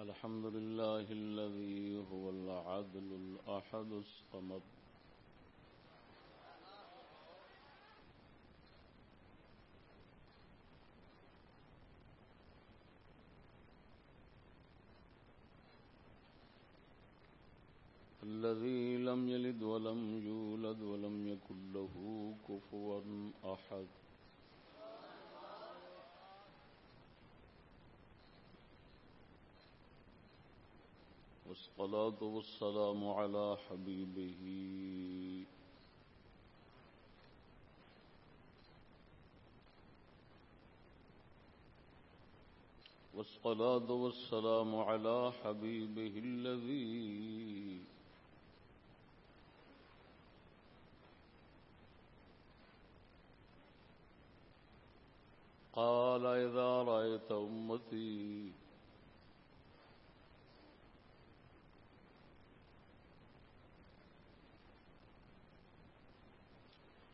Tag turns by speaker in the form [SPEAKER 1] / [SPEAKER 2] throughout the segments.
[SPEAKER 1] الحمد لله الذي هو العدل الأحد الصمد. الذي لم يلد ولم يولد ولم يكن له كفوا أحد. والصلاة والسلام على حبيبه. والصلاة والسلام على حبيبه الذي قال إذا رأيت أمتي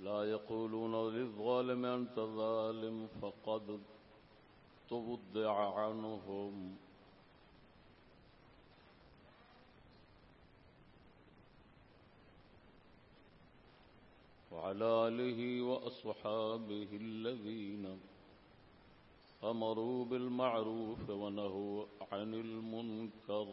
[SPEAKER 1] لا يقولون للظالم أنت ظالم فقد تبضع عنهم. وعلى آله وأصحابه الذين أمروا بالمعروف ونهوا عن المنكر.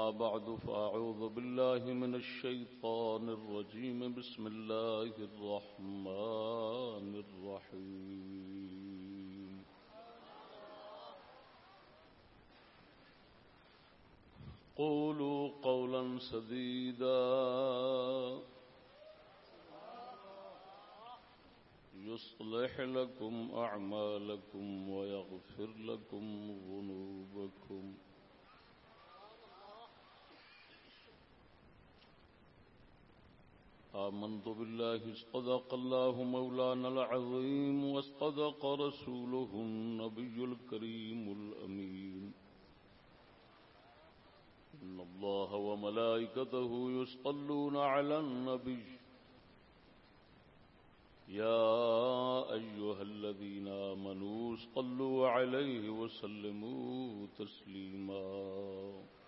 [SPEAKER 1] أما بعد فأعوذ بالله من الشيطان الرجيم. بسم الله الرحمن الرحيم. قولوا قولا سديدا. يصلح لكم أعمالكم ويغفر لكم ذنوبكم. آمنت بالله اصطدق الله مولانا العظيم واصطدق رسوله النبي الكريم الأمين. إن الله وملائكته يصطلون على النبي. يا أيها الذين آمنوا اصطلوا عليه وسلموا تسليماً.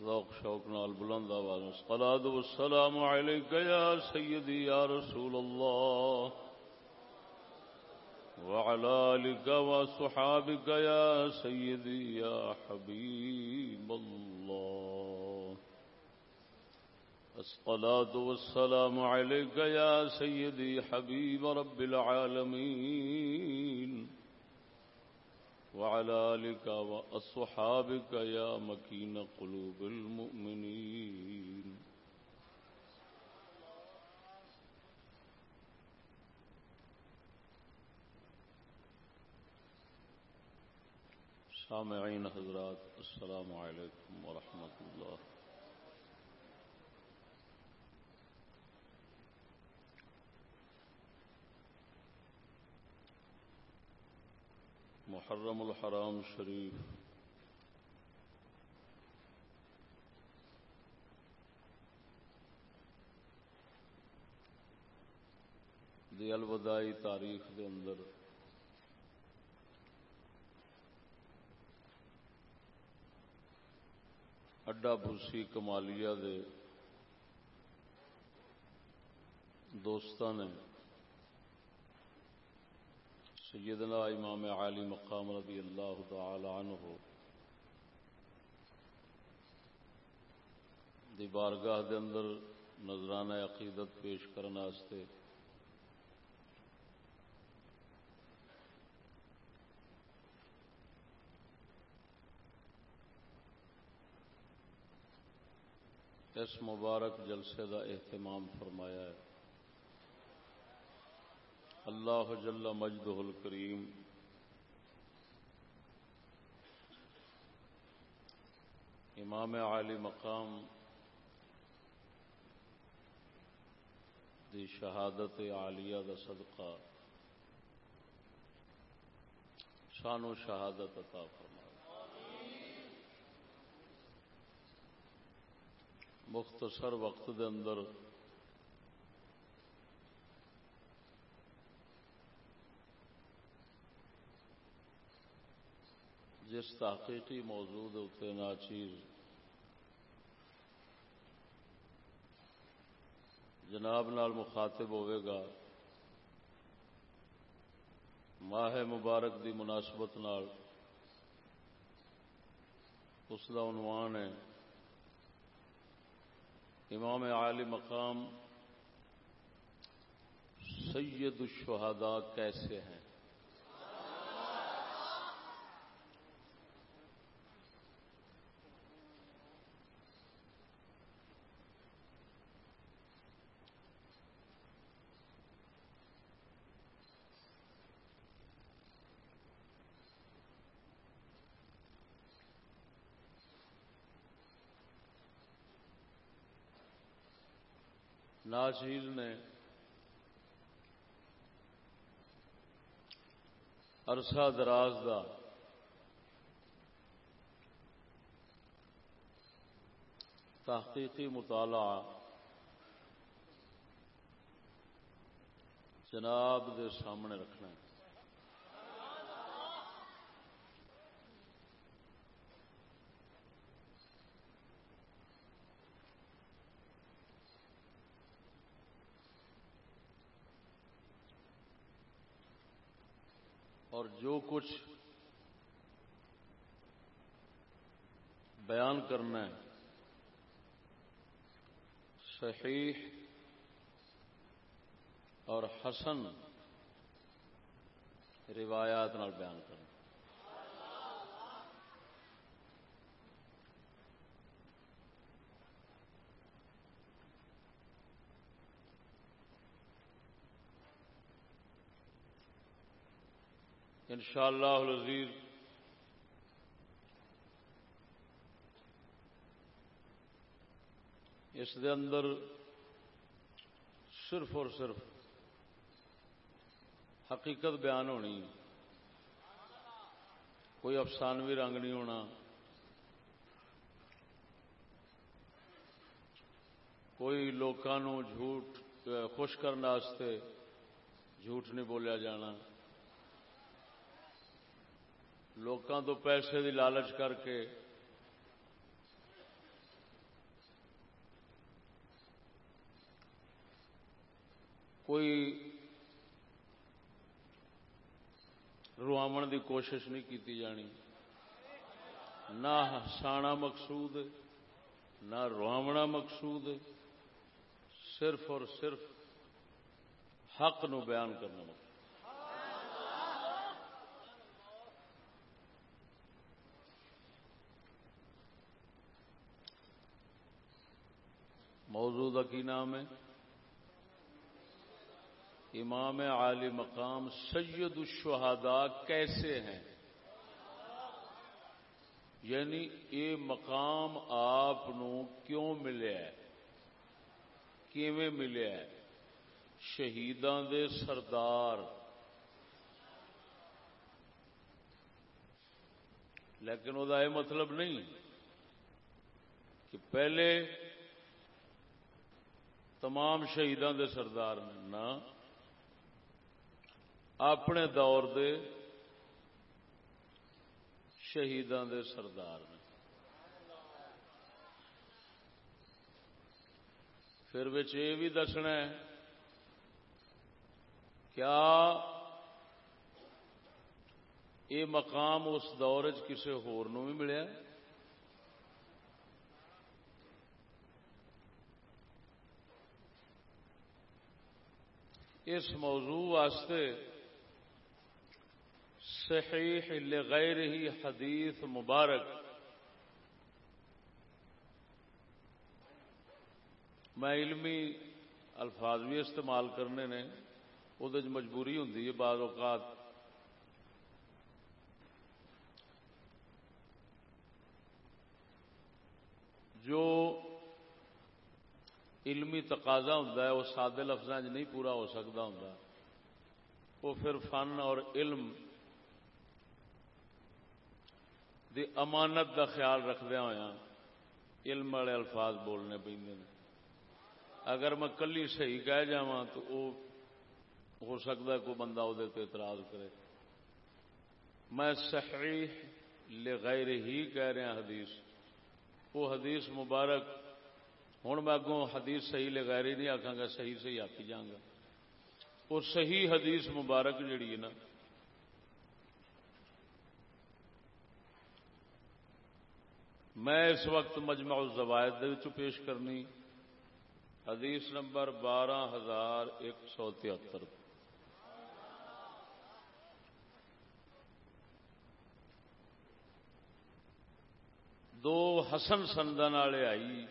[SPEAKER 1] ذوق، شوق نال بلند آواز الصلاة والسلام عليك يا سيدي يا رسول الله وعلى آلك وصحابك يا سيدي يا حبيب الله الصلاة والسلام عليك يا سيدي حبيب رب العالمين وعلى آلك وأصحابك يا مكين قلوب المؤمنين. سامعين حضرات السلام عليكم ورحمة الله. محرم الحرام شریف۔ دی الوداعی تاریخ دے اندر۔ اڈا بھوسی کمالیا دے دوستان نے سیدنا امام عالی مقام رضی اللہ تعالی عنہ دی بارگاہ دے اندر نظرانہ عقیدت پیش کرنے واسطے اس مبارک جلسے دا اہتمام فرمایا ہے۔ اللہ جل مجدہ الکریم امام عالی مقام دی شہادت عالیہ دا صدقہ شانو شہادت عطا فرما مختصر وقت دے اندر جس تحقیقی موضوع اتنے ناچیر جناب نال مخاطب ہوئے گا، ماہ مبارک دی مناسبت نال اس کا عنوان ہے، امام عالی مقام سید الشہداء کیسے ہیں؟ ناچیر نے عرصہ دراز دا تحقیقی مطالعہ جناب دے سامنے رکھنا ہے۔ اور جو کچھ بیان کرنا ہے صحیح اور حسن روایات نال بیان کرنا۔ ان شاء اللہ اس دے اندر صرف اور صرف حقیقت بیان ہونی کوئی افسانوی رنگ نہیں ہونا۔ کوئی لوگوں جھوٹ خوش کرنے جھوٹ نہیں بولیا جانا۔ لوکاں تو پیسے دی لالچ کر کے کوئی رواو دی کوشش نہیں کی جانی۔ نہ ہسانا مقصود، نہ رواونا مقصود، صرف اور صرف حق نو بیان کرنا مقصود۔ موضوع کا کی نام ہے؟ امام عالی مقام سید الشہداء کیسے ہیں؟ یعنی یہ مقام آپ کیوں ملیا ہے؟ کیویں ملیا ہے؟ شہیدان دے سردار۔ لیکن وہ مطلب نہیں کہ پہلے تمام شہیدان دے سردار نے نہ اپنے دور دے شہیدان دے سردار نے۔ پھر یہ بھی دسنا ہے، کیا یہ مقام اس دور چ کسی بھی ملیا؟ اس موضوع واسطے صحیح لغیر ہی حدیث مبارک میں علمی الفاظ بھی استعمال کرنے نے، وہ مجبوری ہوں بعض اوقات۔ جو علمی تقاضا ہوں وہ سادے لفظ نہیں پورا ہو سکتا ہوں وہ پھر فن اور علم دی امانت دا خیال رکھدہ ہوا علم والے الفاظ بولنے پہ اگر میں کلی صحیح کہہ جا تو او ہو سکتا ہے کوئی بندہ وہ اعتراض کرے۔ میں صحیح لغیر ہی کہہ رہا حدیث۔ وہ حدیث مبارک ہوں میں اگوں حدیث صحیح لغیر ہی نہیں آخا گا صحیح صحیح آکی جاگا وہ صحیح حدیث مبارک جڑی ہے نا میں اس وقت مجمع الزوائد پیش کرنی حدیث نمبر بارہ ہزار ایک سو تہتر دو حسن سندن والے آئی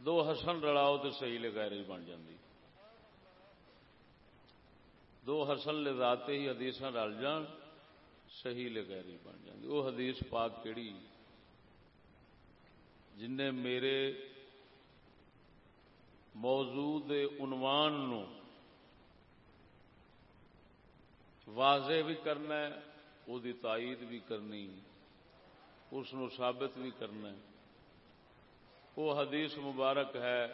[SPEAKER 1] دو حسن رلاؤ تو صحیح لگائے بن جاتی دو حسن لے ہی حدیث رل جان، صحیح لگائری بن جاتی وہ حدیث پاک کہڑی جن میرے موضوع عنوان نو واضح بھی کرنا ہے وہ تائید بھی کرنی، اس ثابت بھی کرنا ہے۔ وہ حدیث مبارک ہے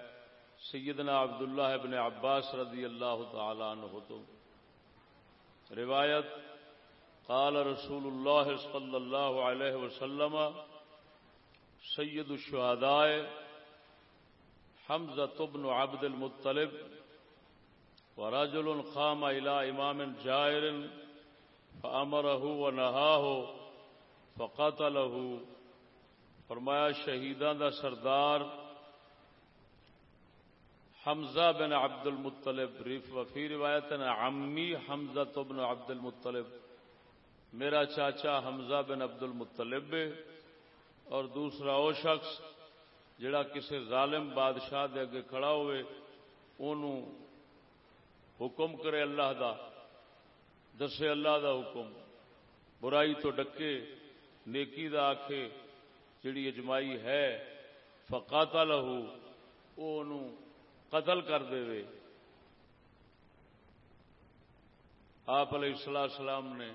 [SPEAKER 1] سیدنا عبداللہ ابن عباس رضی اللہ تعالی عنہ تو۔ روایت، قال رسول اللہ صلی اللہ علیہ وسلم، سید الشہداء حمزہ بن عبد المطلب ورجل قام الى امام جائر فامره ونهاه فقتله فرمایا شہیدان دا سردار حمزہ بن عبد المطلب ریف وفی روایت عمی حمزہ بن عبد المطلب میرا چاچا حمزہ بن عبد المطلب اور دوسرا وہ شخص جڑا کسی ظالم بادشاہ دے اگے کھڑا ہوئے انہوں حکم کرے اللہ دا، دسے اللہ دا حکم۔ برائی تو ڈکے، نیکی دا آکھے جڑی اجمائی ہے فقاتا لہو وہ قتل کر دے وے آپ علیہ السلام نے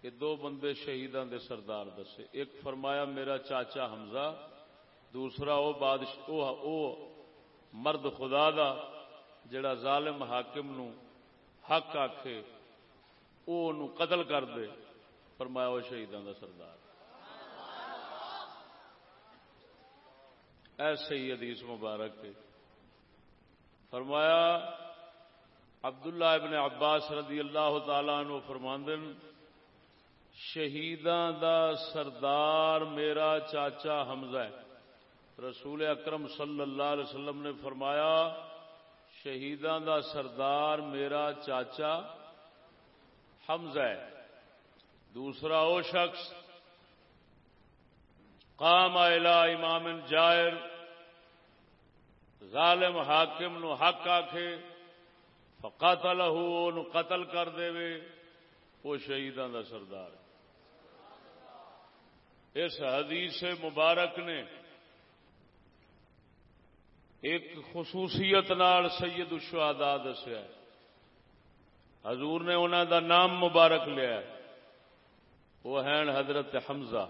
[SPEAKER 1] کہ دو بندے شہیدان دے سردار دسے۔ ایک فرمایا میرا چاچا حمزہ دوسرا او بادشاہ او, او مرد خدا دا جڑا ظالم حاکم نو حق آکھے او نو قتل کر دے۔ فرمایا وہ شہیدان دا سردار۔ ایسے ہی حدیث مبارک فرمایا، عبداللہ ابن عباس رضی اللہ تعالی عنہ فرماندن شہیدان دا سردار میرا چاچا حمزہ ہے۔ رسول اکرم صلی اللہ علیہ وسلم نے فرمایا شہیدان دا سردار میرا چاچا حمزہ ہے۔ دوسرا وہ شخص قام الى امام جائر، ظالم حاکم نو حق آکھے، فقاتلہو نو قتل کر دے وے وہ شہیدان دا سردار۔ ہے اس حدیث مبارک نے ایک خصوصیت نال سید الشہداء دسیا حضور نے انہوں دا نام مبارک لیا وہ ہیں حضرت حمزہ۔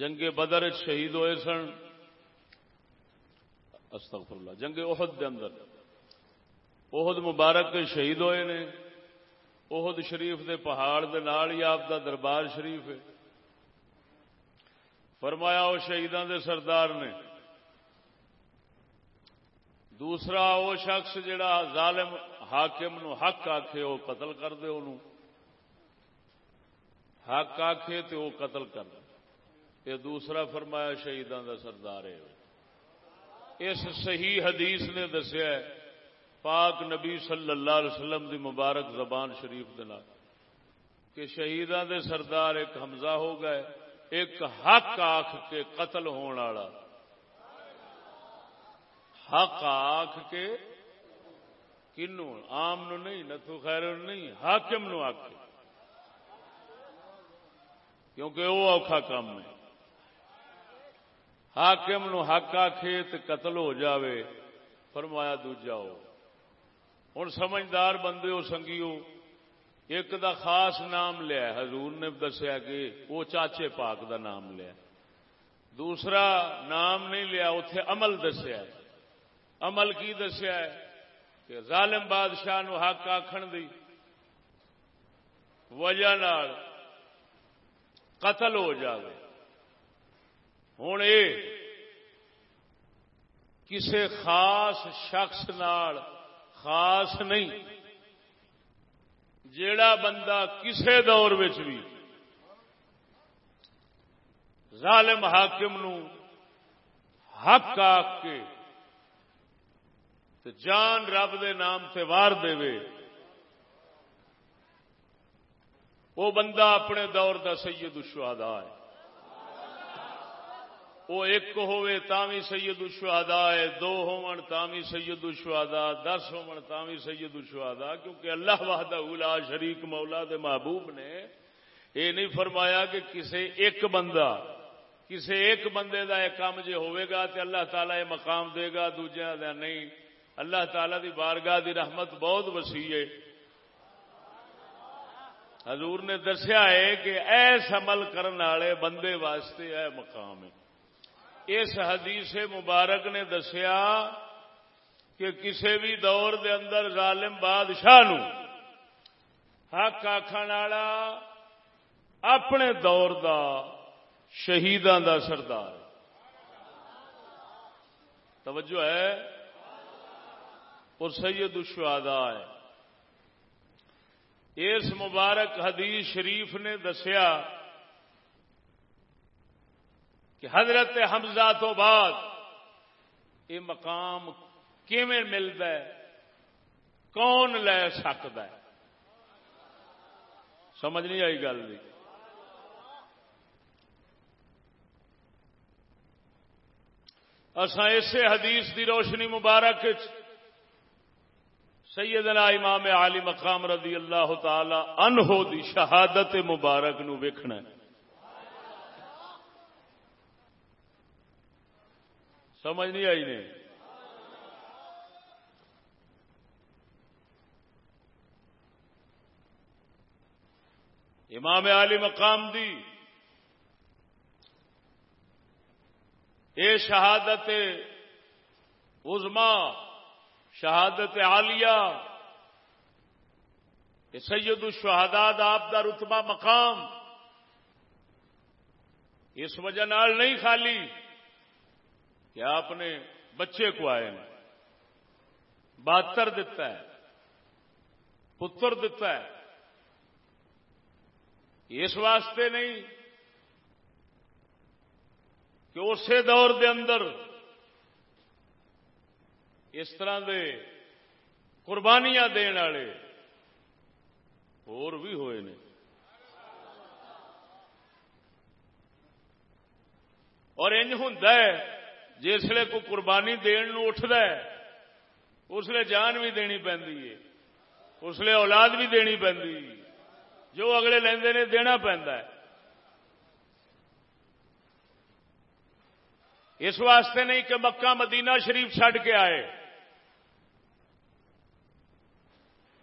[SPEAKER 1] جنگ بدر شہید ہوئے سن۔ استغفر اللہ جنگ احد دے اندر۔ احد مبارک شہید ہوئے نے۔ احد شریف دے پہاڑ دے نال ہی آپ دا دربار شریف ہے۔ فرمایا وہ شہیدان دے سردار نے۔ دوسرا وہ شخص جڑا ظالم حاکم نو حق آکھے وہ قتل کر دے انہوں۔ حق آکھے تو وہ قتل کر دے۔ یہ دوسرا فرمایا شہیدان دا سردار ہے۔ اس صحیح حدیث نے دسیا پاک نبی صلی اللہ علیہ وسلم دی مبارک زبان شریف دے کہ شہیدان دے سردار ایک حمزہ ہو گئے، ایک حق آخ کے قتل ہونے والا۔ حق آخ کے کنو آم نو نہیں نتو خیر نہیں، حاکم نو آخ کیونکہ وہ اوکھا کام ہے۔ حاکم نو حق آخے تو قتل ہو جاوے۔ فرمایا دوجا ہو۔ ہوں سمجھدار بندے ہو سنگیو، ایک دا خاص نام لیا حضور نے دسیا کہ وہ چاچے پاک دا نام لیا۔ دوسرا نام نہیں لیا اتے عمل دسیا عمل کی دسیا ہے؟ کہ ظالم بادشاہ نو حق آخر دی۔ وجہ قتل ہو جائے ہوں یہ کسی خاص شخص نال خاص نہیں۔ جیڑا بندہ کسے دور بھی ظالم حاکم نو حق آ کے جان رب دے نام سے وار دے وہ بندہ اپنے دور دا سید الشہداء ہے۔ وہ ایک ہوئے تامی سید الشہداء ہے، دو ہون تامی سید الشہداء، دس ہون تامی سید الشہداء، کیونکہ اللہ وحدہ اولا شریک مولا دے محبوب نے یہ نہیں فرمایا کہ کسی ایک بندہ کسی ایک بندے دا ایک کام جے ہوئے گا تو اللہ تعالیٰ یہ مقام دے گا دوجہ دا نہیں۔ اللہ تعالیٰ دی بارگاہ دی رحمت بہت وسیع ہے۔ حضور نے دسیا ہے کہ ایس عمل کرنے والے بندے واسطے ہے مقام ہے۔ اس حدیث مبارک نے دسیا کہ کسی بھی دور دے اندر ظالم بادشاہ نو حق آخر اپنے دور دا شہیدان دا سردار توجہ ہے؟ اور سید الشہداء ہے۔ اس مبارک حدیث شریف نے دسیا کہ حضرت حمزہ تو بعد یہ مقام کیویں ملتا ہے؟ کون لے سکتا ہے؟ سمجھ نہیں آئی گل نہیں اساں اسے حدیث دی روشنی مبارک سیدنا امام علی مقام رضی اللہ تعالی انہو دی شہادت مبارک نو ویکھنا ہے۔ سمجھ نہیں آئی نے امام علی مقام دی۔ اے شہادت عظما شہادت عالیہ سید الشہداد آپ کا رتبہ مقام۔ اس وجہ نال نہیں خالی۔ کہ آپ نے بچے کو آئے ہیں۔ بہتر دتا ہے۔ پتر دتا ہے۔ اس واسطے نہیں کہ اسی دور دے اندر اس طرح دے قربانیاں دین والے اور بھی ہوئے نے۔ اور انج ہوں جسے کو قربانی دن اٹھد اس لیے جان بھی دینی پی اس لیے اولاد بھی دینی پی جو اگلے لیندے نے دینا پہنتا ہے۔ اس واسطے نہیں کہ مکہ مدینہ شریف چھڈ کے آئے۔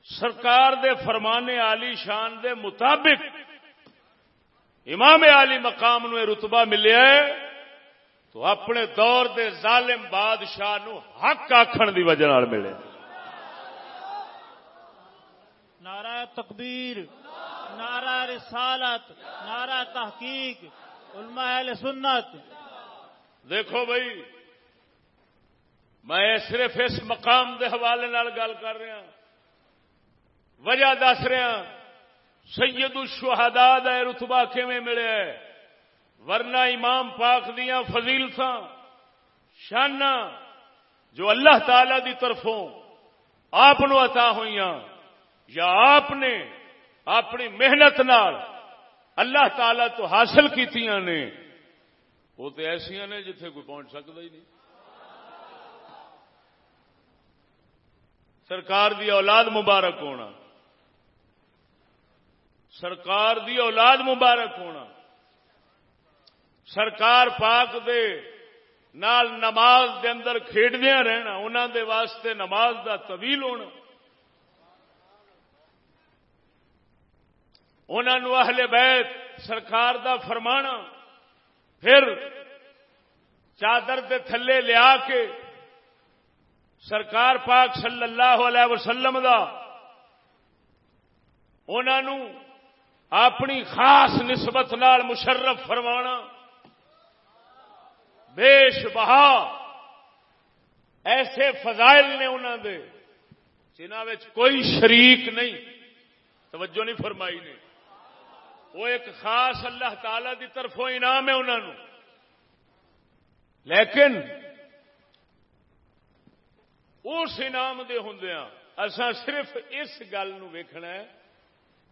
[SPEAKER 1] سرکار دے فرمانے علی شان دے مطابق امام علی مقام نو رتبہ ملیا ہے۔ تو اپنے دور دے ظالم بادشاہ نو حق آخر دی وجہ ملے۔
[SPEAKER 2] نعرہ تکبیر نعرہ رسالت نعرہ تحقیق علماء اہل سنت۔
[SPEAKER 1] دیکھو بھائی میں صرف اس مقام دے حوالے گل کر رہا وجہ دس رہا سید الشہداء دا رتبہ کیویں ملے؟ ورنہ امام پاک دیا فضیلت شانہ جو اللہ تعالی دی طرفوں آپ عطا ہوئی یا آپ نے اپنی محنت نال اللہ تعالی تو حاصل کی نے، وہ تو ایسا نے جتھے کوئی پہنچ سکتا ہی نہیں۔ سرکار دی اولاد مبارک ہونا۔ سرکار دی اولاد مبارک ہونا۔ سرکار پاک دے نال نماز دے اندر کھیڈدیا رہنا انہوں دے واسطے نماز دا طویل ہونا۔ انہوں اہل بیت سرکار دا فرمانا، پھر چادر دے تھلے لیا کے سرکار پاک صلی اللہ علیہ وسلم دا انہوں اپنی خاص نسبت نال مشرف فرمانا۔ بیش بہا ایسے فضائل نے انہوں دے جنہ کوئی شریک نہیں۔ توجہ نہیں فرمائی نے۔ وہ ایک خاص اللہ تعالی دی طرفوں انعام ہے انہوں لیکن اس انعام دے ہندیا اصا صرف اس گل ویکھنا ہے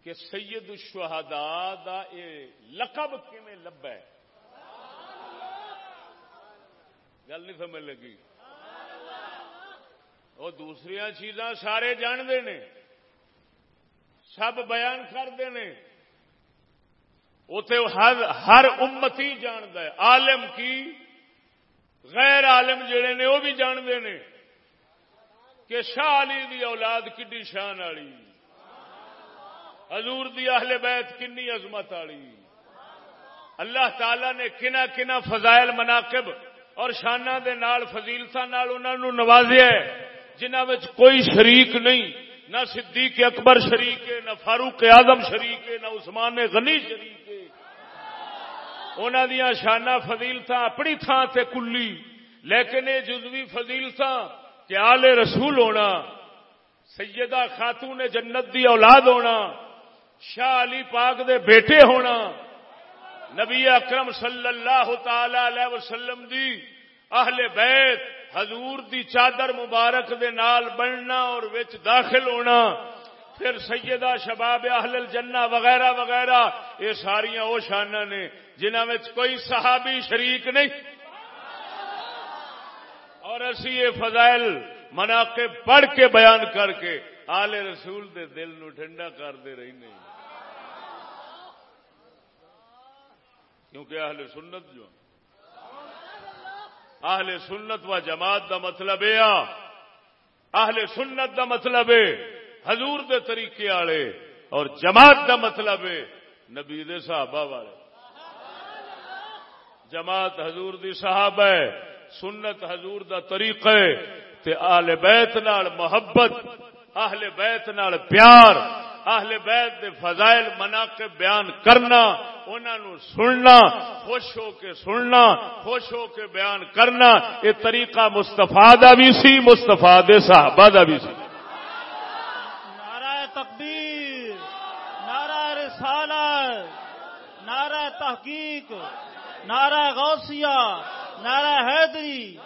[SPEAKER 1] کہ سید الشہداء دا یہ لقب کیویں لبا ہے؟ گل نہیں سمجھ لگی۔ وہ دوسری چیزاں سارے جانتے ہیں سب بیان کرتے ہیں اتے ہر ہر امتی جاند ہے۔ عالم کی غیر عالم جڑے نے وہ بھی جانتے ہیں کہ شاہ علی دی اولاد کڈی شان والی حضور دی اہل بیت کنی عظمت والی اللہ تعالی نے کنا کنا فضائل مناقب اور شانہ دے نال فضیلتا نال انہوں نے نوازیا جنہ کوئی شریک نہیں، نہ صدیق اکبر شریک ہے، نہ فاروق اعظم شریک ہے، نہ عثمان غنی شریک ہے۔ انہوں دیا شانہ فضیلتا اپنی تھان تے کلی، لیکن یہ جزوی فضیلتا کہ آل رسول ہونا، سیدہ خاتون جنت دی اولاد ہونا، شاہ علی پاک دے بیٹے ہونا نبی اکرم صلی اللہ تعالی علیہ وسلم دی اہل بیت حضور دی چادر مبارک دے نال بننا اور وچ داخل ہونا، پھر سیدہ شباب اہل الجنہ وغیرہ وغیرہ، یہ ساریاں وہ شانہ نے جنہ کوئی صحابی شریک نہیں۔ اور اسی یہ فضائل منا کے پڑھ کے بیان کر کے آل رسول دے دل نو ٹھنڈا کر دے رہی نہیں۔ کیونکہ اہل سنت جو اہل سنت و جماعت دا مطلب یہ اہل سنت دا مطلب ہے حضور دے طریقے والے۔ اور جماعت دا مطلب ہے نبی دے صحابہ والے۔ جماعت حضور دی صحابہ ہے، سنت حضور دا طریقہ ہے۔ تے آل بیت نال محبت، اہل بیت نال پیار۔ اہل بیت دے فضائل منا کے بیان کرنا انہوں سننا، خوش ہو کے سننا، خوش ہو کے بیان کرنا، یہ طریقہ مستفا دا بھی سی مستفا دے صحابہ دا بھی سی۔
[SPEAKER 2] نعرہ تقدیر، نعرہ رسالت، نعرہ تحقیق، نعرہ غوثیہ، نعرہ حیدری،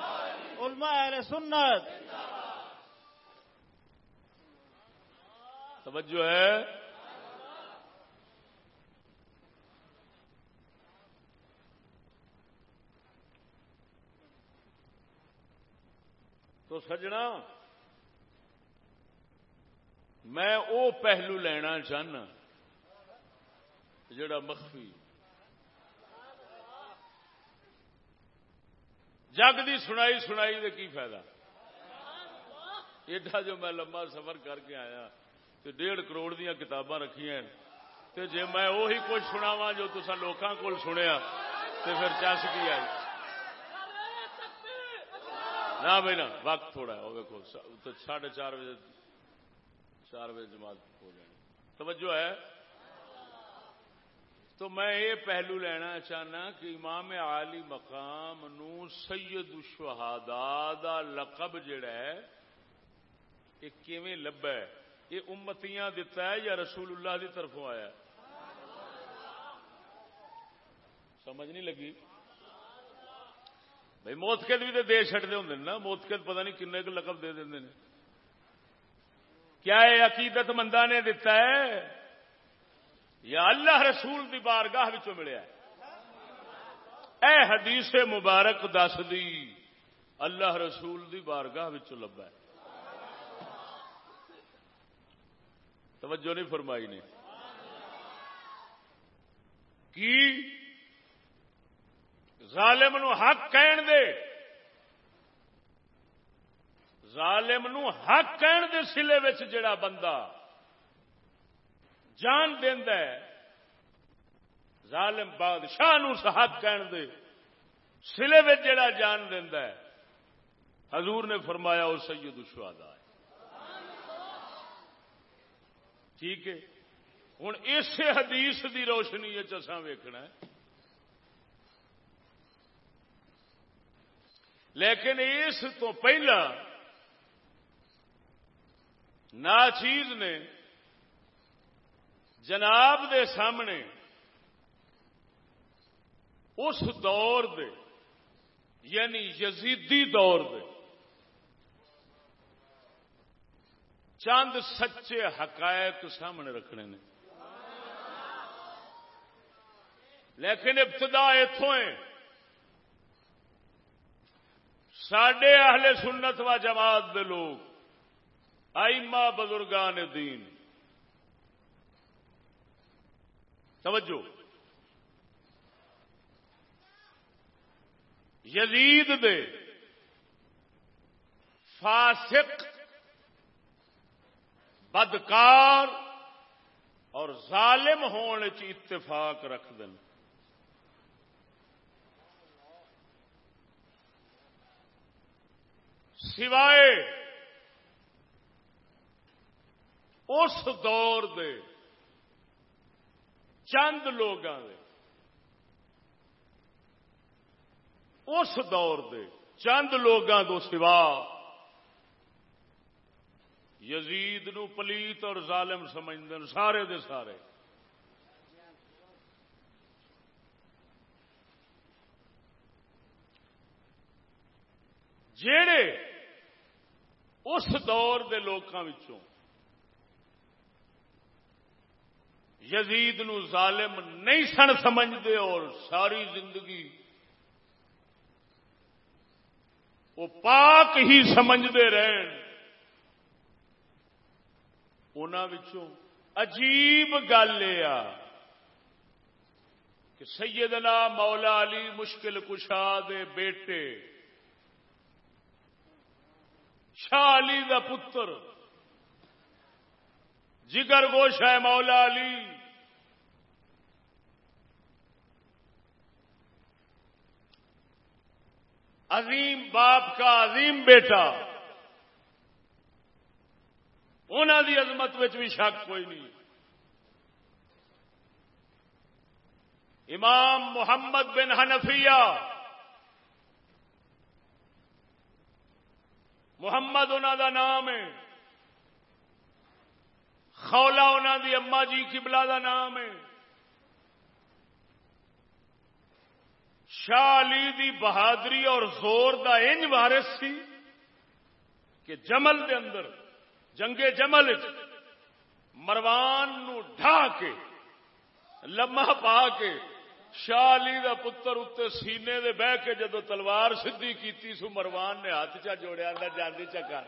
[SPEAKER 2] علماء اہل سنت
[SPEAKER 1] توجہ ہے تو سجنا، میں او پہلو لینا چاہنا، جڑا مخفی۔ جگ دی سنائی سنائی دے کی فائدہ؟ ایڈا جو میں لمبا سفر کر کے آیا۔ تو ڈیڑھ کروڑ دیا کتاباں رکھی ہیں تو میں وہی کچھ سناوا جو تصا لوگوں کو سنیا تو پھر چس کی آئی نہ بھائی نا وقت تھوڑا ہے وہ تو ساڑھے چار بجے چار بجے جماعت ہو جائے توجہ ہے تو میں یہ پہلو لینا چاہنا کہ امام عالی مقام نو سید الشہداء دا لقب جڑا ہے یہ کیویں لبا ہے یہ امتیاں دیتا ہے یا رسول اللہ دی طرفوں آیا سمجھ نہیں لگی؟ بھائی موتقد بھی تو دے چڑتے ہوں نا موتقد پتہ نہیں کنے کو لقب دے دیں کیا یہ عقیدت مندہ نے دیتا ہے؟ یا اللہ رسول دی بارگاہ ملیا اے حدیث مبارک دس دی، اللہ رسول دی بارگاہ لبا ہے۔ توجہ نہیں فرمائی نے۔ کی ظالم نو حق کہن دے؟ ظالم نو حق کہن دے سلے وچ جڑا بندہ جان ہے، ظالم بادشاہ نو حق کہن دے، سلے میں جڑا جان دینا ہے۔ حضور نے فرمایا وہ سید الشہداء ہے ٹھیک ہے۔ ہوں اس حدیث دی روشنی چسا ویکنا لیکن اس تو پہلا ناچیز نے جناب دے سامنے اس دور دے یعنی یزیدی دور دے چند سچے حقائق سامنے رکھنے نے۔ لیکن ابتدا اتوں سڈے اہل سنت و جماعت دے لوگ آئما بزرگان دین۔ توجہ۔ یزید دے فاسق بدکار اور ظالم ہونے چ اتفاق رکھ دن۔ سوائے اس دور دے، چند لوگ اس دور دے، چند لوگوں کو سوا یزید نو پلیت اور ظالم سمجھتے سارے دے سارے۔ جڑے اس دور دے لوگوں یزید نو ظالم نہیں سن سمجھتے اور ساری زندگی وہ پاک ہی سمجھتے رہن۔ عجیب گل یہ کہ سیدنا مولا علی مشکل کشا دے بیٹے شاہ علی دا پتر جگر گوش ہے مولا علی عظیم باپ کا عظیم بیٹا انہوں دی عظمت بھی شک کوئی نہیں۔ امام محمد بن حنفیہ، محمد انہوں دا نام ہے۔ خولا انہوں دی اما جی کبلا دا نام ہے۔ شاہ علی دی بہادری اور زور دا انج وارث سی کہ جمل دے اندر جنگے جمل مروان نو ڈھا کے لمحہ پا کے شاہ علی دا پتر اتنے سینے دے بہ کے جدو تلوار سدھی کیتی سو مروان نے ہاتھ چا جوڑیا اندر جاندی چکا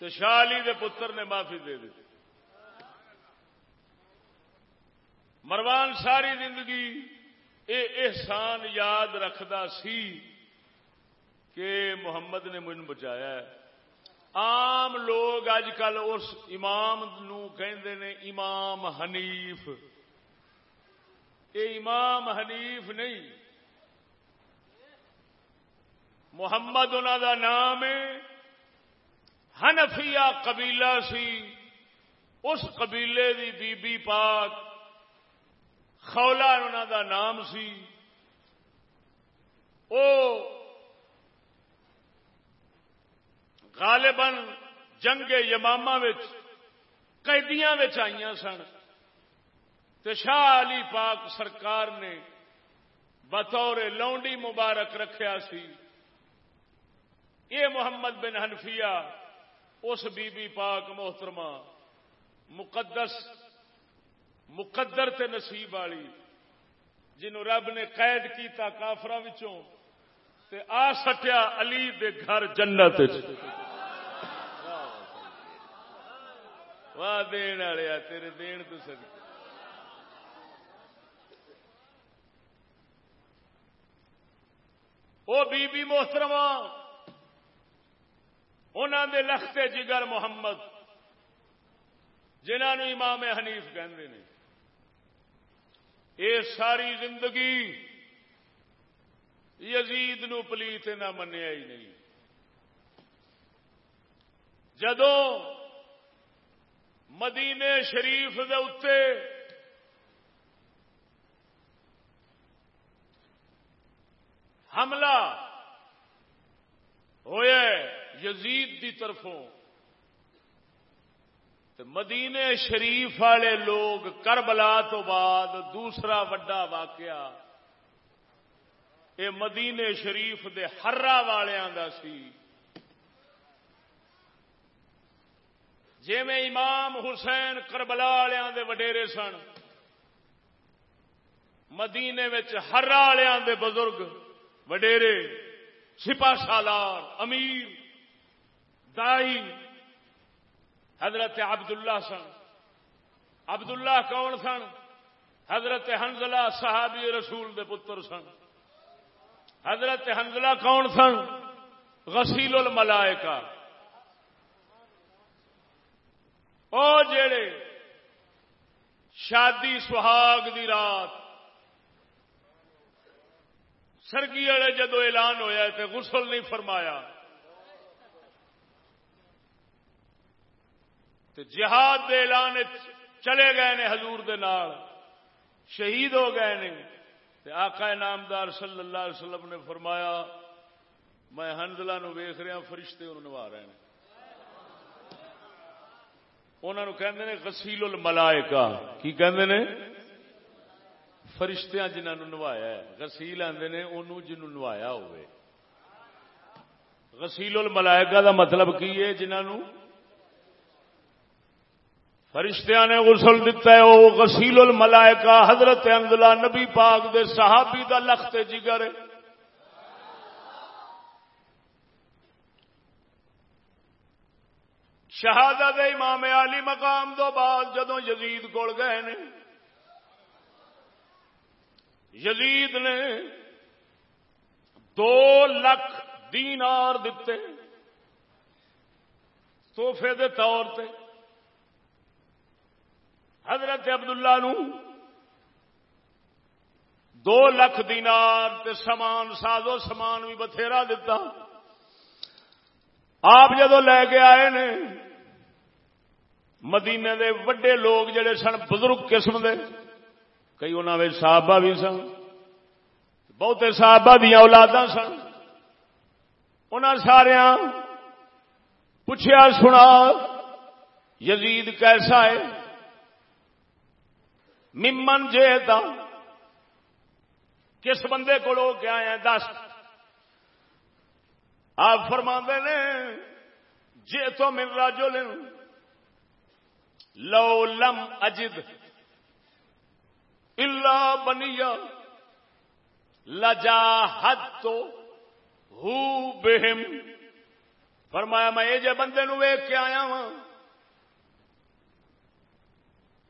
[SPEAKER 1] تو شاہ علی دے پتر نے معافی دے دی مروان ساری زندگی اے احسان یاد رکھدا سی کہ محمد نے مجھے بچایا ہے۔ عام لوگ اج کل اس امام نو کہندے نے امام حنیف۔ اے امام حنیف نہیں۔ محمد انہوں دا نام ہے۔ ہنفیا قبیلہ سی۔ اس قبیلے دی بی بی پاک خولا انہوں دا نام سی۔ او غالباً جنگ یماما قیدیاں آئی سن۔ تو شاہ علی پاک سرکار نے بطور لونڈی مبارک رکھیا سی۔ یہ محمد بن حنفیہ، اس بی بی پاک محترمہ، مقدس، مقدر تے نصیب والی، جنہوں رب نے قید کیتا کافرا آ سٹیا علی دے گھر جنت واہ دین والے تیرے دین تو سک وہ بی بی محترم انہوں دے لختے جگر محمد جنہوں امام حنیف کہندے نے۔ یہ ساری زندگی یزید نو پلیت نہ منیا ہی نہیں۔ جدو مدینے شریف دے اتے حملہ ہوا یزید دی طرفوں۔ مدینے شریف والے لوگ کربلا تو بعد دوسرا وڈا واقعہ یہ مدینے شریف دے ہرا والوں کا سی۔ جی میں امام حسین کربلا والوں دے وڈیرے سن، مدینے ہرا والوں دے بزرگ وڈیرے سپا سالار، امیر، دائی، حضرت عبداللہ سن۔ عبداللہ کون سن؟ حضرت حنزلہ صحابی رسول دے پتر سن۔ حضرت حنزلہ کون سن؟ غسیل الملائکہ۔ او جڑے شادی سہاگ دی رات سرگی والے جدو اعلان ہویا تے غسل نہیں فرمایا تے جہاد دے اعلان چلے گئے نے حضور دے نال، شہید ہو گئے نے تے آقا نامدار صلی اللہ علیہ وسلم نے فرمایا، میں ہنزلہ نو ویخ رہا فرشتے انہوں نوا رہے ہیں انہوں نے کہندے نے غسیل الملائکہ۔ کی کہندے نے؟ فرشتیاں جنہوں نوایا ہے۔ غسیل آندے نے انہوں جنہوں نوایا ہوئے۔ غسیل الملائکہ دا مطلب کی ہے جنہوں فرشتیاں نے غسل دیتا ہے وہ غسیل الملائکہ حضرت انزلہ نبی پاک دے صحابی دا لخت جگر ہے۔ شہادت امام علی مقام دو بعد جدو یزید کول گئے نے، یزید نے دو لکھ دینار دیتے توحفے دے طور تے۔ حضرت عبداللہ نو دو لکھ دینار تے سامان، سازو سامان بھی بتھیرا دتا۔ آپ جدو لے کے آئے نے مدینے دے وڈے لوگ جڑے سن بزرگ قسم دے، کئی انہوں صحابہ بھی سن، بہتے صحابہ دیا اولادا سن۔ انہوں سارا پوچھا سنا، یزید کیسا ہے؟ ممن جے دا کس بندے کو لوگ کیا آئے دس۔ آپ فرما نے، جے تو مل راجو لو لم اجد اللہ بنیا لجا حد تو ہو بہم۔ فرمایا، میں یہ جے بندے نو ویک کے آیا وا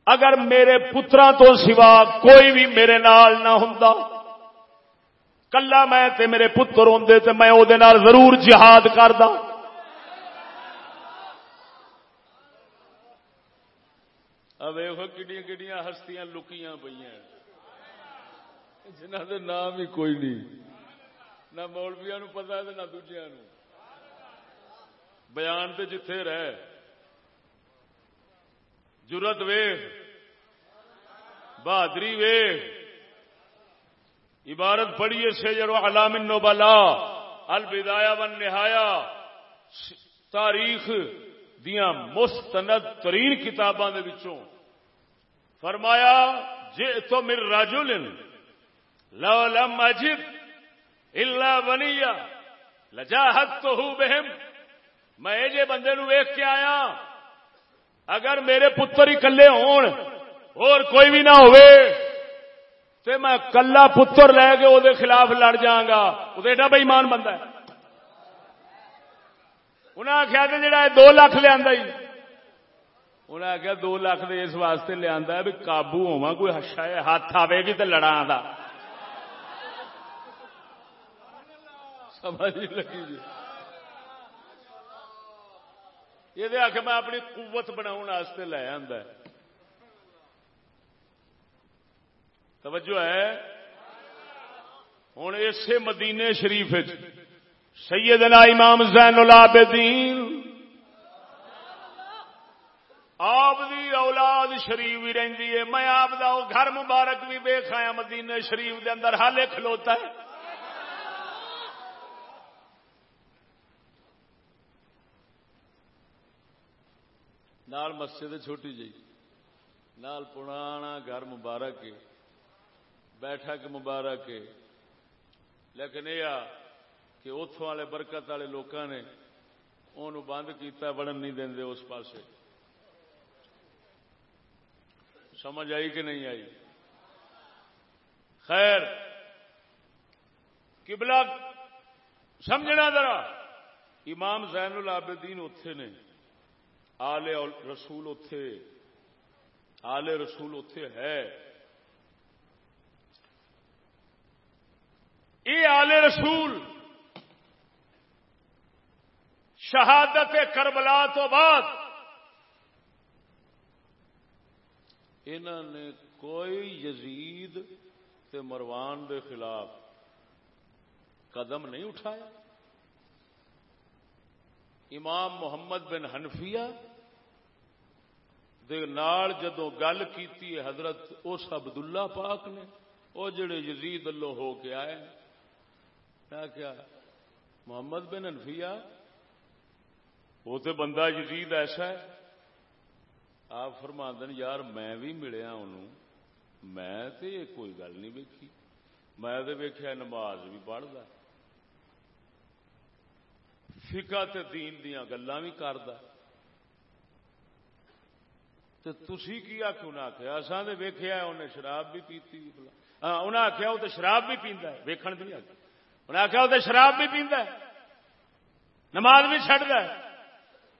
[SPEAKER 1] اگر میرے پترا تو سوا کوئی بھی میرے نال نہ ہوں کلا میں تے میرے پتر ہوں تے میں وہ ضرور جہاد کردا۔ ویخو کڈیا کڈیا ہستیاں لکیاں پہ جنہ دے نام ہی کوئی نہیں۔ نہ مولویا نو پتا ہے نہ دوجیا نو بیان تے جتھے رہ جرت ویخ بہادری ویخ عبارت پڑھیے سیجر و علام نوبلا البدایا ون نہایا تاریخ دیا مستند ترین کتاباں فرمایا جے تو مر راجو لن لو لم بنیا لجاہت تو ہوں بہم، میں جے بندے نو ویخ کے آیا، اگر میرے پتر ہی کلے ہون، اور کوئی بھی نہ ہوئے، تے میں کلا پتر لے کے وہ خلاف لڑ جاگا وہ ایڈا بئیمان بندہ ہے۔ انہیں آخیا کہ جڑا دو لاکھ لیا انہیں آخیا دو لاکھ دے اس واسطے لیا بھی قابو ہوا کوئی ہاتھ آئے گی تو لڑا سمجھ لگی جی۔ یہ آ کے میں اپنی قوت بناؤ لے آدھا توجہ ہے؟ ہوں اسے مدینے شریف سیدنا امام زین العابدین آپ دی اولاد شریف بھی رہی ہے، میں آپ دا گھر مبارک بھی ویخ آیا مدینے شریف دے اندر، حالے کھلوتا ہے۔ نال مسجد چھوٹی جی نال پرانا گھر مبارک بیٹھک مبارک لیکن یہ کہ اتوں والے برکت والے لوگوں نے انہوں بند کیتا بڑھن نہیں دیں اس پاسے۔ سمجھ آئی کہ نہیں آئی؟ خیر کبلا سمجھنا ذرا۔ امام زین العابدین اتے نے آلے رسول اتے آلے رسول اتے ہے۔ یہ آلے رسول، شہادت کربلا تو بعد انہوں نے کوئی یزید تے مروان دے خلاف قدم نہیں اٹھایا۔ امام محمد بن ہنفیا جدو گل کی حضرت اس عبداللہ پاک نے وہ جڑے یزید اللہ ہو کے آئے کیا محمد بن انفیا وہ تو بندہ یزید ایسا ہے۔ آپ فرما دن یار میں بھی ملیا انہوں میں تے کوئی گل نہیں ویکھی میں تو ویکیا نماز بھی پڑھتا فکا دین دیا گلا بھی کرتا تھی کیا کیوں نہ آخیا اصا تو ویکیا انہیں شراب بھی پیتی انہیں آخیا وہ تو شراب بھی پیندا ہے ویکن بھی نہیں آخیا انہیں آخیا وہ تو شراب بھی پیندا ہے نماز بھی چڑھتا ہے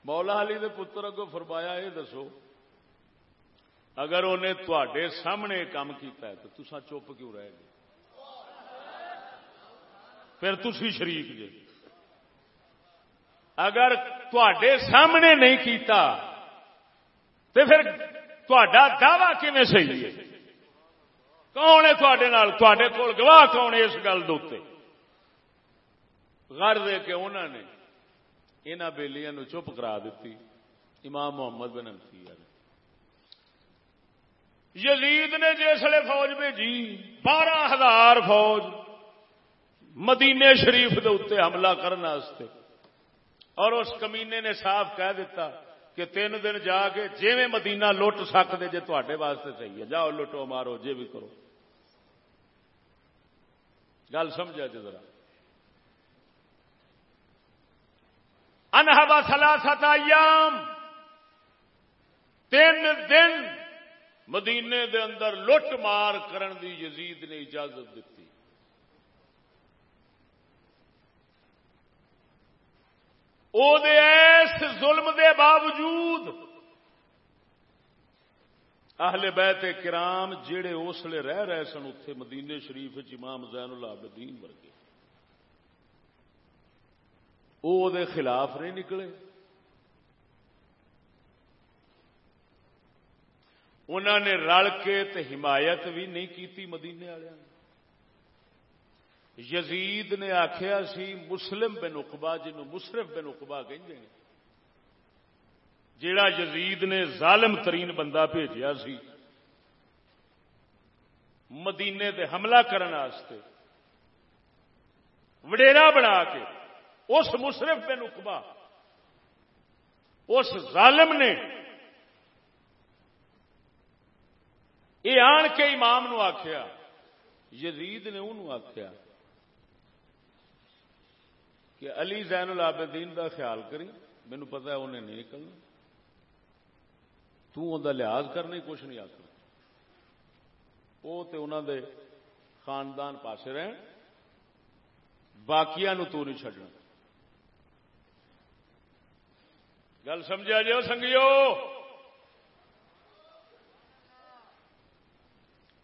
[SPEAKER 1] مولا علی دے پتر اگو فرمایا یہ دسو اگر انہیں تے سامنے کام کیتا ہے تو تسا چپ کیوں رہے گے پھر تھی شریف جی اگر تے سامنے نہیں کیتا تو پھر تا دعوی کیون صحیح ہے؟ کون ہے تے کول گواہ کون ہے اس گل دے دے کے انہوں نے یہاں بےلیاں چپ کرا دیتی، امام محمد بن انفیہ نے۔ یزید نے جسے فوج بھیجی، بارہ ہزار فوج مدینے شریف دے اتنے حملہ کرنے اور اس کمینے نے صاف کہہ دیتا کہ تین دن جا کے جی مدینہ لٹ سکتے جی تے واسطے صحیح ہے۔ جاؤ لٹو مارو جی بھی کرو۔ گل سمجھا جی ذرا۔ انہبا سلا ایام، تین دن مدینے دے اندر لٹ مار کرن دی یزید نے اجازت دیتی۔ او دے ایس ظلم دے باوجود اہل بیت کرام جڑے اسلے رہ رہے سن اتے مدینے شریف امام زین العابدین ورگے۔ وہ دے خلاف نہیں نکلے۔ انہوں نے رل کے تے حمایت بھی نہیں کیتی مدینے والوں یزید نے آخیا سی، مسلم بن اقبا جن مصرف بن اقبا کہ جیڑا یزید نے ظالم ترین بندہ بھیجا سی، مدینے تے حملہ کرنے وڈیرا بنا کے اس مصرف بن اقبا اس ظالم نے یہ آن کے امام نو آخیا یزید نے انہوں آخیا کہ علی زین العابدین دا خیال کری مینو پتا ہے انہیں نہیں نکلنا۔ تا لحاظ کرنے کچھ نہیں آخر وہ تو انہوں دے خاندان پاسے رہن باقیا تو نہیں چڈنا گل سمجھا جی سنگیو؟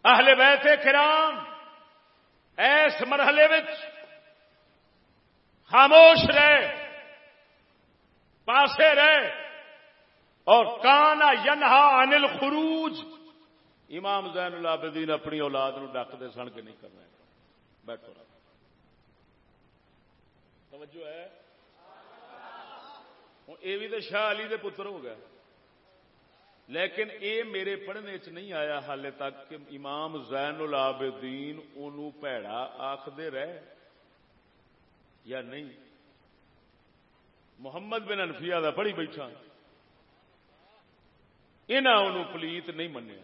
[SPEAKER 1] اہل بیت کرام، ایس مرحلے خاموش رہے، پاسے رہے، اور کانا ینہا انل خروج امام زین العابدین اپنی اولاد نو ڈکتے سن کے نہیں کرنا بیٹھو رہا توجہ ہے۔ یہ بھی تو شاہ علی دے پتر ہو گئے۔ لیکن اے میرے پڑھنے چ نہیں آیا حال تک کہ امام زین العابدین انہوں پیڑا آخدے رہے یا نہیں؟ محمد بن انفیا دا بڑی بیٹھا۔ انہوں پلیت نہیں منیا۔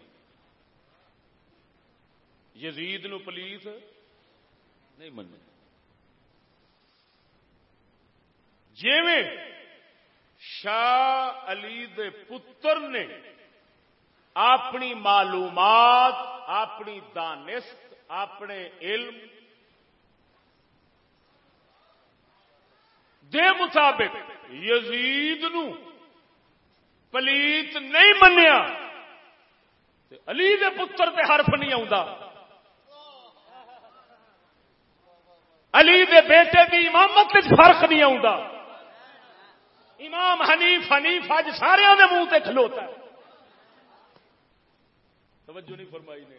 [SPEAKER 1] یزید نو پلیت نہیں منیا۔ جیویں شاہ علی دے پتر نے اپنی معلومات، اپنی دانست، اپنے علم دے مطابق یزید نو پلیت نہیں منیا۔ علی دے پتر تے حرف نہیں آتا علی دے بیٹے دی امامت فرق نہیں آتا امام حنیف حنیف اج سارے منہ تے کھلوتا ہے۔ توجہ نہیں فرمائی نے۔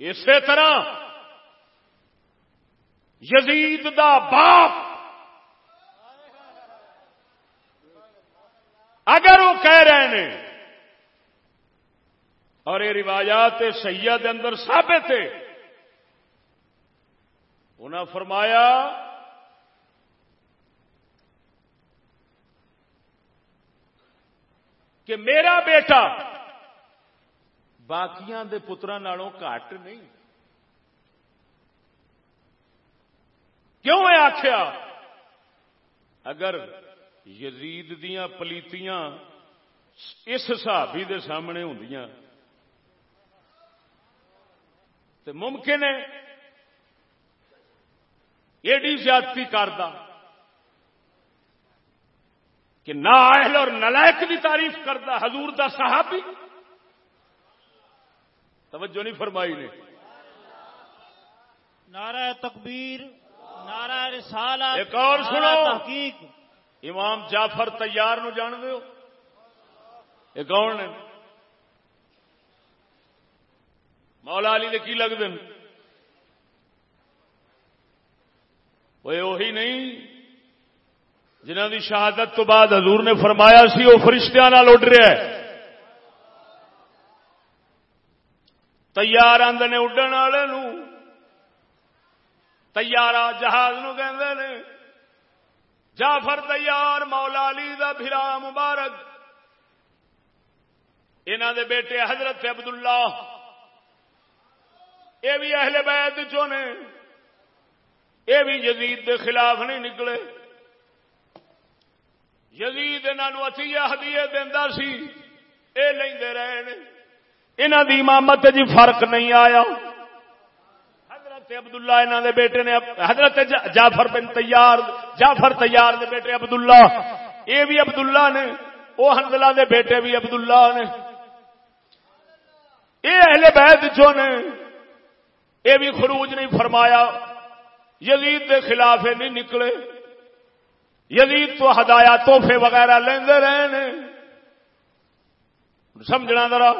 [SPEAKER 1] اسی طرح یزید دا باپ اگر وہ کہہ رہے ہیں اور یہ روایات سید اندر ثابت ہے انہوں فرمایا کہ میرا بیٹا باقیاں دے پترا نالوں گھٹ نہیں۔ کیوں ہے آخیا اگر یزید دیاں پلیتیاں اس حسابی دے سامنے ہوں تو ممکن ہے ایڈی زیادتی کردہ۔ کہ نااہل اور نلائک کی تعریف کرتا حضور دا صحابی؟ توجہ نہیں فرمائی نے۔
[SPEAKER 2] نعرہ تکبیر نعرہ رسالہ
[SPEAKER 1] ایک اور سنو۔
[SPEAKER 2] تحقیق۔
[SPEAKER 1] امام جعفر تیار نو جان دو یہ کون نے؟ مولا علی دے کی لگتے ہیں؟ وہی نہیں۔ جنہ دی شہادت تو بعد حضور نے فرمایا سی، وہ فرشتیاں نال اڈ رہا ہے۔ تیار آدھے نے اڈن والے تیارا جہاز نو کہ جعفر تیار، مولا علی دا بھرا مبارک۔ انہ دے بیٹے حضرت عبداللہ۔ یہ بھی اہل بیت چو نے۔ یہ بھی یزید دے خلاف نہیں نکلے۔ یزید انہوں اتیا ہدیے دینا سی یہ لے رہے انہوں دی امامت جی فرق نہیں آیا۔ حضرت عبداللہ انہوں دے بیٹے نے حضرت جعفر بن تیار جعفر تیار دے بیٹے عبداللہ۔ یہ بھی عبداللہ نے وہ حنزلہ دے بیٹے بھی عبداللہ نے۔ یہ اہل بیت جو نے یہ بھی خروج نہیں فرمایا۔ یزید دے خلاف نہیں نکلے۔ یزید تو ہدایا توحفے وغیرہ لیندے رہے نے سمجھنا ذرا۔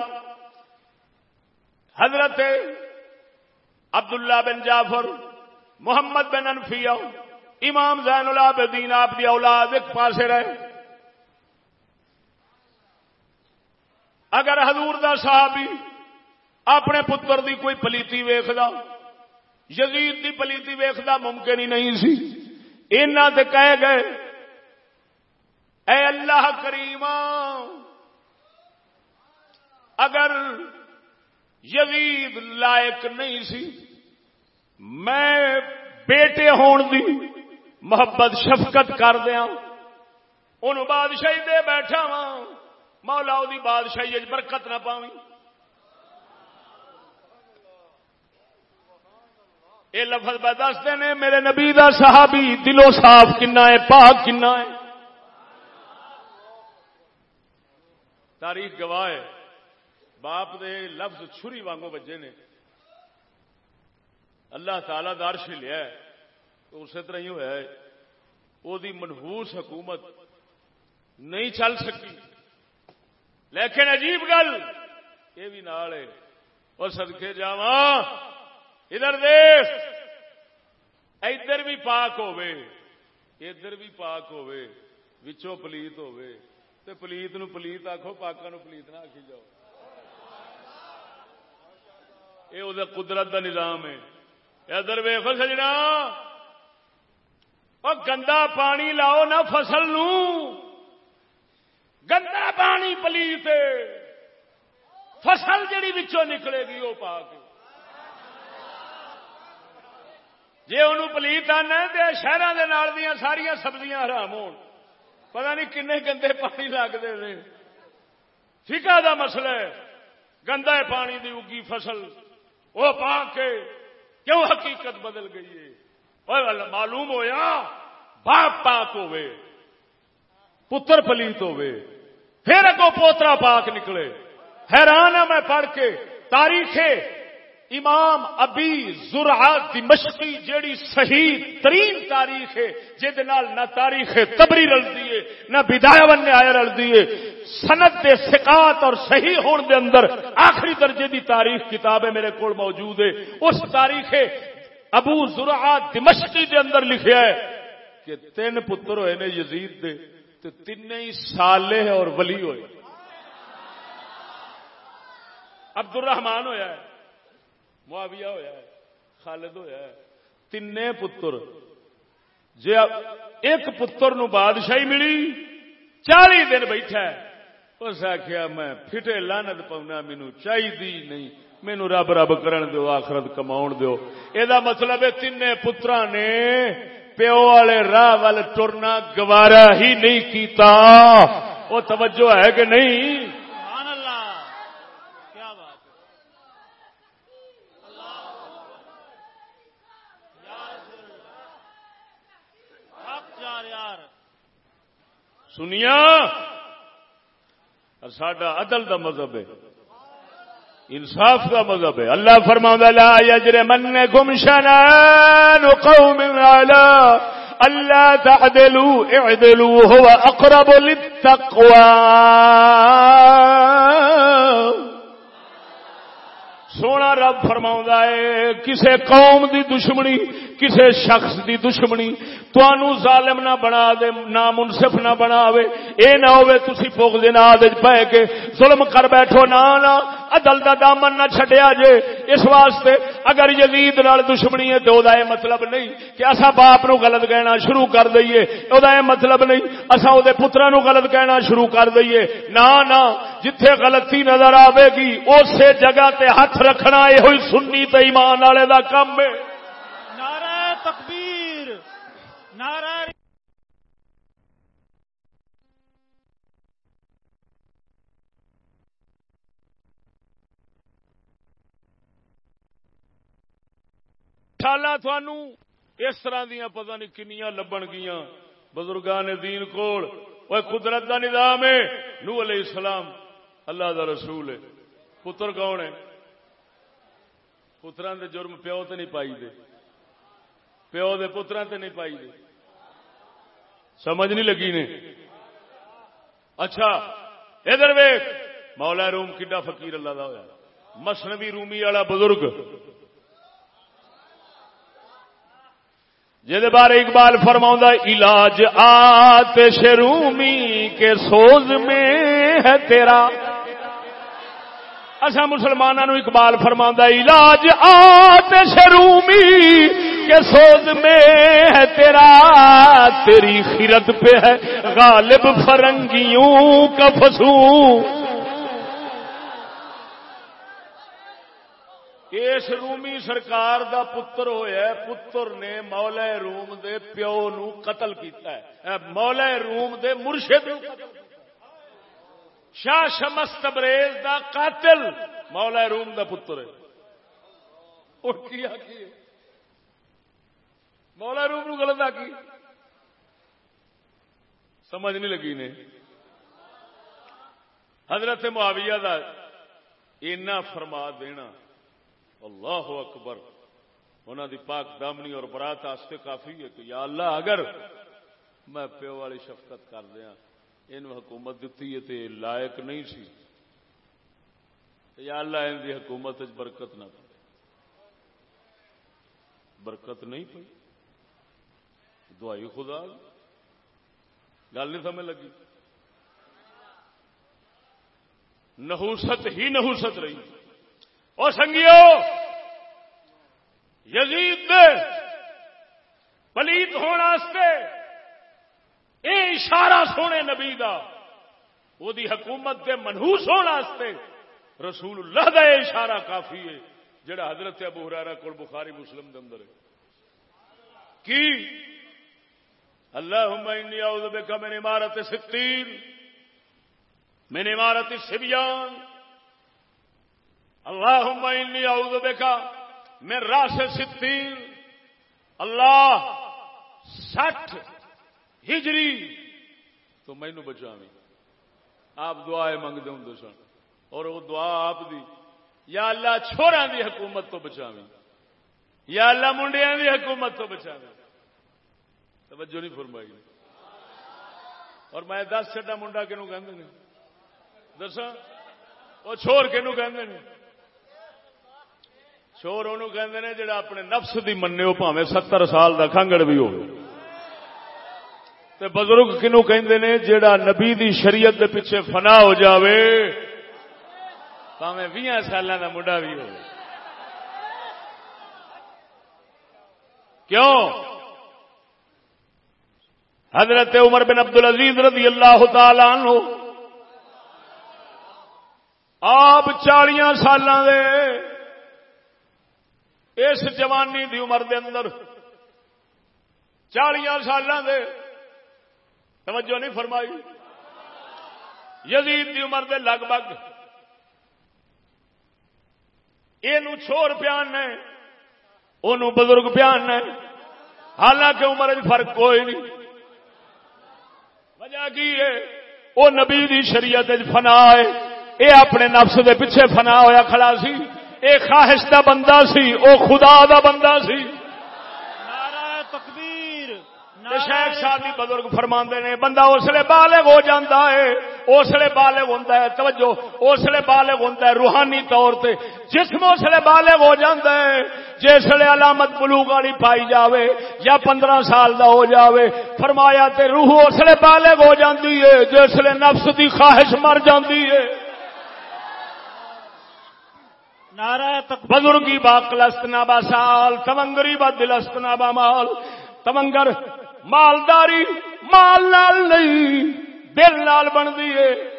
[SPEAKER 1] حضرت عبداللہ بن جعفر، محمد بن انفیہ، امام زین العابدین، آپ کی اولاد ایک پاسے رہے۔ اگر حضور دا صحابی اپنے پتر دی کوئی پلیتی ویخدا یزید دی پلیتی ویخدا ممکن ہی نہیں سی۔ تے کہہ گئے، اے اللہ کریم، اگر یزید لائق نہیں سی، میں بیٹے ہون دی محبت، شفقت کر دیا ان بادشاہی دے بیٹھا وا مولا دی بادشاہی برکت نہ پاوی یہ لفظ دستے نے میرے نبی دا صحابی دلو صاف کنا ہے، پاک کنا ہے۔ تاریخ گواہ ہے۔ باپ دے لفظ چھری وانگو بجے نے۔ اللہ تعالی دارش لیا تو اسی طرح ہی ہوا ہے۔ وہ منہوس حکومت نہیں چل سکی۔ لیکن عجیب گل، یہ بھی نال ہے۔ اور سدکے جا ادھر دیکھ۔ ادھر بھی پاک ہوے ادھر بھی پاک ہوے وچوں پلیت ہوے تے پلیت نو پلیت آخو پاکا نو پلیت نہ آخی جاؤ۔ یہ وہ قدرت دا نظام ہے۔ ادھر ویخو سجنا۔ اور گندا پانی لاؤ نہ فصل نو۔ گندا پانی پلیت فصل جڑی وچوں نکلے گی وہ پا کے جی ان پلیت آنا تو شہروں کے ساریا سبزیاں حرام ہو پتا نہیں کن گندے پانی لگتے ہیں فکا دا مسئلہ ہے۔ گندا پانی دی اگی فصل۔ وہ پا کے کیوں حقیقت بدل گئی ہے؟ معلوم ہویا، باپ پاک ہوے پتر پلیت ہوے پھر اگو پوترا پاک نکلے۔ حیران ہے میں پڑھ کے۔ تاریخ امام ابی زرا دمشقی جیڑی صحیح ترین تاریخ ہے جہد نہ تاریخ تبری رلتی ہے، نہ بدایا ون آیا رلتی ہے۔ سنت دے سکات اور صحیح ہون دے اندر آخری درجے دی تاریخ کتاب ہے میرے کو موجود ہے۔ اس تاریخ ابو زرا دمشقی دے اندر لکھیا ہے کہ تین پتر ہوئے نے یزید دے تو تین ہی سالے اور ولی ہوئے۔ عبد الرحمان ہویا ہے۔ معاویہ ہویا ہے، خالد ہویا ہے تین پتر۔ جی ایک پتر نو بادشاہی ملی، چالی دن بیٹھا ہے۔ اس آخیا میں فٹے لانت پاؤنا مینو چاہیے نہیں۔ مینو رب رب کرن دو آخرت کما دو یہ مطلب ہے تین پترا نے پیو والے راہ وال ٹرنا گوارا ہی نہیں کیتا۔ وہ توجہ ہے کہ نہیں؟ سنیا ساڈا عدل دا مذہب ہے، انصاف کا مذہب ہے۔ اللہ فرما لا یجر من گم شنان قوم علا اللہ تعدلوا، اعدلوا، هو اقرب للتقوى۔ سونا رب فرما ہے، کسے قوم دی دشمنی، کسے شخص دی دشمنی توانو ظالم نہ بنا دے، نہ منصف نہ بنا اے نہ ہوے تسی پوگ دے پے کے، ظلم کر بیٹھو، نہ نہ عدل دا دامن نہ چھڈیا جے، اس واسطے اگر یزید نال دشمنی ہے تے او دا اے مطلب نہیں کہ اسا باپ نو غلط کہنا شروع کر دئیے۔ او دا اے مطلب نہیں، اسا او دے پتراں نو غلط کہنا شروع کر دئیے۔ نہ نہ، جتھے غلطی نظر آوے گی اسی جگہ تے ہاتھ رکھنا اے ہوئی سنی تے ایمان والے دا کم ہے۔
[SPEAKER 2] نعرہ تکبیر، نعرہ
[SPEAKER 1] شالا تھانو اس طرح دیا پتہ نہیں کنیاں لبن گیاں۔ بزرگان دین کول وہ قدرت دا نظام ہے۔ نو علیہ السلام، اللہ دا رسول ہے۔ پتر کون ہے؟ پتران دے جرم پیو تے نہیں پائی دے۔ پیو دے پتران تے نہیں پائی دے۔ سمجھ نہیں لگی نے؟ اچھا ادھر ویخ مولا روم کڈا فقیر اللہ دا ہوا مسنوی رومی والا بزرگ۔ جہد بارے اقبال فرما علاج آتش رومی کے سوز میں ہے تیرا۔ اصا مسلمانوں اقبال فرما علاج آتش رومی کے سوز میں ہے تیرا۔ تیری خیرت پہ ہے، غالب فرنگیوں کا فسوں اس رومی سرکار دا پتر ہویا ہے پتر نے مولا روم دے پیو نو قتل کیتا ہے مولا روم دے مرشد نو شاہ شمس تبریز دا قاتل مولا روم دا پتر ہے کیا کی مولا روم نو غلط آ کی سمجھ نہیں لگی نے حضرت معاویہ دا اینا فرما دینا اللہ اکبر۔ انہوں دی پاک دامنی اور برات آستے کافی ہے کہ یا اللہ اگر میں پیو والی شفقت کر دیا یہ حکومت دیتی ہے تے لائق نہیں سی۔ یا اللہ ان کی حکومت برکت نہ پڑے۔ برکت نہیں پی دعائی خدا گل نہیں سمجھ لگی۔ نحوست ہی نحوست رہی۔ اور سنگیو یزید پلیت ہونے اے اشارہ سونے نبی دا، وہ دی حکومت دے منہوس ہونے رسول اللہ دا اشارہ کافی ہے، جڑا حضرت ابو ہرارا کو بخاری مسلم دے اندر ہے۔ کی؟ اللہ اعوذ بک من عمارت ستیر من عمارت سبیان اللہ اعوذ بک من راس ستیر اللہ سٹھ ہجری۔ تو مینو بچاویں۔ آپ دعائیں منگتے ہوں سن۔ اور وہ دعا آپ دی۔ یا اللہ چھوڑا دی حکومت تو بچاویں۔ یا اللہ منڈیا دی حکومت تو بچاویں۔ توجہ نہیں فرمائی۔ اور میں دس چڈا منڈا کنو کہ دسا وہ چور کنو کہ چور انہوں کہ جڑا اپنے نفس دی مننے پاوے ستر سال دا کھنگڑ بھی ہو تے بزرگ کنو کہندے نے جڑا نبی دی شریعت دے پیچھے فنا ہو جاوے پاوے بھی سال دا مڈا بھی ہو کیوں؟ حضرت عمر بن عبد العزیز رضی اللہ تعالی عنہ آپ چالیاں سالاں دے اس جوانی دی عمر دے اندر چالیا سال دے توجہ نہیں فرمائی۔ یزید دی عمر دے لگ بھگ یہ چھوڑ پیان نے وہ بزرگ پیان نے۔ حالانکہ عمر فرق کوئی نہیں۔ وجہ کی ہے؟ وہ نبی دی شریعت فنا ہے۔ یہ اپنے نفس دے پیچھے فنا ہویا کھڑا سی۔ اے خواہش دا بندہ سی او خدا دا بندہ سی۔ شیخ شادی بزرگ فرما نے بندہ اسلے بالغ ہو جاتا ہے اسلے بالغ ہوتا ہے۔ توجہ اسلے بالغ ہوتا ہے روحانی طور سے جسم اسلے بالغ ہو جاتا ہے جسے علامت بلوک والی پائی جاوے یا پندرہ سال دا ہو جاوے۔ فرمایا تے روح اسلے بالغ ہو جاتی ہے جسے نفس دی خواہش مر جاتی ہے۔ بزرگی با کلستنا با سال، تمنگری با دلستنا با مال۔ تمنگر مالداری، مال نال نہیں، دل نال بن دیے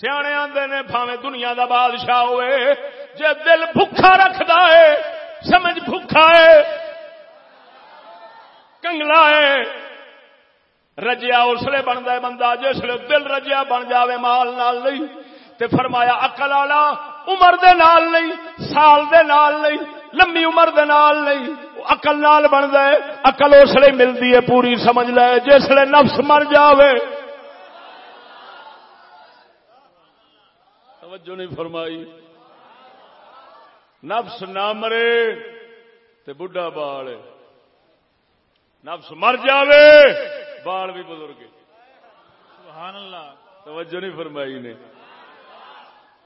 [SPEAKER 1] سیانے آدھے نے بھاوے دنیا دا بادشاہ ہوئے۔ جے دل بھوکھا رکھدا ہے، سمجھ بھوکھا ہے۔ کنگلا ہے۔ رجیا اسلے بنتا ہے بندہ جسے دل رجیا بن جاوے، مال نال نہیں۔ تے فرمایا اقل والا عمر دے نال نہیں، سال دے نال نہیں، لمبی عمر دے نال نہیں اقل نال بن ہے اقل اس لیے ملتی ہے، پوری سمجھ لے، جس لیے نفس مر جاوے. توجہ نہیں فرمائی۔ نفس نہ مرے تے بڈھا بال نفس مر جاوے بال بھی بزرگ سبحان اللہ۔ توجہ نہیں فرمائی نے۔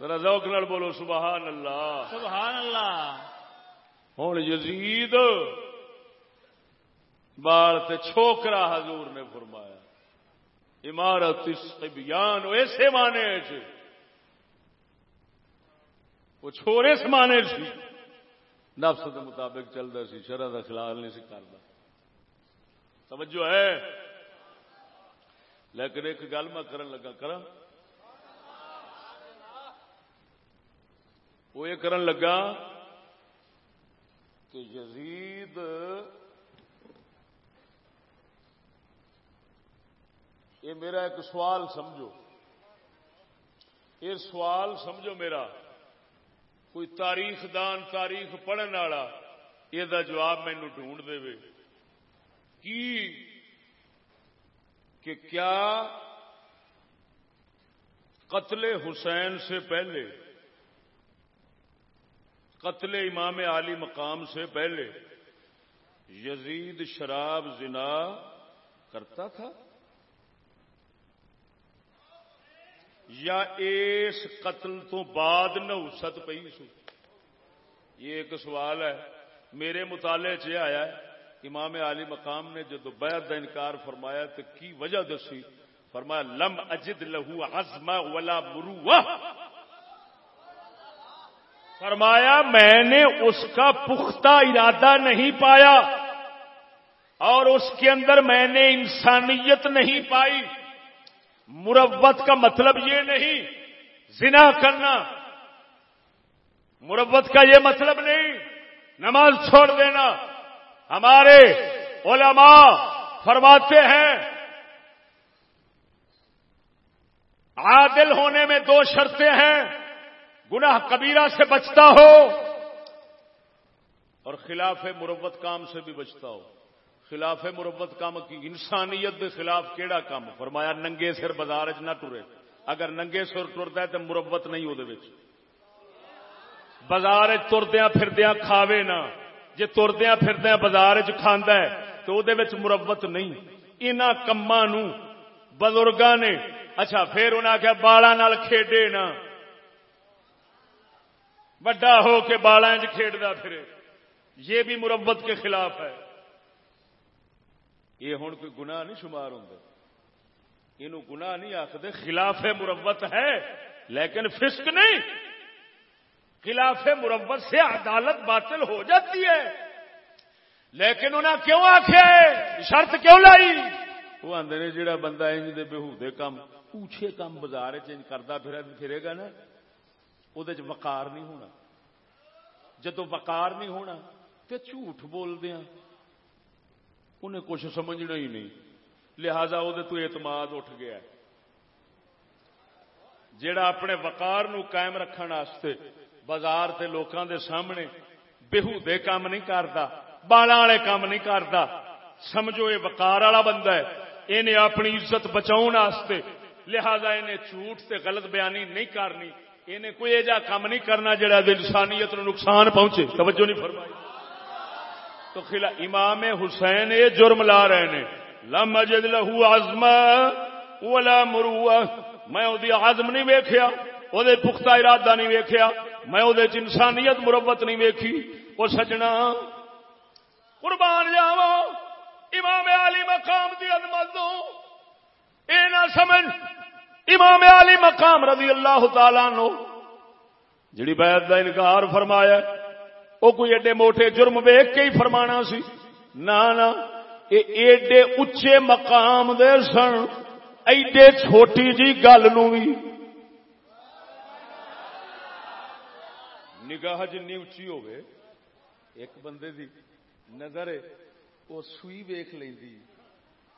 [SPEAKER 1] ذرا ذوق نال بولو سبحان اللہ۔
[SPEAKER 2] سبحان اللہ۔
[SPEAKER 1] ہوں یزید بال تے چھوکرا حضور نے فرمایا۔ عمارت بیان ایسے مانے وہ چھوڑے سمانے سی نفس کے مطابق چلتا سی شرح کا خلاف نہیں سی کرتا توجہ ہے؟ لیکن ایک گل میں کرن لگا کرا وہ یہ کرن لگا کہ یزید یہ میرا ایک سوال سمجھو۔ یہ سوال سمجھو میرا۔ کوئی تاریخ دان، تاریخ پڑھنے والا یہ جواب مینو ڈھونڈ دے۔ کی؟ کہ کیا قتل حسین سے پہلے قتل امام علی مقام سے پہلے یزید شراب زنا
[SPEAKER 3] کرتا تھا؟
[SPEAKER 1] یا اس قتل تو بعد نوست پی سو؟
[SPEAKER 3] یہ ایک سوال ہے۔ میرے مطالعے چ آیا ہے امام علی مقام نے جدو بیعت دا انکار فرمایا تو کی وجہ دسی؟ فرمایا، لم اجد لہو عزم ولا مروہ۔
[SPEAKER 1] فرمایا میں نے اس کا پختہ ارادہ نہیں پایا اور اس کے اندر میں نے انسانیت نہیں پائی۔ مربت کا مطلب یہ نہیں، زنا کرنا۔ مربت کا یہ مطلب نہیں، نماز چھوڑ دینا۔ ہمارے علماء فرماتے ہیں، عادل ہونے میں دو شرطیں ہیں۔ گناہ کبیرہ سے بچتا ہو
[SPEAKER 3] اور خلاف مربت کام سے بھی بچتا ہو۔ خلاف مربت کام کی انسانیت کے خلاف کیڑا کام؟ فرمایا ننگے سر بازار چ نہ ٹرے۔ اگر ننگے سر ٹرتا ہے تو مربت نہیں وہ
[SPEAKER 1] بازار تردیا پھردیا کھاوے نہ۔ جی تردیا پھردیا بازار چ ہے تو وہ مربت نہیں۔ ان کما بزرگ نے اچھا پھر انہیں آخیا بالا کھیڈے نا بڑا ہو کے بالا کھیڈتا پھر یہ بھی مربت کے خلاف ہے۔
[SPEAKER 3] یہ ہوں کوئی گناہ نہیں شمار ہوں یہ گناہ نہیں آخر
[SPEAKER 1] خلاف مربت ہے، لیکن فسق نہیں۔ خلاف مربت سے عدالت باطل ہو جاتی ہے۔ لیکن انہیں کیوں آخیا شرط کیوں لائی؟
[SPEAKER 3] وہ آدھے نے جہاں بندہ انج دے بہودے کام پوچھے کام بازار کرتا پھرے گا نا۔ وہ وقار نہیں ہونا جدو وقار نہیں ہونا تو جھوٹ بول دیا انہیں کچھ سمجھنا ہی نہیں لہذا وہ اعتماد اٹھ گیا
[SPEAKER 1] جڑا اپنے وقار نو قائم رکھنے بازار سے لوگوں دے سامنے بہودے کام نہیں کرتا بالا والے کام نہیں کرتا سمجھو یہ وقار والا بندہ ہے انہیں اپنی عزت بچاؤ لہذا انہیں جھوٹ سے غلط بیانی نہیں کرنی انہیں کوئی ایجا کام نہیں کرنا جڑا انسانیت نو نقصان پہنچے۔ توجہ نہیں فرمائی۔ تو خلا امام حسین یہ جرم لا رہے ہیں لم اجد لہو عزم ولا مروا میں وہ عزم نہیں ویکھیا وہ پختہ ارادہ نہیں ویکھیا، میں وہ انسانیت مربت نہیں ویکھی۔ وہ سجنا، قربان جاو امام علی مقام دی عظمت دو اے نہ سمجھ۔ امام علی مقام رضی اللہ تعالی نو جڑی بیعت دا انکار فرمایا وہ کوئی ایڈے موٹے جرم ویک کے ہی فرمانا سی۔ نہ ایڈے اچے مقام دے سن، ایڈے چھوٹی جی گل نو بھی نگاہ جنی اچھی ہوگی ایک بندے دی نظر وہ سوئی ویخ لینی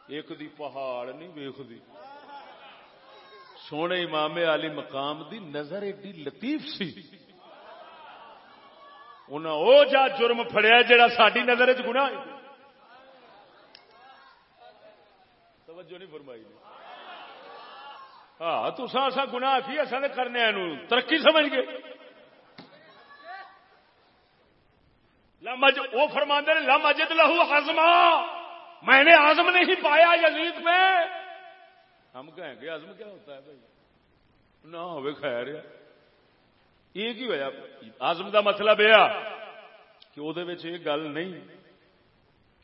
[SPEAKER 1] ایک دی پہاڑ نہیں ویخ دی سونے امام علی مقام دی نظر ایڈی لطیف سی۔ انہیں او جا جرم فڑیا جڑا ساری نظر چ گنا توجہ نہیں فرمائی ہاں تو سا گنا کی اصل کرنے ترقی سمجھ گئے۔ لمج وہ فرما نے لمجد لہو ہزما میں نے آزم نہیں پایا یزید میں۔ ہم کہیں گے آزم کیا ہوتا ہے بھائی؟ نہ ہوئے خیر یہ کی ہوا آزم کا مطلب یہ کہ وہ گل نہیں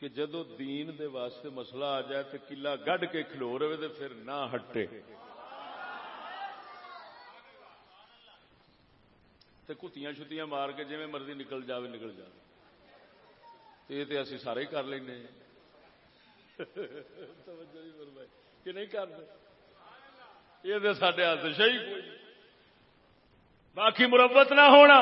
[SPEAKER 1] کہ جدو دین دے واسطے مسئلہ آ جائے تو کلا گڈ کے کھلو رہے تو پھر نہ ہٹے۔ کتیاں شتیاں مار کے جی مرضی نکل جاوے نکل جائے یہ تو اسی سارے ہی کر لیں کہ نہیں کرتے؟ یہ تو سارے ہاتھ شہی کوئی باقی مربت نہ ہونا۔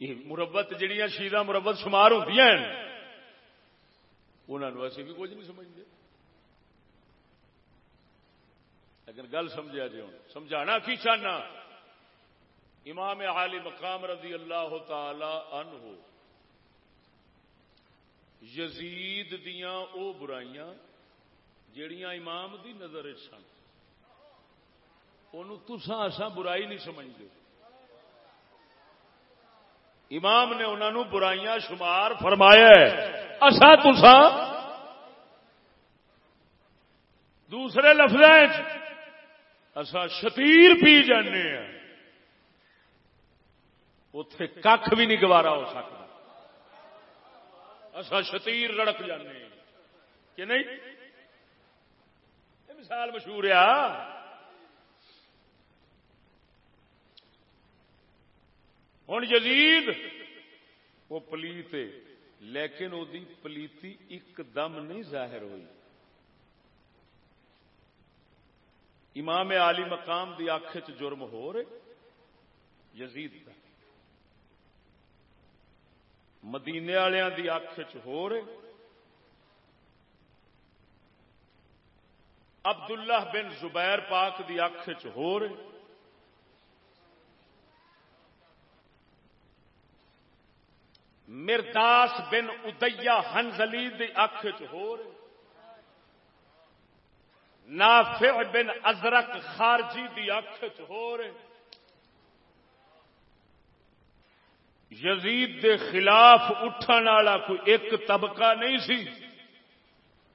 [SPEAKER 1] یہ مربت جہیا شیرا مربت شمار ہوتی ہیں انہوں اسی بھی کچھ نہیں سمجھتے لیکن گل سمجھا جی ہوں سمجھانا کی چاہنا؟ امام عالی مقام رضی اللہ تعالی عنہ۔ یزید دیاں او برائیاں جڑیاں امام دی نظر سن۔ ان تسا ایسا برائی نہیں سمجھتے امام نے انہوں برائیاں شمار فرمایا اصا تسا دوسرے لفظ اصا شتیر پی جانے اتے کھ بھی نہیں گوارا ہو سکتا۔ اصا شتیر رڑک جانے کہ نہیں؟ یہ مثال مشہور آ ہوں یزید، وہ پلیت لیکن وہ پلیتی ایک دم نہیں ظاہر ہوئی۔ امام علی مقام دی اکھ چ جرم ہو رہے۔ یزید کا مدینے والوں کی اکھ ہو رہے۔ عبداللہ بن زبیر پاک دی اکھ چ ہو رہے۔ مرداس بن ادیا ہنزلی دی اکھ ہو رہے۔ نافع بن ازرک خارجی دی اکھ چ ہو رہے۔ یزید دے خلاف اٹھن والا کوئی ایک طبقہ نہیں سی۔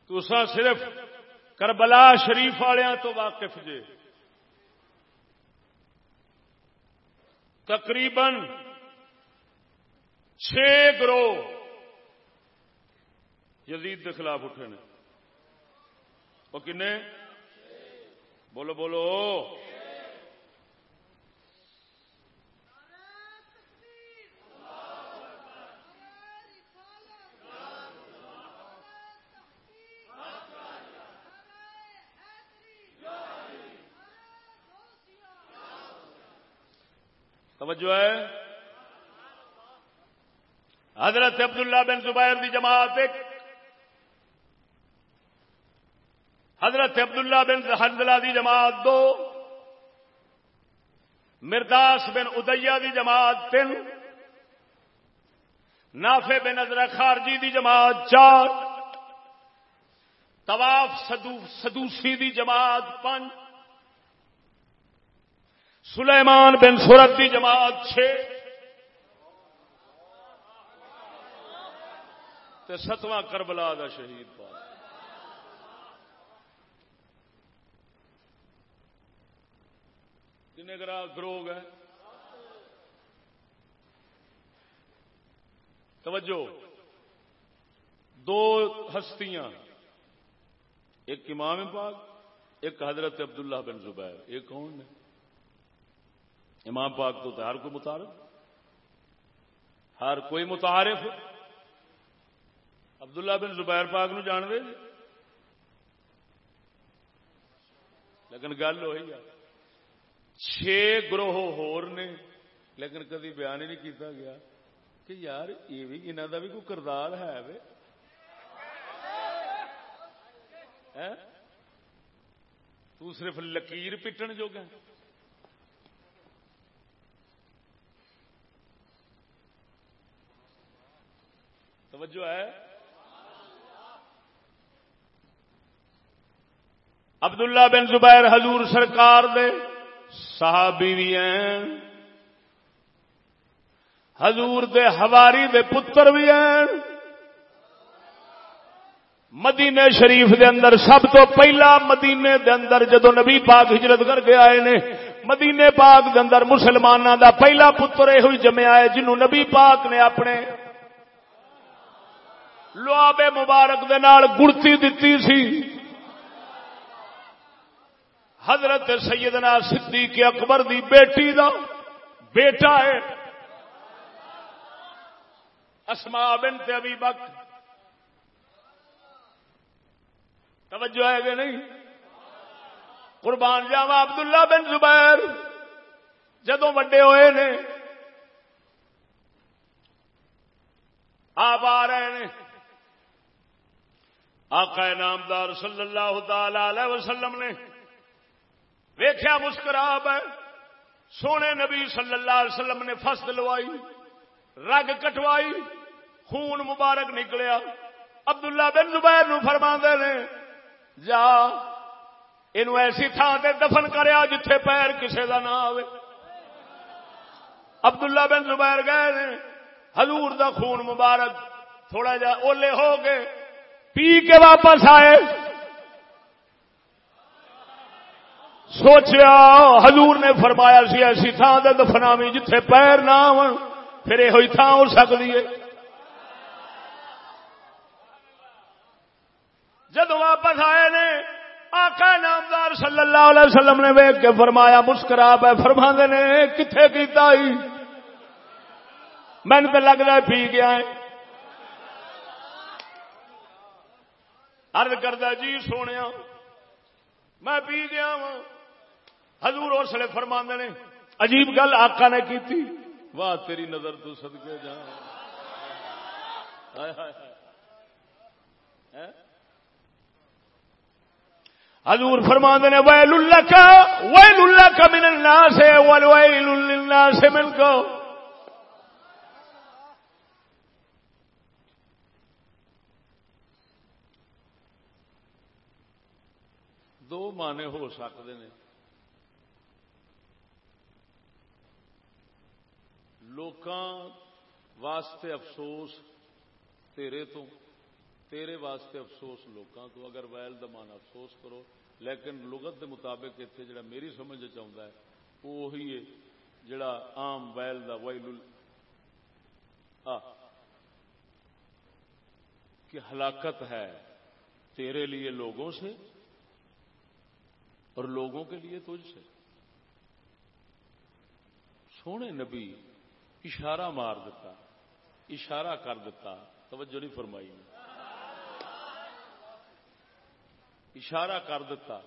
[SPEAKER 1] تو صرف کربلا شریف والوں تو واقف جے۔ تقریباً چھ گروہ یزید کے خلاف اٹھے نے۔ وہ کنے؟ بولو بولو۔ توجہ ہے۔ حضرت عبداللہ بن زبیر دی جماعت ایک۔ حضرت عبداللہ بن حنزلہ دی جماعت دو۔ مرداس بن ادیا دی جماعت تین۔ نافع بن نظر خارجی دی جماعت چار۔ طواف سدوسی دی جماعت پانچ سلیمان بن سورت دی جماعت چھ ستواں کربلا دا شہید پا۔ کن گرا گروگ ہے؟ توجہ۔ دو ہستیاں۔ ایک امام پاک، ایک حضرت عبداللہ بن زبیر۔ ایک کون ہے؟ امام پاک تو ہر کوئی متعارف؟ ہر کوئی متعارف؟ عبداللہ بن زبیر پاک نو جان دے جی؟ لیکن گل ہوئی ہے چھ گروہ ہور نے، لیکن کدی بیان ہی نہیں کیتا گیا کہ یار یہ بھی انہوں کا بھی کوئی کردار ہے وے۔ ہاں؟ تو صرف لکیر پٹن جو گا توجہ ہے؟ عبداللہ بن زبیر حضور سرکار دے صحابی بھی ہیں، حضور دے ہواری دے پتر بھی ہیں۔ مدینے شریف دے اندر سب تو پہلا مدینے دے اندر جدو نبی پاک ہجرت کر کے آئے نے مدینے پاک دے اندر مسلمانوں دا پہلا پتر یہ جمع آئے جنہوں نبی پاک نے اپنے لواب مبارک دے نال گڑتی دتی سی۔ حضرت سیدنا صدیق اکبر دی بیٹی دا بیٹا ہے۔ اسما بنت ابھی بک توجہ ہے کہ نہیں؟ قربان جاوا عبداللہ بن زبیر۔ جدو وڈے ہوئے نے، آپ آ رہے ہیں آقا نامدار صلی اللہ تعالی علیہ وسلم نے ویخیا مسکرا ہے، سونے نبی صلی اللہ علیہ وسلم نے فصل لوائی، رگ کٹوائی، خون مبارک نکلیا۔ عبداللہ بن زبیر نو فرما نے، جا یہ ایسی تھان سے دفن کریا جتھے پیر کسے کا نہ آئے عبداللہ بن زبیر گئے نے، حضور دا خون مبارک تھوڑا جا اولے ہو گئے پی کے واپس آئے۔ سوچیا، حضور نے فرمایا سی، ایسی تھان دے دفناوی جتھے پیر نہ آن پھر یہ تھان ہو سکتی ہے۔ جدو واپس آئے نے، آقا نامدار صلی اللہ علیہ وسلم نے ویگ کے فرمایا، مسکرا پہ فرما نے کتنے کیتا ہی؟ میں تو لگتا ہے پی گیا ہے۔ ارد کردہ جی سونے میں پی گیا وا حضور اس لیے فرما نے، عجیب گل آقا نے کی تھی واہ، تیری نظر تو صدقے جا۔ ہاں؟ حضور فرما نے، ویل اللہ کا ویل اللہ کا من الناس ہے ویل للناس من کو دو مانے ہو سکتے ہیں لوکاں واسطے افسوس تیرے تو تیرے واسطے افسوس لوکاں تو اگر ویل دمان افسوس کرو لیکن لغت دے مطابق اتنے جڑا میری سمجھ چاہتا ہے وہی ہے جڑا عام ویل دا ویل کہ ہلاکت ہے تیرے لیے لوگوں سے اور لوگوں کے لیے تجھ سے۔ سونے نبی اشارہ مار دیتا، اشارہ کر دیتا، توجہ نہیں فرمائی۔ اشارہ کر دیتا۔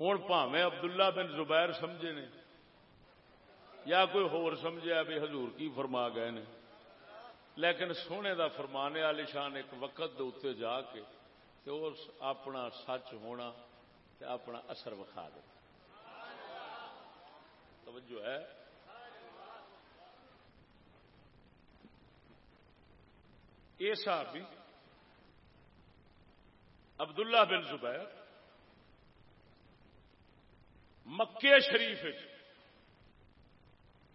[SPEAKER 1] ہوں پاوے عبداللہ بن زبیر سمجھے نے، یا کوئی ہور سمجھا بھی حضور کی فرما گئے نے۔ لیکن سونے دا فرمانے والی شان ایک وقت دے جا کے اس اپنا سچ ہونا تے اپنا اثر وکھا دے۔ توجہ ہے۔ یہ صحابی، عبداللہ بن زبیر مکے شریف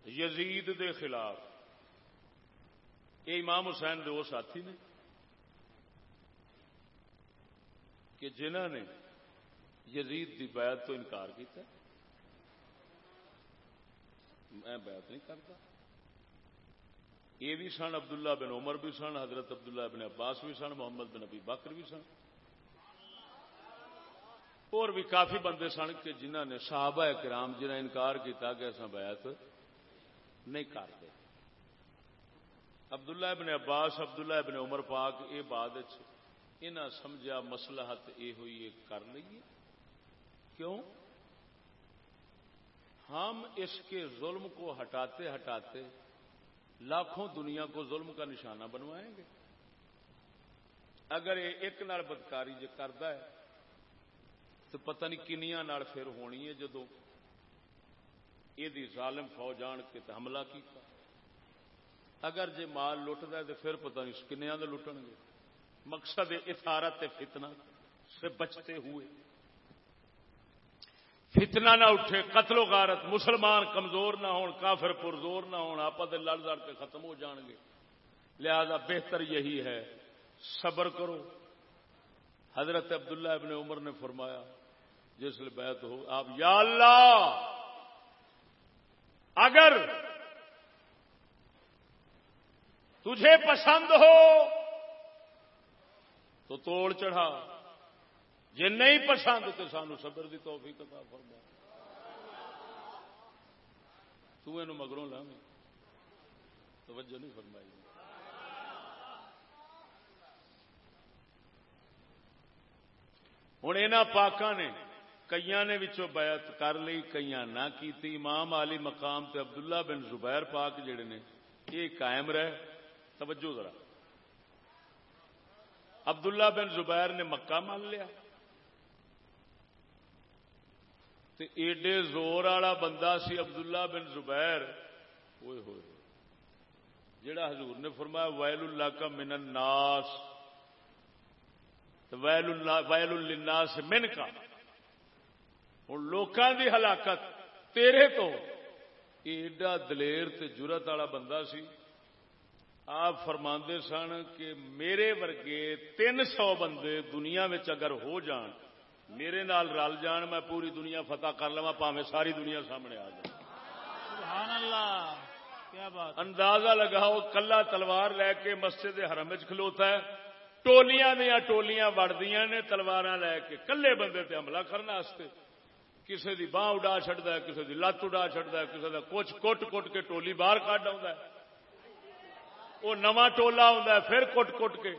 [SPEAKER 1] یزید دے خلاف یہ امام حسین دے وہ ساتھی نے کہ جنہ نے یزید کی بیعت تو انکار کیا میں بیعت نہیں کرتا۔ یہ بھی سن، عبداللہ بن عمر بھی سن، حضرت عبداللہ بن عباس بھی سن، محمد بن ابی بکر بھی سن۔ اور بھی کافی بندے سن کہ جنہ نے صحابہ کرام جنہیں انکار کیا کہ اصا بیعت نہیں کرتے۔ عبداللہ ابن عباس، عبداللہ ابن عمر پاک یہ بعد انہیں سمجھا مسلحت یہ ہوئی کر لیے۔ کیوں؟ ہم اس کے ظلم کو ہٹاتے ہٹاتے لاکھوں دنیا کو ظلم کا نشانہ بنوائیں گے۔ اگر یہ ایک نال بدکاری جو کرتا ہے، تو پتہ نہیں کنیا نال پھر ہونی ہے جدو یہ ظالم فوج آن کے حملہ کیتا۔ اگر جے مال لٹ ہے تو پھر پتہ نہیں کنیا دے لٹن گے۔ مقصد اثارت فتنہ سے بچتے ہوئے۔ فتنہ نہ اٹھے، قتل و غارت، مسلمان کمزور نہ ہون، کافر پرزور نہ ہون آپ لڑ لڑ کے ختم ہو جان گے۔ لہذا بہتر یہی ہے، صبر کرو۔ حضرت عبداللہ ابن عمر نے فرمایا، جس لیے بیعت ہو، آپ یا اللہ، اگر تجھے پسند ہو تو توڑ چڑھا۔ جی نہیں پسند تو سانو صبر دی توفیق عطا فرما۔ تو اینو مگروں لا توجہ نہیں فرمائی۔ ہوں یہاں پاکاں نے کئی نے بیعت کر لی کئی نہ کی امام علی مقام تے عبداللہ بن زبیر پاک جڑے نے، یہ قائم رہے۔ توجہ ذرا۔ عبداللہ بن زبیر نے مکہ مان لیا۔ تے ایڈے زور والا بندہ سی عبداللہ بن زبیر۔ ہوئے ہوئے۔ جڑا حضور نے فرمایا، ویل اللہ کا من الناس۔ ویل اللہ ویل الناس من کا۔ ہوں لوکاں دی ہلاکت تیرے تو۔ ایڈا دلیر تے جرت والا بندہ سی۔ آپ فرماندے سن کہ میرے ورگے تین سو بندے دنیا اگر ہو جان میرے نال رل جان میں پوری دنیا فتح کر لوا پاوے ساری دنیا سامنے آ جائے
[SPEAKER 2] سبحان اللہ کیا بات۔
[SPEAKER 1] اندازہ لگاؤ کلا تلوار لے کے مسجد حرم چ کھلوتا ہے ٹولیاں دیا ٹولیاں وڑدیاں نے تلوار لے کے کلے بندے تے حملہ کرنے کسی دی باہ اڈا چڑھتا ہے کسی دی لت اڈا چڑھتا ہے کسی کا کچھ کٹ کٹ کے ٹولی باہر کٹ آ وہ نواں ٹولا ہوں پھر کٹ کٹ کے۔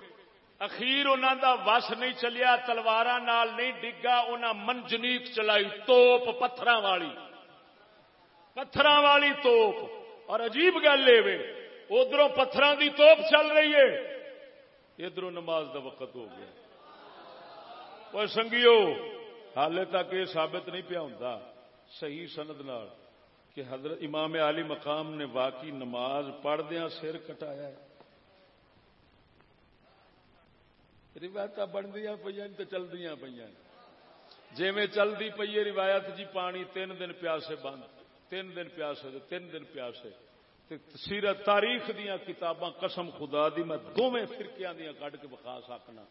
[SPEAKER 1] اخیر انہوں دا وس نہیں چلیا تلوار نہیں ڈگا انہیں منجنیک چلائی توپ پتھر والی۔ پتھر والی توپ۔ اور عجیب گل یہ ادھر پتھر دی توپ چل رہی ہے۔ ادھر نماز دا وقت ہو گیا۔ وہ سنگیو، حالے تک یہ ثابت نہیں پیا ہوں صحیح سند نال۔ کہ حضرت امام علی مقام نے واقعی نماز پڑھدیا سر کٹایا روایت بنتی پہ چلتی پہ جی میں چلتی پی ہے روایت جی پانی تین دن پیاسے بند، تین دن پیاسے تین دن پیاسے۔ سیرت تاریخ دیا کتاباں قسم خدا دی، میں دونوں فرقیاں دیا کڈ کے بخا سکنا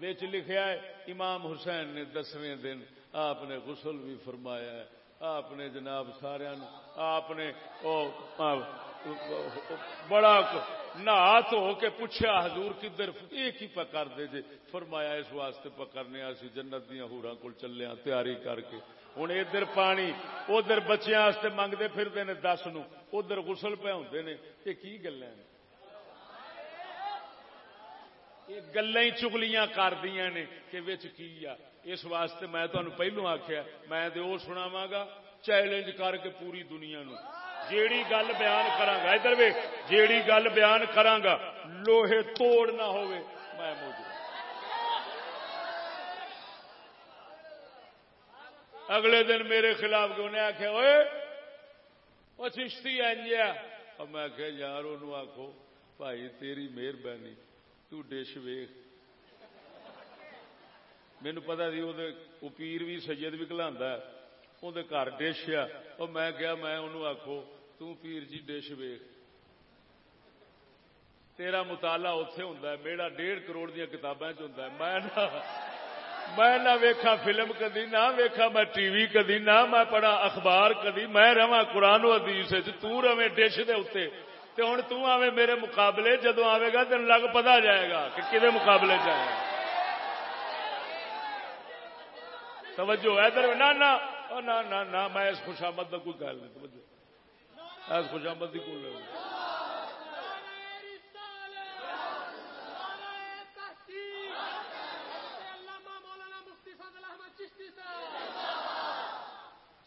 [SPEAKER 1] بچ لکھا ہے، امام حسین نے دسویں دن آپ نے غسل بھی فرمایا ہے۔ آپ نے جناب سارا آپ نے بڑا نہا دھو کے پوچھا، حضور کدھر ایک ہی پکڑ دے جے۔ فرمایا، اس واسطے پکڑنے اسی جنت دیا ہورا کو چلے تیاری کر کے۔ ہوں ادھر پانی، ادھر بچیا منگتے پھرتے ہیں دس نو۔ ادھر گسل پہ ہوں نے۔ یہ کی گلا گلا چگلیاں کر دیا نے کہ کی آ؟ اس واسطے میں تمہیں پہلو آخیا میں وہ سناوا گا، چیلنج کر کے پوری دنیا نو جیڑی گل بیان کرانگا ادھر وے جیڑی گل بیان کرانگا لوہے توڑ نہ ہوئے میں موجود اگلے دن میرے خلاف انہیں آخیا ہوئے وہ چشتی اینجیا اور میں آخیا یار، انہوں آخو بھائی، تیری مہربانی۔ تو ڈش ویخ مینو پتا سی وہ پیر بھی سید بھی کلا اندر گھر ڈش آ میں کیا میں آخو تیر جی ڈش ویخ تیرا مطالعہ اتے ہوں میرا ڈیڑھ کروڑ دیا کتابیں میں میں نہ ویکھا فلم کدی نہ ویکھا میں ٹی وی کدی نہ میں پڑھا اخبار کدی میں رہا قرآن ادیس تے ڈش دے اتنے تو ہوں تے میرے مقابلے جدو آئے گا تین لگ پتا جائے گا کہ کدے مقابلے جائے توجہ ادھر نہ نہ نہ میں اس خوشامد کا کوئی گل نہیں، توجہ۔ اس خوشامد کی کوئی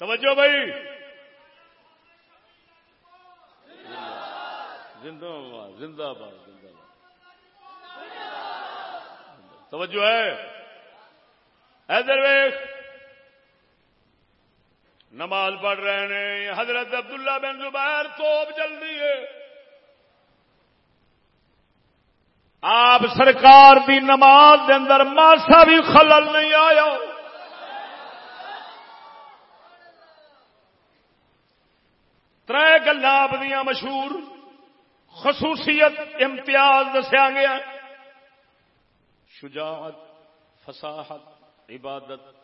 [SPEAKER 1] توجہ بھائی۔ زندہ باد زندہ باد زندہ باد۔ توجہ ہے؟ حیدر ویخ نماز پڑھ رہے ہیں، حضرت عبداللہ بن زبیر توپ جلدی ہے۔ آپ سرکار دی نماز دے اندر ماسا بھی خلل نہیں آیا۔ تر گلا اپنی مشہور۔ خصوصیت امتیاز دسیا گیا۔ شجاعت، فصاحت، عبادت۔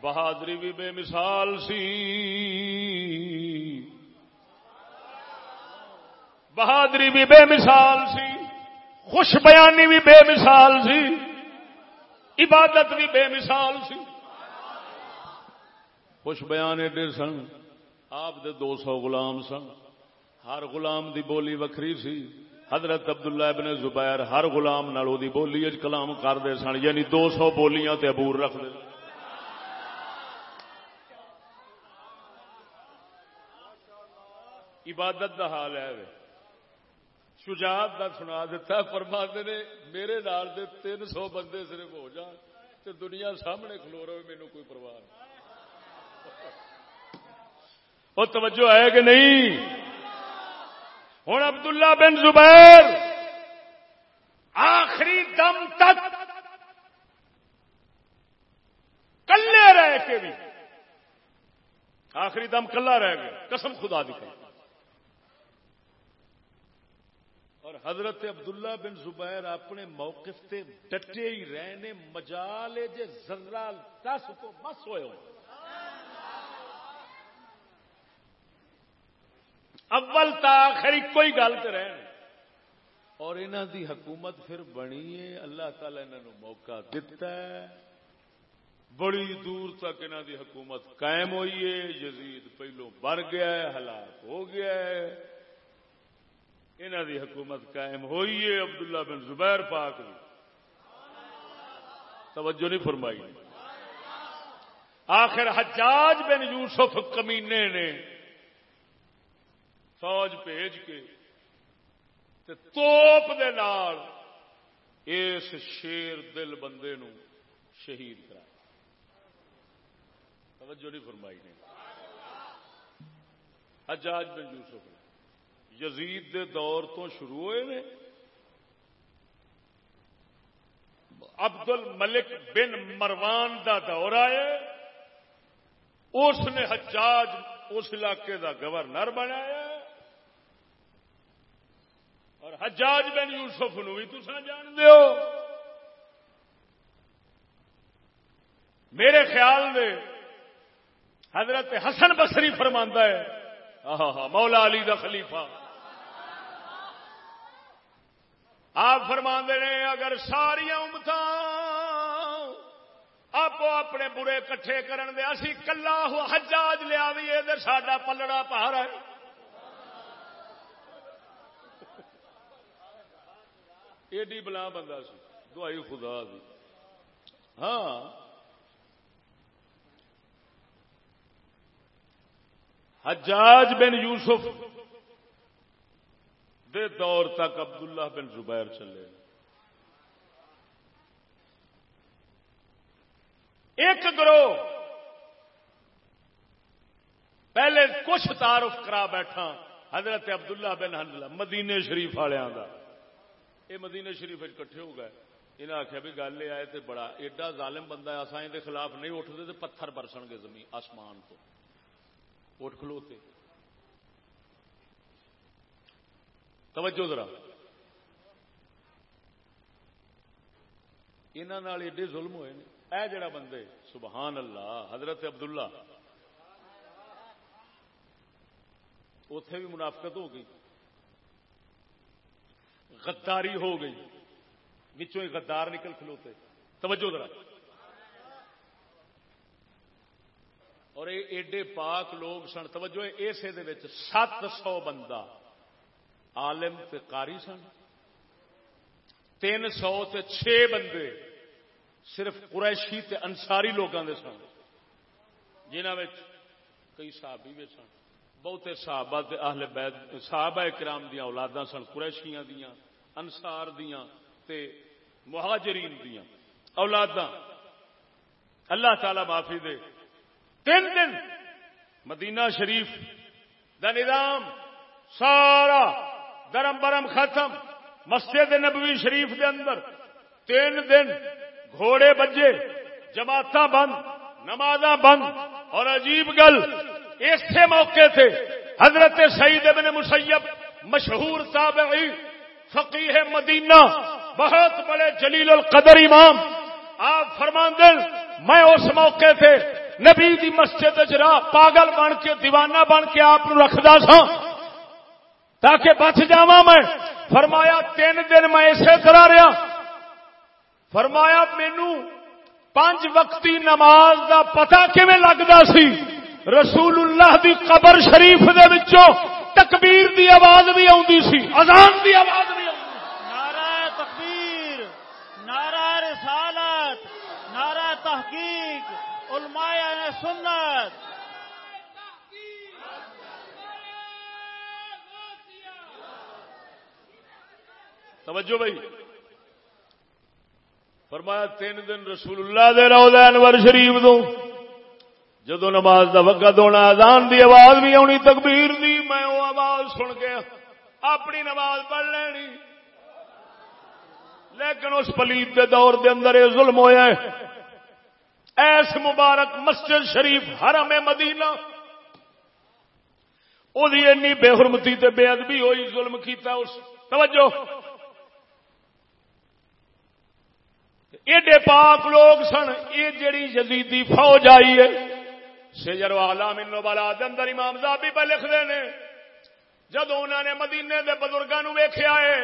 [SPEAKER 1] بہادری بھی بے مثال سی۔ بہادری بھی بے مثال سی۔ خوش بیانی بھی بے مثال سی۔ عبادت بھی بے مثال سی۔ خوش بیان ایڈے سن، آپ دے دو سو غلام سن۔ ہر غلام دی بولی وکری سی۔ حضرت عبداللہ ابن زبیر ہر غلام نالو دی بولی اج کلام کرتے سن یعنی دو سو بولیاں تے ابور رکھتے عبادت دا حال ہے شجاعت دا سنا دیتا فرما نے، میرے نال دے تین سو بندے صرف ہو جان تو دنیا سامنے کھلو رہے مینو کوئی پرواہ نہیں۔ وہ توجہ ہے کہ نہیں؟ ہوں عبداللہ بن زبیر آخری دم تک کلے رہ کے بھی آخری دم کلا رہ گیا، قسم خدا دی اور حضرت عبداللہ بن زبیر اپنے موقف تے ڈٹے ہی رہنے مجالے جے ذرا دس تو بس ہوئے ہو اول تا آخر کوئی گل تو رہن اور انہوں دی حکومت پھر بنی ہے۔ اللہ تعالی انہوں موقع دیتا ہے۔ بڑی دور تک انہوں دی حکومت قائم ہوئی ہے۔ یزید پہلو بر گیا ہے، ہلاک ہو گیا ہے۔ انہوں دی حکومت قائم ہوئی ہے۔ عبداللہ بن زبیر پاک بھی توجہ نہیں فرمائی۔ آخر حجاج بن یوسف کمینے نے فوج بھیج کے توپ دے نال اس شیر دل بندے نو شہید کرا۔ توجہ نہیں فرمائی نے۔ حجاج بن یوسف یزید دے دور تو شروع ہوئے نے۔ عبد الملک بن مروان دا دور آئے۔ اس نے حجاج اس علاقے دا گورنر بنایا اور حجاج بن یوسف نو بھی تسا جان دیو۔ میرے خیال دے حضرت حسن بسری فرما ہے۔ مولا علی دا خلیفہ۔ آپ فرما نے، اگر ساریا امت آپ اپنے برے کٹھے کرن دے، اسی کلا حجاج لیا بھی یہ ساڈا پلڑا پہاڑ ہے۔ ایڈی بلا بندہ سی، دعائی خدا دی۔ ہاں۔ حجاج بن یوسف دے دور تک عبداللہ بن زبیر چلے۔ ایک گروہ پہلے کچھ تعارف کرا بیٹھا، حضرت عبداللہ بن حنلہ مدینے شریف والوں کا یہ مدینہ شریف کٹھے ہو گئے۔ انہیں آخیا بھی گل یہ آئے تو بڑا ایڈا ظالم بندہ آسان کے خلاف نہیں اٹھتے تو پتھر برسن گے زمین، آسمان تو۔ اٹھ کھلوتے توجہ ذرا۔ یہاں ایڈے ظلم ہوئے اے جڑا بندے سبحان اللہ، حضرت عبداللہ۔ اتے بھی منافقت ہو گئی۔ غداری ہو گئی۔ بچوں غدار نکل کھلوتے۔ توجہ ذرا۔ اور ایڈے پاک لوگ سن، توجہ اسے سات سو بندہ عالم تے قاری سن۔ تین سو تے چھ بندے صرف قریشی تے انساری لوگوں دے سن جنہ کئی صحابی بھی سن۔ بہتے صحابہ تے اہل بیت صحابہ کرام دیا اولاداں سن، قریشیاں دیاں انسار دیاں تے مہاجرین دیاں، اولاداں۔ اللہ تعالی معافی دے۔ تین دن مدینہ شریف دا نظام سارا درم برم ختم۔ مسجد نبوی شریف دے اندر تین دن گھوڑے بجے جماعت بند نماز بند اور عجیب گل اسی موقع تھے، حضرت سعید ابن مسیب، مشہور تابعی فقیح مدینہ، بہت بڑے جلیل القدر امام۔ آپ فرماندل میں اس موقع تھے، نبی دی مسجد جرا پاگل بن کے، دیوانہ بن کے آپ رکھدا سا، تاکہ بچ جا میں۔ فرمایا، تین دن میں اسی طرح رہا۔ فرمایا مینو پانچ وقتی نماز دا پتا کیون لگتا سی؟ رسول اللہ دی قبر شریف دے وچوں تکبیر دی آواز بھی آتی سی اذان دی آواز بھی
[SPEAKER 2] نعرہ تکبیر نعرہ رسالت نعرہ تحقیق علماء سنت۔
[SPEAKER 1] توجہ بھائی۔ فرمایا تین دن رسول اللہ دے روضہ انور شریف دو جدو نماز کا وقت ہونا آزان دی آواز بھی آنی، تکبیر دی، میں وہ آواز سن کے اپنی نماز پڑھ لینی۔ لیکن اس پلیت کے دور دے اندر یہ ظلم ہوا ایس مبارک مسجد شریف حرم مدینہ۔ وہی اینی بے حرمتی تے بے ادبی ہوئی ظلم کیتا اس۔ توجہ۔ ایڈے پاک لوگ سن، یہ جڑی یزیدی فوج آئی ہے سجر والا منو بالا اندر امام زابی پہ لکھتے ہیں جدو انہوں نے مدینے دے بزرگوں ویخیا ہے،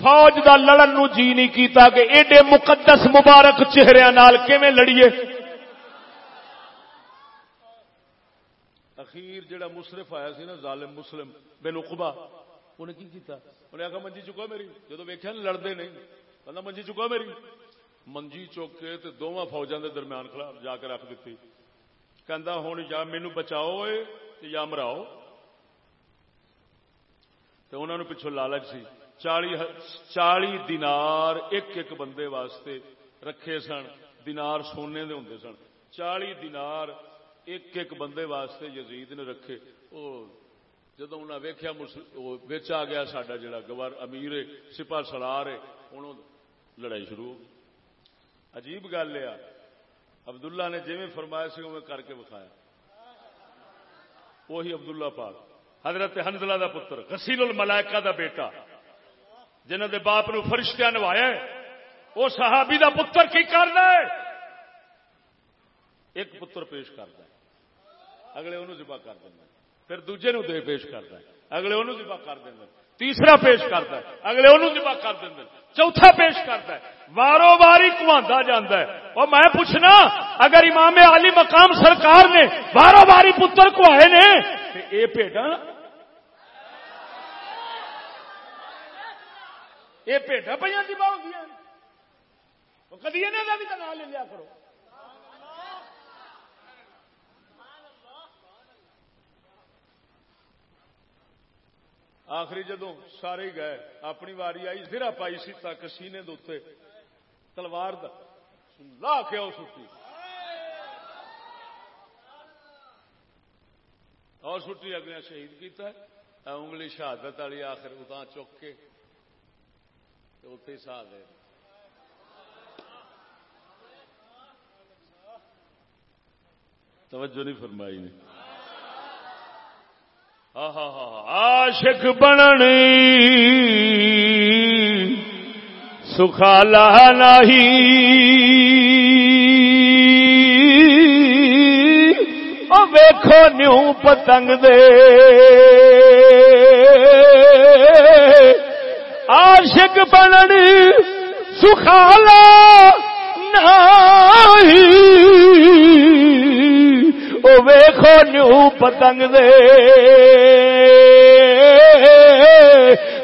[SPEAKER 1] فوج دا لڑن نو جی نہیں کیتا کہ ایڈے مقدس مبارک چہرے نال کیویں لڑیے۔ اخیر جڑا مصرف آیا سی نا، ظالم مسلم بن اقبا انہیں کی کیتا؟ انہیں آخا منجی چکا میری۔ جدو ویکیا نا لڑتے نہیں۔ کہنا منجی چکا میری۔ منجی چک کے تے دونوں فوجوں دے درمیان کھلا جا کے رکھ دیتی کہندا ہوں یا مینو بچاؤ یا مراؤ تو انہوں نے پچھو لالچ سی چالی چالی دینار ایک ایک بندے واسطے رکھے سن دینار سونے دے ہوں سن چالی دینار ایک ایک بندے واسطے یزید نے رکھے وہ جدو انہیں ویخیا بچ آ گیا سڈا جڑا گور امیر سپا سلار ہے انہوں لڑائی شروع ہو عجیب گل ہے عبداللہ نے جی فرمایا سی میں کر کے بکھایا وہی عبداللہ پاک۔ حضرت حنزلہ دا پتر، غسیل الملائکہ دا بیٹا۔ جنہ دے باپ نو فرشتہ نوایا وہ صحابی دا پتر کی کرنا ہے؟ ایک پتر پیش کرتا ہے۔ اگلے انہوں ذبح کر دینا پھر دوجے نو دے پیش کرتا ہے۔ اگلے انہوں ذبح کر دینا تیسرا پیش کرتا ہے، اگلے انہوں ذبح کر دینا چوتھا پیش کرتا ہے وارو واری کماندا جانا ہے۔ اور میں پوچھنا، اگر امام علی مقام سرکار نے وارو واری پتر کو نے اے پیٹا یہ پیٹا پہ ذبح ہو گیا کدی انہوں کا بھی تو نام لے لیا کرو۔ آخری جدو سارے گئے، اپنی واری آئی زرا پائی سی تک سینے دے تلوار لا کے آؤ سٹی۔ اور سٹی، اگلے شہید کیتا ہے۔ انگلی شہادت والی آخر اتنا چک کے اتے سا دے۔ توجہ نہیں فرمائی نہیں عاشق بننی سکھالا نہیں ویکھو نیو پتنگ دے. عاشق بننی سکھالا نہیں ویخو نیو پتنگ دے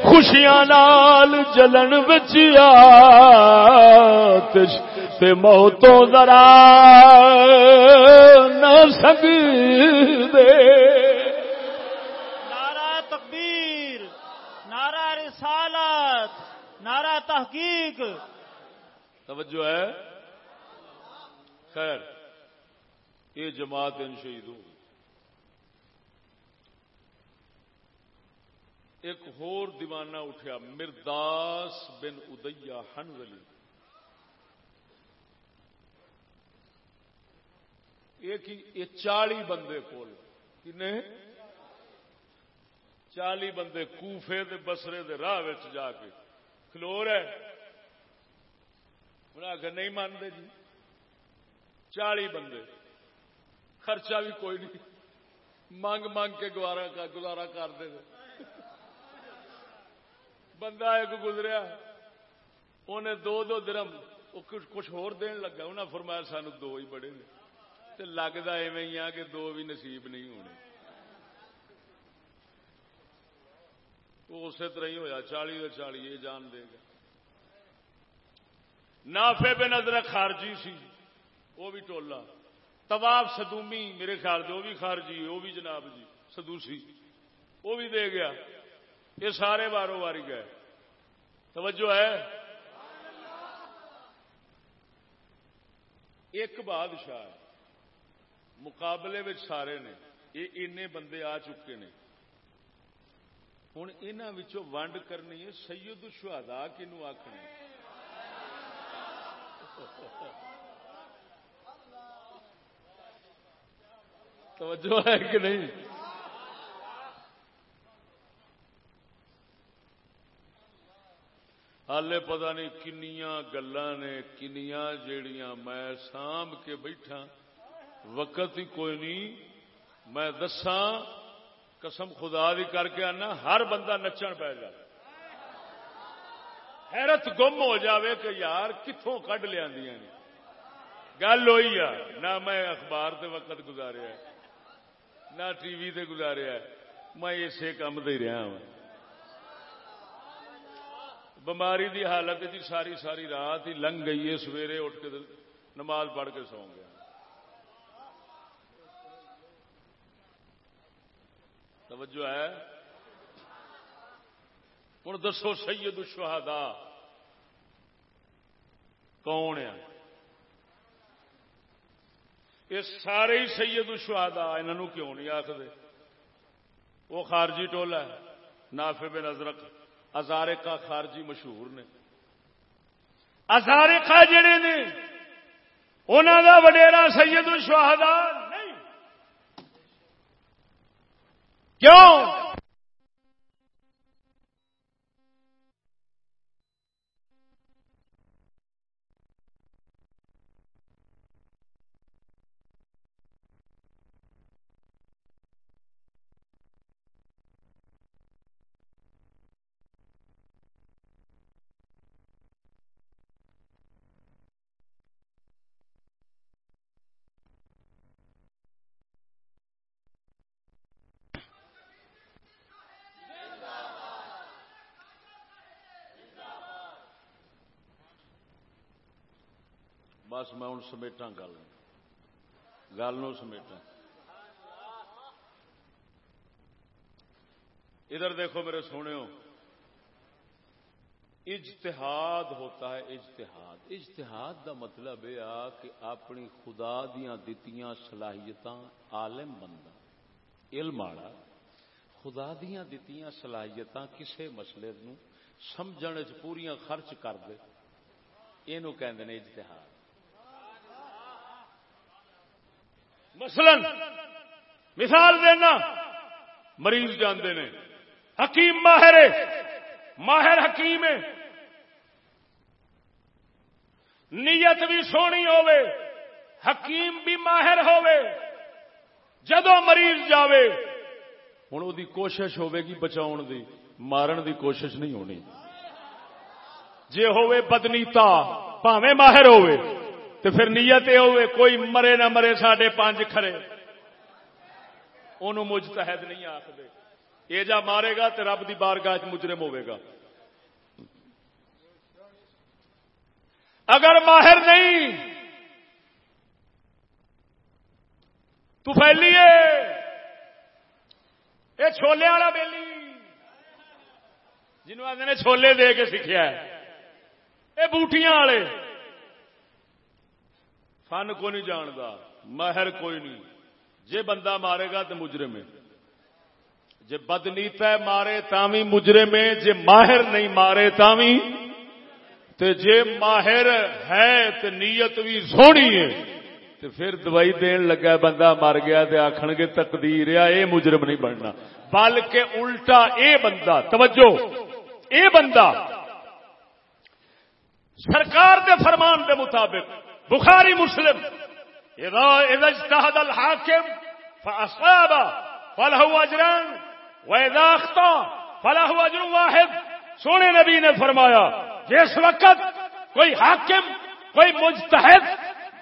[SPEAKER 1] خوشیاں نال جلن بچیا موتوں ذرا نہ سگ دے
[SPEAKER 2] نعرہ تکبیر نعرہ رسالت نعرہ تحقیق
[SPEAKER 1] توجہ ہے خیر یہ جماعت ان شہید ایک ہور دیوانہ اٹھیا، مرداس بن ادیا ہن ولی۔ یہ چالی بندے کول۔ کنے؟ چالی بندے کوفے دے بسرے دے راہ جا کے۔ کلور ہے۔ انہیں آخر نہیں مانتے جی۔ چالی بندے۔ خرچہ بھی کوئی نہیں۔ منگ منگ کے گوارا گزارا کر دے بندہ ایک گزریا انہیں دو دو درم کچھ ہور دین لگا۔ انہیں فرمایا، سانو دو ہی بڑے نے۔ لگتا ایویں ہی آ کہ دو بھی نصیب نہیں ہونے۔ وہ اسی طرح ہی ہوا چالی تو چالی، یہ جان دے گا۔ نافے بے نظر خارجی سی، وہ بھی ٹولا۔ طواف سدومی میرے خیال سے وہ بھی خارجی، وہ بھی جناب جی سدوسی، وہ بھی دے گیا۔ یہ سارے باروں باری گئے۔ توجہ ہے؟ ایک بادشاہ مقابلے میں سارے نے، یہ این بندے آ چکے نے۔ ہوں یہاں ونڈ کرنی ہے سید شہدا کنو آخنا توجہ ہے کہ نہیں؟ ہال پتا نہیں کنیا گلا نے کنیا جیڑیاں میں سام کے بیٹھا وقت ہی کوئی نہیں۔ میں دساں، قسم خدا دی کر کے آنا، ہر بندہ نچن پہ جائے۔ حیرت گم ہو جاوے کہ یار کتوں کھ لیا گل ہوئی ہے۔ نہ میں اخبار سے وقت گزاریا نہ ٹی وی تے گزاریا میں اسی کام دے رہا ہوں بماری دی حالت جی ساری ساری رات ہی لنگ گئی ہے۔ سویرے اٹھ کے نماز پڑھ کے سو گیا۔ توجہ ہے؟ ہوں دسو سید الشہداء۔ کون ہے؟ یہ سارے ہی سید الشہداء انہوں کیوں نہیں آخر وہ خارجی ٹولا ہے، نافع بن ازرق ازارے کا خارجی مشہور نے۔ ازارے کا جڑے نے انہوں کا وڈیرا سید الشہداء نہیں۔ کیوں؟ بس میں ہوں سمیٹا گل گل نو سمیٹا ادھر دیکھو میرے سونے اجتہاد ہوتا ہے، اجتہاد۔ اجتہاد دا مطلب یہ کہ اپنی خدا دیا دتیاں صلاحیت عالم بندہ، علم والا، خدا دیا دتیاں صلاحیت کسے مسئلے نو سمجھنے پوریا خرچ کر دے۔ یہ کہ اجتہاد۔ مثلا، مثال دینا، مریض جانتے ہیں حکیم ماہر ماہر حکیم ہے۔ نیت بھی سونی ہوے حکیم بھی ماہر ہوے جدو مریض جاوے ہوں وہ کوشش ہوے گی بچاؤ دی۔ مارن دی کوشش نہیں ہونی۔ جے ہوے بدنیتا پاوے ماہر ہوے تو پھر نیت یہ ہوئے کوئی مرے نہ مرے ساڈے پانچ کھڑے۔ انہوں مجتہد نہیں آخر یہ جا مارے گا تو رب کی بارگاہ مجرم ہوے گا۔ اگر ماہر نہیں، تو پھیلیے یہ چھولے والا بیلی۔ جنوب آدھے نے چھولے دے کے سیکھا یہ بوٹیاں والے۔ فن کو نہیں جانتا ماہر کوئی نہیں۔ جے بندہ مارے گا تو مجرم ہے۔ جے بدنیتا مارے تاوی مجرم ہے، جے ماہر نہیں مارے تاوی تے جے ماہر ہے تو نیت بھی سونی ہے۔ تو پھر دوائی دین لگا بندہ مر گیا تے آخن گے تقدیر آ اے مجرم نہیں بننا۔ بلکہ الٹا اے بندہ، توجہ، اے بندہ۔ سرکار دے فرمان دے مطابق بخاری مسلم. اذا اجتهد الحاكم فاصاب فله اجران واذا اخطا فله اجر واحد. سونے نبی نے فرمایا، جس وقت کوئی حاکم، کوئی مجتہد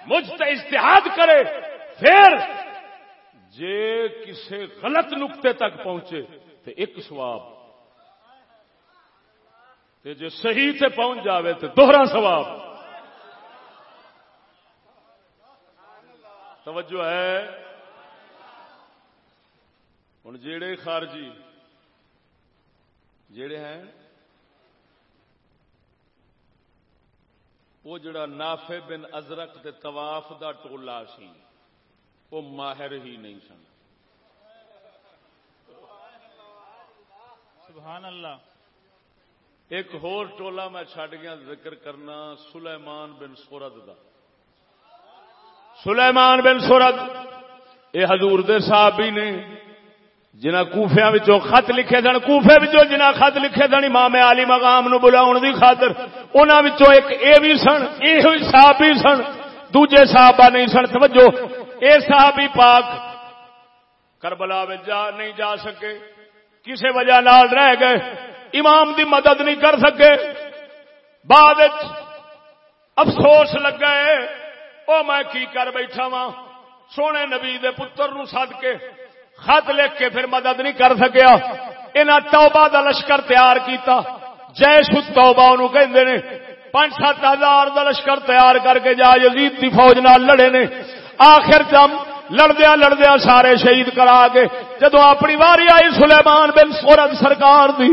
[SPEAKER 1] مجت اجتہاد کرے، پھر جے کسی غلط نقطے تک پہنچے تو ایک سواب جے صحیح سے پہنچ جاوے تو دوہرا سواب توجہ ہے؟ ہوں جڑے خارجی جڑے ہیں وہ جڑا نافع بن ازرک دے طواف دا ٹولا سی وہ ماہر ہی نہیں سن۔
[SPEAKER 2] سبحان اللہ
[SPEAKER 1] ایک ہور ٹولا میں چھڈ گیا ذکر کرنا سلیمان بن سورد کا سلیمان بن سورت یہ حضور دے صحابی نے جنہ کوفیا خط لکھے سن، کوفے جنہ خط لکھے سن، امام علی مقام نو بلاؤ دی خاطر انہوں ایک اے بھی سن یہ صحابی سن، دوجے صحابہ نہیں سن، توجہ، اے صحابی پاک کربلا جا نہیں جا سکے کسی وجہ نال رہ گئے، امام دی مدد نہیں کر سکے، بعد افسوس لگا او میں کی کر بیٹھا وا سونے نبی دے پتر نو سد کے خط لکھ کے پھر مدد نہیں کر سکیا۔ انہاں توبہ دا لشکر تیار کیتا۔ جیش توبہ انہوں کہندے نے، پانچ سات ہزار دا لشکر تیار کر کے جا، یزید دی فوج نال لڑے نے۔ آخر جم لڑدیا لڑدیا سارے شہید کرا کے جدو اپنی واری آئی سلیمان بن سورت سرکار دی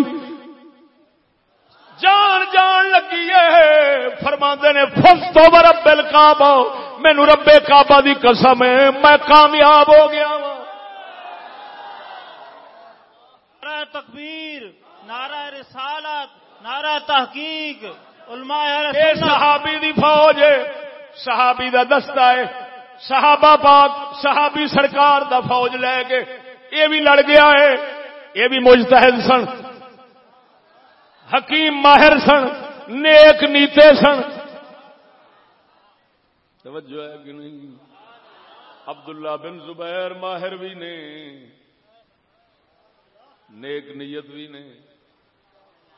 [SPEAKER 1] جان جان لگی ہے۔ فرما نے فس تو ربل کعبہ مینو ربے کعبہ دی قسم ہے میں کامیاب ہو گیا
[SPEAKER 2] نعرہ تکبیر نعرہ رسالت نعرہ تحقیق علماء
[SPEAKER 1] اے صحابی دی فوج ہے۔ صحابی دا دستہ ہے۔ صحابہ پاک صحابی سرکار دا فوج لے کے۔ یہ بھی لڑ گیا ہے۔ یہ بھی مجتہد سن۔ حکیم ماہر سن، نیک نیتے سن۔ توجہ ہے کہ نہیں؟ عبداللہ بن زبیر ماہر بھی نے، نیک نیت بھی نے۔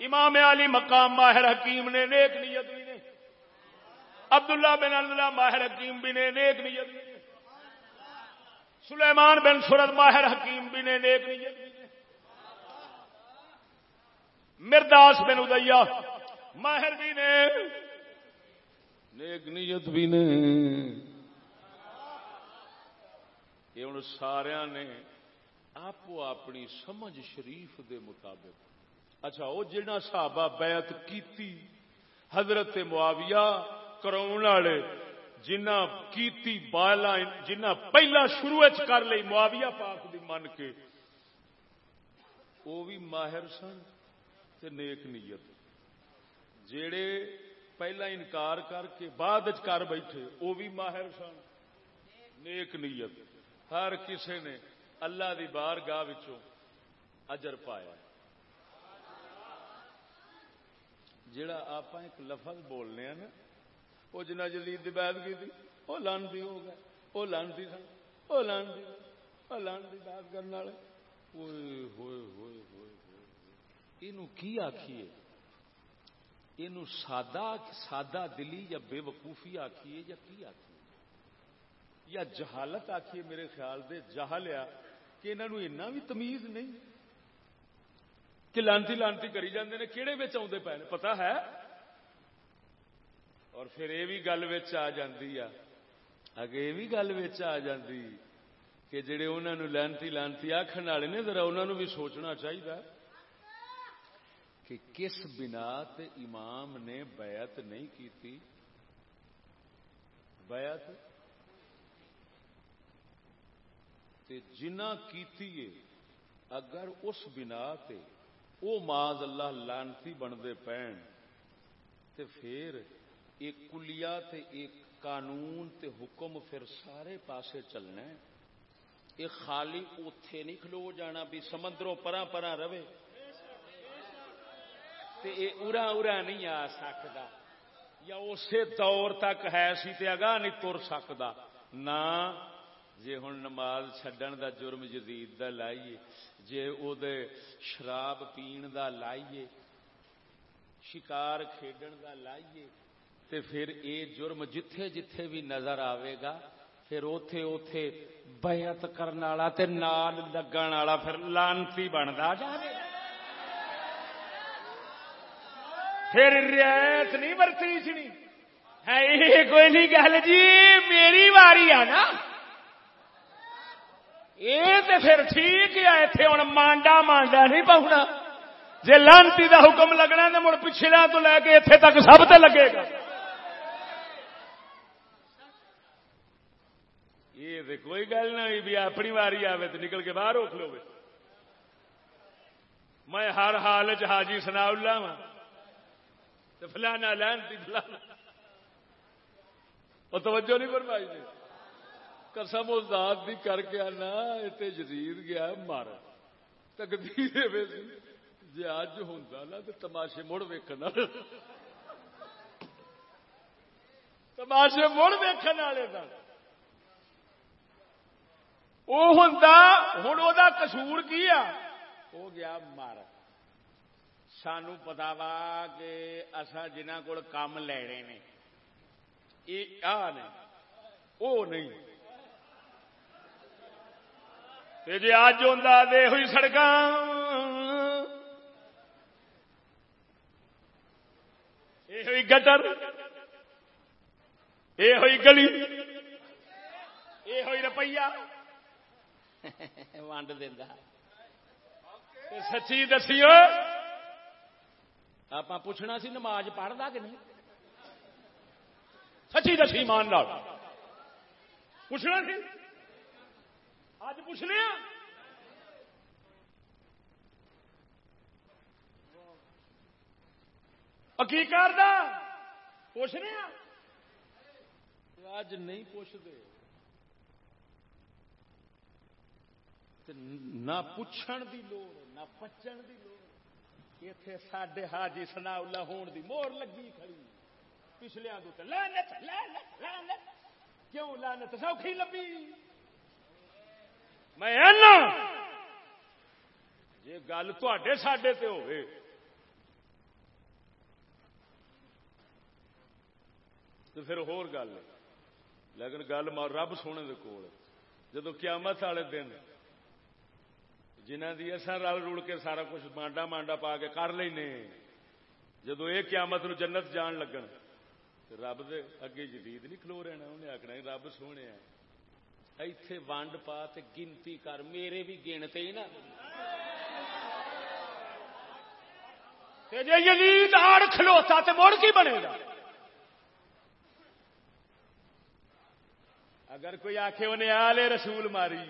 [SPEAKER 1] امام علی مقام ماہر حکیم نے، نیک نیت بھی نے۔ عبداللہ بن اللہ ماہر حکیم بھی نے، نیک نیت بھی نے۔ سلیمان بن سورت ماہر حکیم بھی نے، نیک نیت بھی نے۔ مرداس بن ادیا ماہر بھی نے۔ نیک نیت بھی نے۔ یہ ہوں سارا نے آپ اپنی سمجھ شریف دے مطابق۔ اچھا وہ جہاں صحابہ بیعت کیتی، حضرت معاویہ کراؤ والے، جنہ کیتی بالا، جنہ پہلا شروع کر لی معاویہ پاک دی من کے وہ بھی ماہر سن۔ تے نیک نیت۔ جڑے پہلا انکار کر کے بعد کر بیٹھے وہ بھی ماہر سن۔ نیک نیت۔ ہر کسے نے اللہ دی بار گاہ اجر پایا۔ جڑا آپ ایک لفظ بولنے ہیں نا وہ جنا جدید کی بات کی تھی وہ لانتی ہو گئے۔ وہ لانتی سن۔ وہ لانتی وہ لانتی بات کرنے والے۔ ہوئے ہوئے ہوئے ہوئے۔ یہ کی آخیے یہ سادہ سادہ دلی یا بے وقوفی آخیے یا کی آخیے یا جہالت آخیے میرے خیال سے جہالیا، کہ انہوں اینا بھی تمیز نہیں، کہ لانتی لانتی کری جاندے نے کہڑے بچ آدھے پے پتا ہے؟ اور پھر یہ بھی گل آ جاتی ہے اگے یہ بھی گل آ جاتی کہ جڑے انہوں لانتی لانتی آخر والے نے، ذرا انہوں بھی سوچنا چاہیے کہ کس بنا امام نے بیعت نہیں کی بیعت؟ جنہ کی اگر اس بنا تے او ماض اللہ لانتی بنتے پین تے پھر ایک کلیا تے ایک قانون تے حکم پھر سارے پاسے چلنا ہے۔ ایک خالی اوتھے نہیں کھلو جانا، بھی سمندروں پرا پرا رہے۔ تے اے ارا ارا نہیں آ سکتا یا اسی دور تک ہے سی تے اگاہ نہیں تر سکتا نہ جی ہوں نماز چڈن دا جرم جدید دا لائیے، جے او دے شراب پین دا لائیے، شکار کھیڈن دا لائیے، تے پھر اے جرم جتھے جتھے بھی نظر آئے گا، پھر اوتھے اوتھے بیعت کرنے والا تے نال لگن والا پھر لانتی بنتا جائے پھر رعایت نہیں برتی چنی ہے کوئی نہیں گل جی میری واری آ نا۔ یہ تو پھر ٹھیک ہے اتنے ہوں مانڈا مانڈا نہیں پہنا جی لانتی دا حکم لگنا تو مڑ پچھلے تو لے کے اتنے تک سب تے لگے گا۔ یہ کوئی گل نہ ہوئی بھی اپنی واری آئے تو نکل کے باہر روک لو۔ میں ہر حال چ حاجی سنا اللہ وا ہاں۔ تو فلانا لانتی فلانا۔ وہ توجہ نہیں فرمائی جی۔ قسم ذات دی کر کے آنا اتنے جدید گیا، مر۔
[SPEAKER 4] تقدیر جی اج ہوندا نا تے تماشے مڑ ویکھن والے۔
[SPEAKER 1] تماشے مڑ ویکھن والے سن وہ ہوں ہوں وہ کسور کی آ؟ وہ گیا مر۔ سانو پتا وا کہ اصا جنہ کو کام لینے نے۔ یہ آ نے۔ وہ نہیں۔ جی اج ہوں دے ہوئی سڑک یہ ہوئی گٹر۔ یہ ہوئی گلی۔ یہ ہوئی روپیہ ونڈ دینا سچی دسی آپ پوچھنا سی نماز پڑھتا کہ نہیں سچی دسی مان لال پوچھنا سی اج پوچھنے کی کر پوچھنے
[SPEAKER 4] اج نہیں پوچھتے نہ پوچھن دی لوڑ نہ پچن دی لوڑ اتے سڈے حاجی سنا اللہ ہون دی مور لگی کھڑی پچھلے لانت لانت لانت کیوں لانت سوکھی لبی
[SPEAKER 1] میں جی گل تے سڈے تے ہوئے تو پھر ہور گل لیکن گل رب سونے دے کول جدو قیامت والے دن جنہ دی اصا رل رل کے سارا کچھ مانڈا مانڈا پا کے کر لینے جدو یہ قیامت نو جنت جان لگن رب دے اگے جدید نہیں کھلو رہنا انہیں آخنا رب سونے ایتھے ونڈ پا تے گنتی کر، میرے بھی گنتے ہی نا۔ جی یزید آڑ کھلوتا تے مڑ کی بنے گا؟ اگر کوئی آخے انہیں آلے رسول ماری۔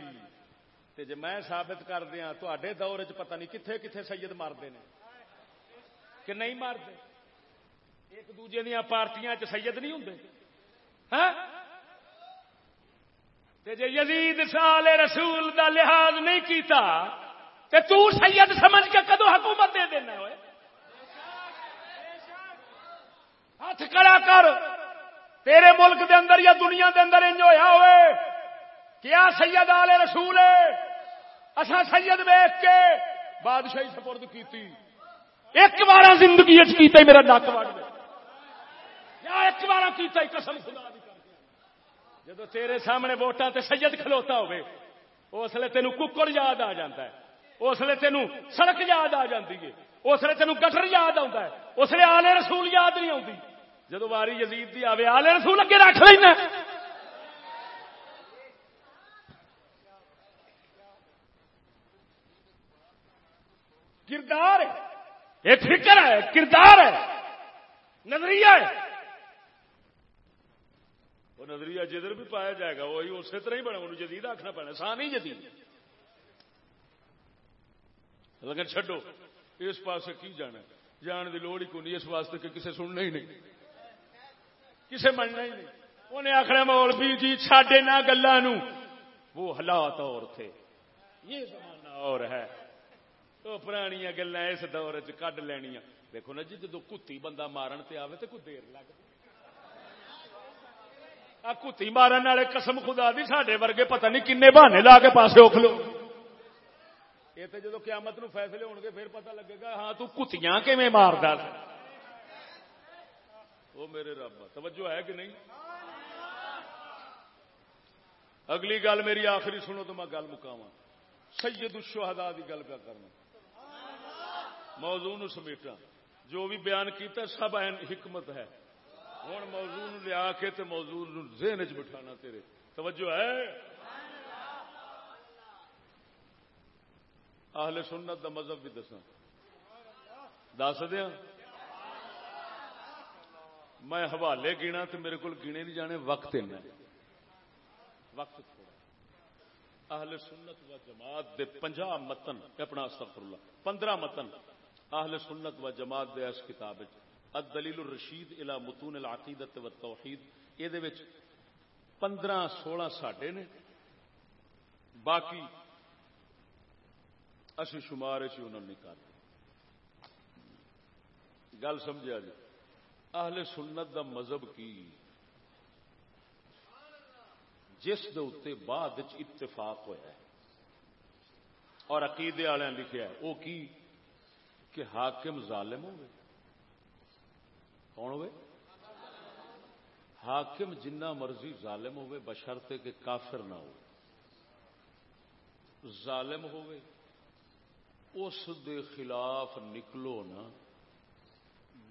[SPEAKER 1] تے جے میں ثابت کر دیا تے دور چ پتہ نہیں کتنے کتنے سید مارتے ہیں کہ نہیں مارتے ایک دوجے دیا پارٹیاں چ سید نہیں ہوں ہاں؟ جے یزید سال رسول دا لحاظ نہیں کیتا، تے تو سید سمجھ کے کدو حکومت دے دینا ہوئے ہاتھ کڑا کر، تیرے ملک دے اندر یا دنیا دے اندر انج ہویا ہوئے، کیا سید آل رسول ہے؟ اصا سید ویخ کے بادشاہی سپرد کی ایک بار زندگی کیتا میرا نک وڑ یا ایک بار کیتا قسم خدا جب تیرے سامنے ووٹاں تے سید کھلوتا ہوئے، اس لیے تینوں ککڑ یاد آ جاتا ہے۔ اس لیے تینوں سڑک یاد آ جاتی ہے۔ اس لیے تینوں گٹر یاد آتا ہے۔ اس لیے آلے رسول یاد نہیں آتی جدو واری یزید دی آوے، آلے رسول اگے رکھ لینا کردار ایک فکر ہے، کردار ہے، نظریہ ہے۔ وہ نظریہ جدھر بھی پایا جائے گا، وہی اسی طرح ہی بنے، انہوں جدید آخنا پڑنا سا نہیں جدید۔ لیکن چڈو اس پاس کی جانا؟ جان کی لوڑ ہی کونی، اس واسطے کہ کسے سننا ہی نہیں۔ کسے مننا ہی نہیں۔ انہیں آخر مول بھی جی چاڈے نہ گلوں وہ حالات اور تھے۔ یہ زمانہ اور ہے۔ تو پرانیا گلا اس دور چ کڈ لینیا دیکھو نا جی جدو کتی بندہ مارن تے آوے تو کوئی دیر لگ کتی مارن والے قسم خدا دی ساڈے ورگے پتہ نہیں کنے بہانے لا کے پاسے اکھ لو یہ تو جدو قیامت نو فیصلے ہون گے پھر پتہ لگے گا ہاں تو کتیاں کیویں ماردا وہ میرے رب توجہ ہے کہ نہیں اگلی گل میری آخری سنو تو میں گل مکاواں سید الشہداء دی گل پہ کرنا موضوع سمیٹا جو بھی بیان کیتا سب این حکمت ہے۔ ہوں موضوع لیا کے تے موضوع ذہن چ بٹھانا تیرے۔ توجہ ہے؟ اہل سنت دا مذہب بھی دسا دس دیا میں حوالے گینا تو میرے کو گینے نہیں جانے، وقت وقت تھوڑا۔ اہل سنت و جماعت دے پنجا متن اپنا استغفر اللہ، پندرہ متن۔ اہل سنت و جماعت دے اس کتاب الدلیل الرشید الى متون العقیدت و توحید یہ پندرہ سولہ ساڈے نے۔ باقی اسی شمار انہوں نہیں کرتے گل سمجھا جی؟ اہل سنت دا مذہب کی؟ جس دے اتنے بعد اتفاق ہوا ہے۔ اور عقیدے والے لکھا وہ کی؟ کہ حاکم ظالم ہوئے کون ہوئے؟ حاکم جنہ مرضی ظالم ہوئے بشرتے کہ کافر نہ ہو۔ ظالم ہوئے، اس دے خلاف نکلو نا۔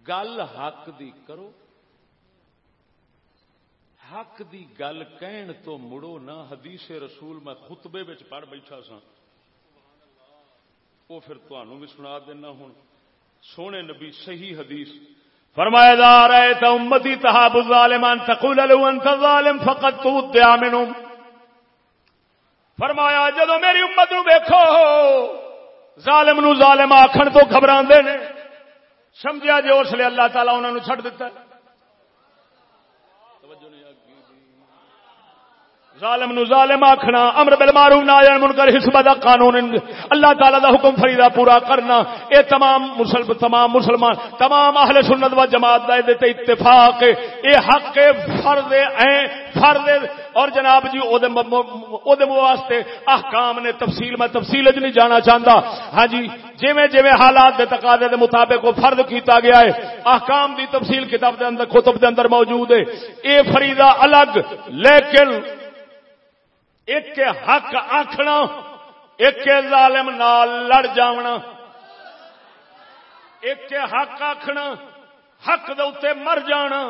[SPEAKER 1] گل حق دی کرو۔ حق دی گل کہن تو مڑو نہ حدیث رسول میں خطبے پڑھ بیٹھا سا وہ پھر تمہوں بھی سنا دینا ہوں۔ سونے نبی صحیح حدیث۔ فرمایا دار ہے تو امتی تحاب الظالمان تقول لو انت ظالم فقط تو منهم. فرمایا، جدو میری امت نو ویکھو، ظالم نو ظالم آکھن تو گھبراندے نے۔ سمجھا جی اس لیے اللہ تعالیٰ انہوں نے چھڑ دیتا ہے۔ ظالم نو ظالم آخنا امر بل مارو ناجن منکر حسب دا قانون، اللہ تعالی دا حکم فریدا پورا کرنا۔ اے تمام مسلم، تمام مسلمان، تمام اہل سنت و جماعت دا تے اتفاق اے حق فرض اے فرض اور جناب جی او دے او دے واسطے احکام نے تفصیل، میں تفصیل وچ نہیں جانا چاہندا۔ ہاں جی جویں جویں حالات دے تقاضے دے مطابق وہ فرض کیتا گیا ہے، احکام دی تفصیل کتاب دے اندر، کتب دے اندر موجود ہے۔ اے فریضہ الگ، لیکن ایک حق آخنا ایک ظالم نال لڑ جاونا۔ ایک حق آخنا حق دے مر جانا۔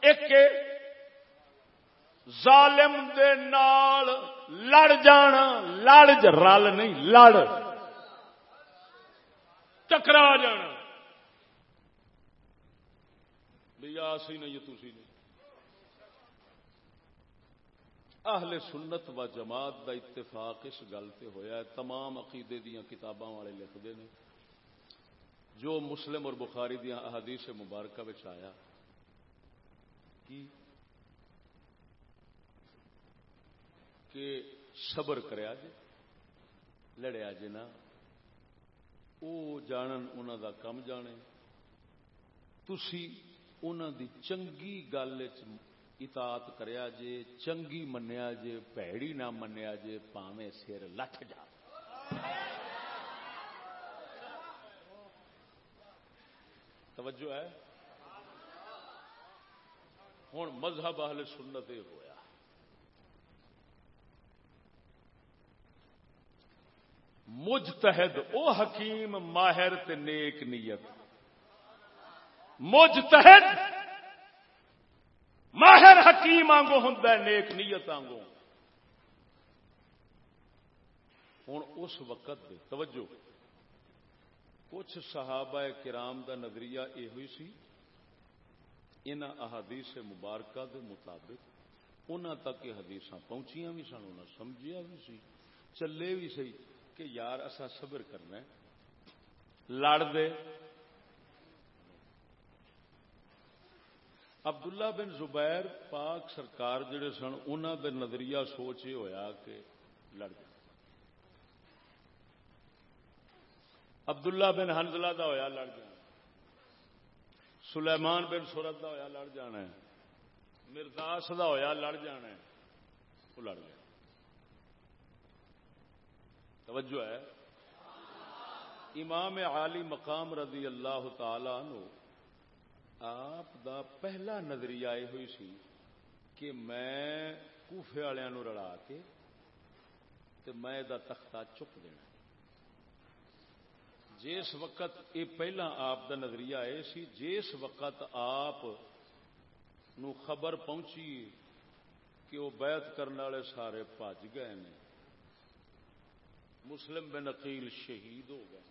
[SPEAKER 1] ایک ظالم دے نال لڑ جانا۔ لڑ ج رل نہیں، لڑ۔ ٹکرا جانا۔ بھی آسی نہیں تھی نہیں۔ اہل سنت و جماعت دا اتفاق اس گل سے ہوا ہے۔ تمام عقیدے دیا کتاباں والے لکھتے ہیں جو مسلم اور بخاری دیا احادیث مبارکہ آیا، کی؟ کہ صبر کریا جی لڑیا جی نا وہ جانن انہوں دا کم جانے۔ تھی انہوں دی چنگی گل اطاعت کریا جے چنگی منیا جے پیڑی نہ منیا جے پاویں سر لٹ جا توجہ ہے ہوں مذہب اہل سنت ہوا مجتہد او حکیم ماہر تے نیک نیت مجتہد ماہر حکیم آنگو ہوں نیک نیت آنگو۔ ہوں اس وقت دے، توجہ۔ کچھ صحابہ کرام دا نظریہ یہ ہوئی سی ان احادیث مبارکہ دے مطابق انہوں تک یہ حدیث پہنچیاں بھی سن انہیں سمجھیا بھی سی۔ چلے بھی سی کہ یار اصا صبر کرنا لڑ دے عبداللہ بن زبیر پاک سرکار جڑے سن انہوں دے نظریہ سوچ یہ ہوا کہ لڑ جائے عبداللہ بن حنزلہ دا ہویا لڑ جانا۔ سلیمان بن سورت دا ہویا لڑ جانا ہے۔ مرداس دا ہویا لڑ جانا ہے۔ وہ لڑ گیا توجہ ہے۔ امام عالی مقام رضی اللہ تعالی عنہ آپ دا پہلا نظریہ یہ ہوئی سی کہ میں کوفے والوں رلا کے تے میں دا تختہ چک دینا جس وقت یہ پہلا آپ دا نظریہ یہ سی، جس وقت آپ نو خبر پہنچی کہ وہ بیعت کرنے والے سارے بج گئے ہیں مسلم بن عقیل شہید ہو گئے۔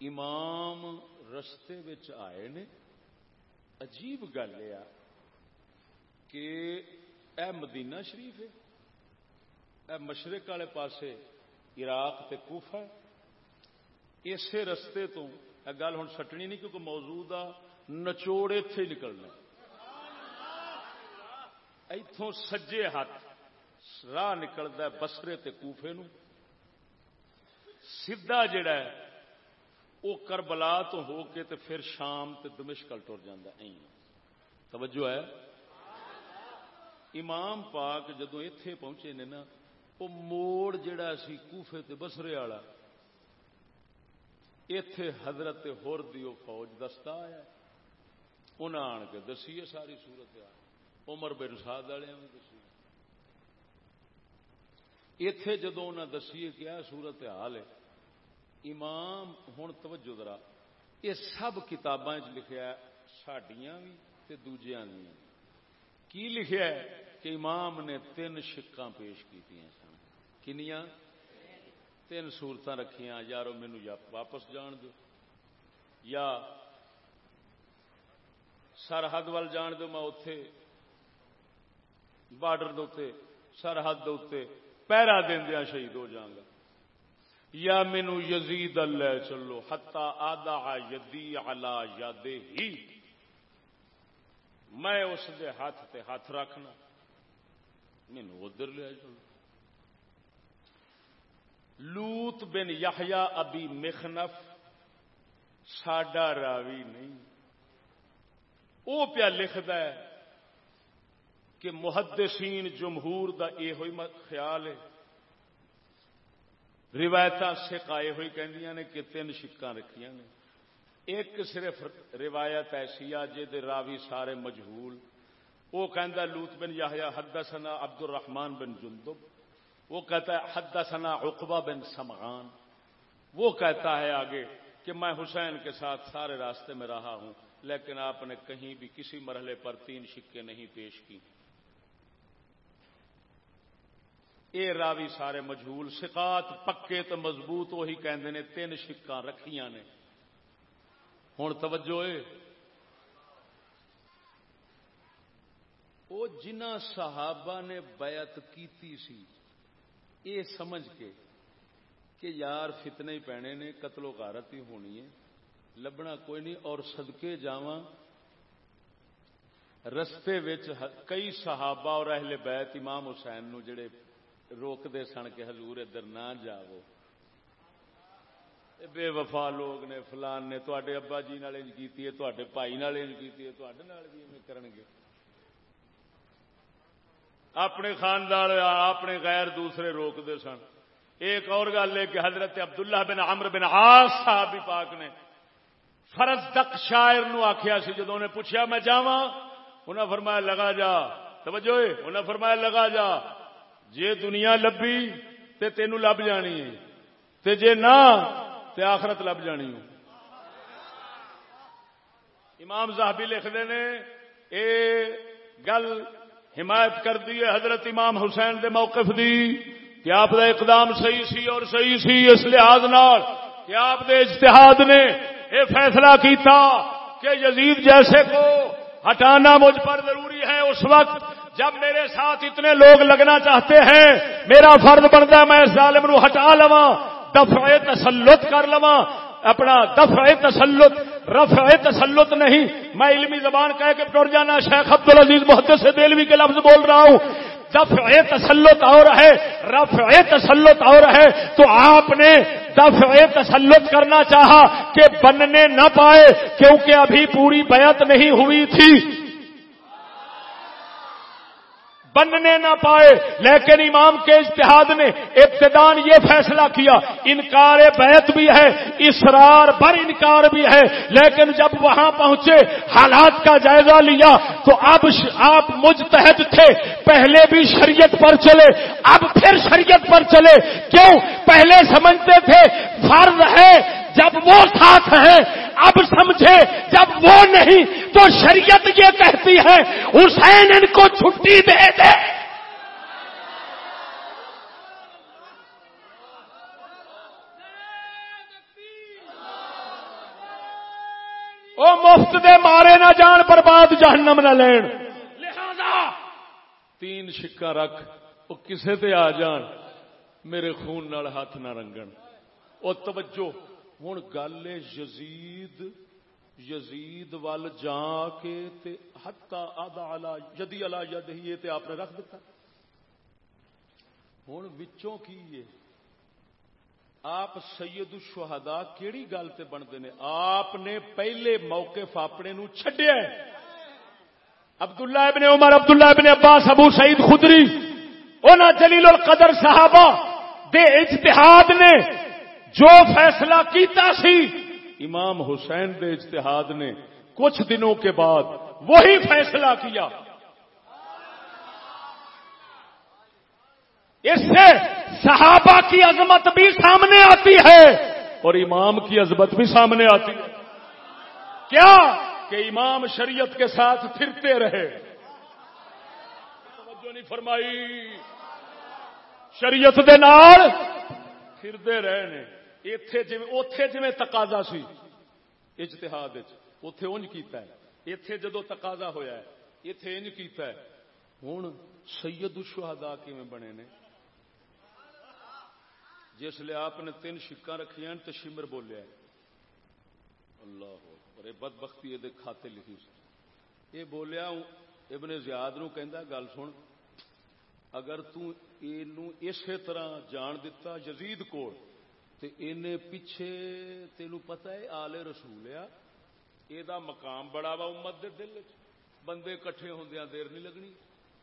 [SPEAKER 1] امام رستے آئے نے، عجیب گل یہ کہ اے مدینہ شریف ہے، اے مشرق والے پاسے عراق تے کوفہ اسی رستے تو اے گل ہوں سٹنی نہیں کیونکہ موجود آ نچوڑ اتے نکلنا اتوں سجے ہاتھ راہ نکلتا بسرے تے کوفے نو سیدھا جڑا ہے وہ کربلا تو ہو کے تے پھر شام تے دمشکل ٹر جاتا ہے۔ توجہ ہے۔ امام پاک جدو اتے پہنچے نے نا وہ موڑ جڑا سی کوفے تے بسرے والا اتے حضرت ہور دیو فوج دستا آیا انہیں آن کے دسی ہے ساری صورت عمر بن ساد والے بھی دسی اتے جدو انہیں دسی کیا صورت حال ہے امام ہوں توجہ درا یہ سب کتاباں لکھا سڈیا بھی تے دوجیاں بھی کی لکھا ہے کہ امام نے تین شکاں پیش کی سن؟ کنیاں؟ تین سورت رکھیاں، یارو مینو یا واپس جان دو، یا سرحد وال جان دو، میں اتے بارڈر دے سرحد دے پیرا دیا شہید ہو جاگا یا مینو یزید اللہ چلو ہتا آدھا یدی آلہ یادے ہی میں اس دے ہاتھ تے ہاتھ رکھنا، مینو ادھر لیا چلو۔ لوت بن یحیا ابی مخنف، ساڈا راوی نہیں۔ وہ پیا لکھد کہ محدثین جمہور دا یہ خیال ہے۔ روایت سکھ آئے ہوئی کہندیاں نے کہ تین شکاں رکھیاں نے۔ ایک صرف روایت ایسی آ جے راوی سارے مجہول۔ وہ کہندا لوت بن یحییٰ، حدثنا عبد الرحمن بن جندب۔ وہ کہتا ہے، حدثنا عقبہ بن سمغان۔ وہ کہتا ہے آگے کہ میں حسین کے ساتھ سارے راستے میں رہا ہوں، لیکن آپ نے کہیں بھی کسی مرحلے پر تین شکے نہیں پیش کی۔ اے راوی سارے مجھول سکات پکے تو مضبوط، وہی کہندے نے تین شکاں رکھیاں نے۔ ہوں توجہ وہ جنہ صحابہ نے بیعت کیتی سی، اے سمجھ کے کہ یار فتنے ہی پینے نے، قتل و غارت ہی ہونی ہے۔ لبنا کوئی نہیں، اور صدقے جاواں۔ رستے کئی صحابہ اور اہل بیت امام حسین نو جڑے روکتے سن کے حضور ادھر نہ جاو بے وفا لوگ نے، فلان نے تے ابا جی کی تے بھائی کی بھی کرن گے اپنے خاندان اپنے غیر دوسرے روکتے سن۔ ایک اور گل ہے کہ حضرت عبداللہ بن عمر بن آس صاحب پاک نے فرض دک شاعر نو آخیا سی جدو نے پوچھا میں جاوا انہیں فرمایا لگا جا۔ توجہ انہیں فرمایا لگا جا۔ جے دنیا لبھی تے تینو لب جانی ہے۔ تے جے نہ تے آخرت لب جانی ہو امام صاحبی لکھتے نے اے گل حمایت کر دی حضرت امام حسین دے موقف دی کہ آپ دا اقدام صحیح سی اور صحیح سی، اس لحاظ نال کہ آپ دے اجتہاد نے یہ فیصلہ کیتا کہ یزید جیسے کو ہٹانا مجھ پر ضروری ہے، اس وقت جب میرے ساتھ اتنے لوگ لگنا چاہتے ہیں، میرا فرض بنتا ہے میں اس ظالم نو ہٹا لوا دفع تسلط کر لوا اپنا دفع تسلط، رفع تسلط نہیں۔ میں علمی زبان کہہ کے ٹر جانا، شیخ عبد العزیز محدث سے دلوی کے لفظ بول رہا ہوں۔ دفع تسلط اور ہے، رفع تسلط اور ہے۔ تو آپ نے دفع تسلط کرنا چاہا کہ بننے نہ پائے، کیونکہ ابھی پوری بیعت نہیں ہوئی تھی۔ بننے نہ پائے۔ لیکن امام کے اجتہاد نے ابتدان یہ فیصلہ کیا، انکار بیت بھی ہے، اسرار بر انکار بھی ہے۔ لیکن جب وہاں پہنچے، حالات کا جائزہ لیا، تو اب آپ مجتہد تھے۔ پہلے بھی شریعت پر چلے، اب پھر شریعت پر چلے۔ کیوں؟ پہلے سمجھتے تھے، فرض ہے جب وہ ساتھ ہیں اب سمجھے، جب وہ نہیں، تو شریعت یہ کہتی ہے، حسین ان کو چھٹی دے دے۔ وہ مفت دے مارے نہ جان پر بعد جہنم نہ لین۔ لہذا تین شکا رکھ وہ کسے تے آ جان، میرے خون نال ہاتھ نہ رنگن۔ وہ توجہ۔ ہوں گل یزید یزید ول جا کے تے ہتا آدھا آلہ جدی آلہ ید ہی تے آپ نے رکھ دیتا ہوں وچوں کی ہے آپ سید الشہداء کیڑی گل تے بنتے نے آپ نے پہلے موقف اپنے نو چھڈیا عبداللہ ابن عمر عبداللہ ابن عباس ابو سعید خدری اونا جلیل القدر صحابہ دے اجتہاد نے جو فیصلہ کیتا سی، امام حسین دے اجتہاد نے کچھ دنوں کے بعد وہی فیصلہ کیا۔ اس سے صحابہ کی عظمت بھی سامنے آتی ہے اور امام کی عظمت بھی سامنے آتی ہے۔ کیا؟ کہ امام شریعت کے ساتھ پھرتے رہے۔ توجہ نہیں فرمائی۔ شریعت دے نال پھرتے رہے نے۔ ایتھے جویں اوتھے جویں تقاضا سی اجتہاد وچ اوتھے اونج کیتا ہے جدو تقاضا ہویا ہے ایتھے انج کیتا ہے ہن سید الشہداء کیویں بنے نے جس لیے آپ نے تین شکا رکھیا تو شمر بولیا اللہ اور یہ بد بختی یہ کھاتے لکھی سی یہ بولیا ابن زیاد نو کہندا گل سن اگر تو اسی طرح جان دتا یزید کو پیچھے تینو پتہ ہے آلے رسول آ یہ مقام بڑا وا امت دے دل بندے کٹھے ہوندیاں دیر نہیں لگنی۔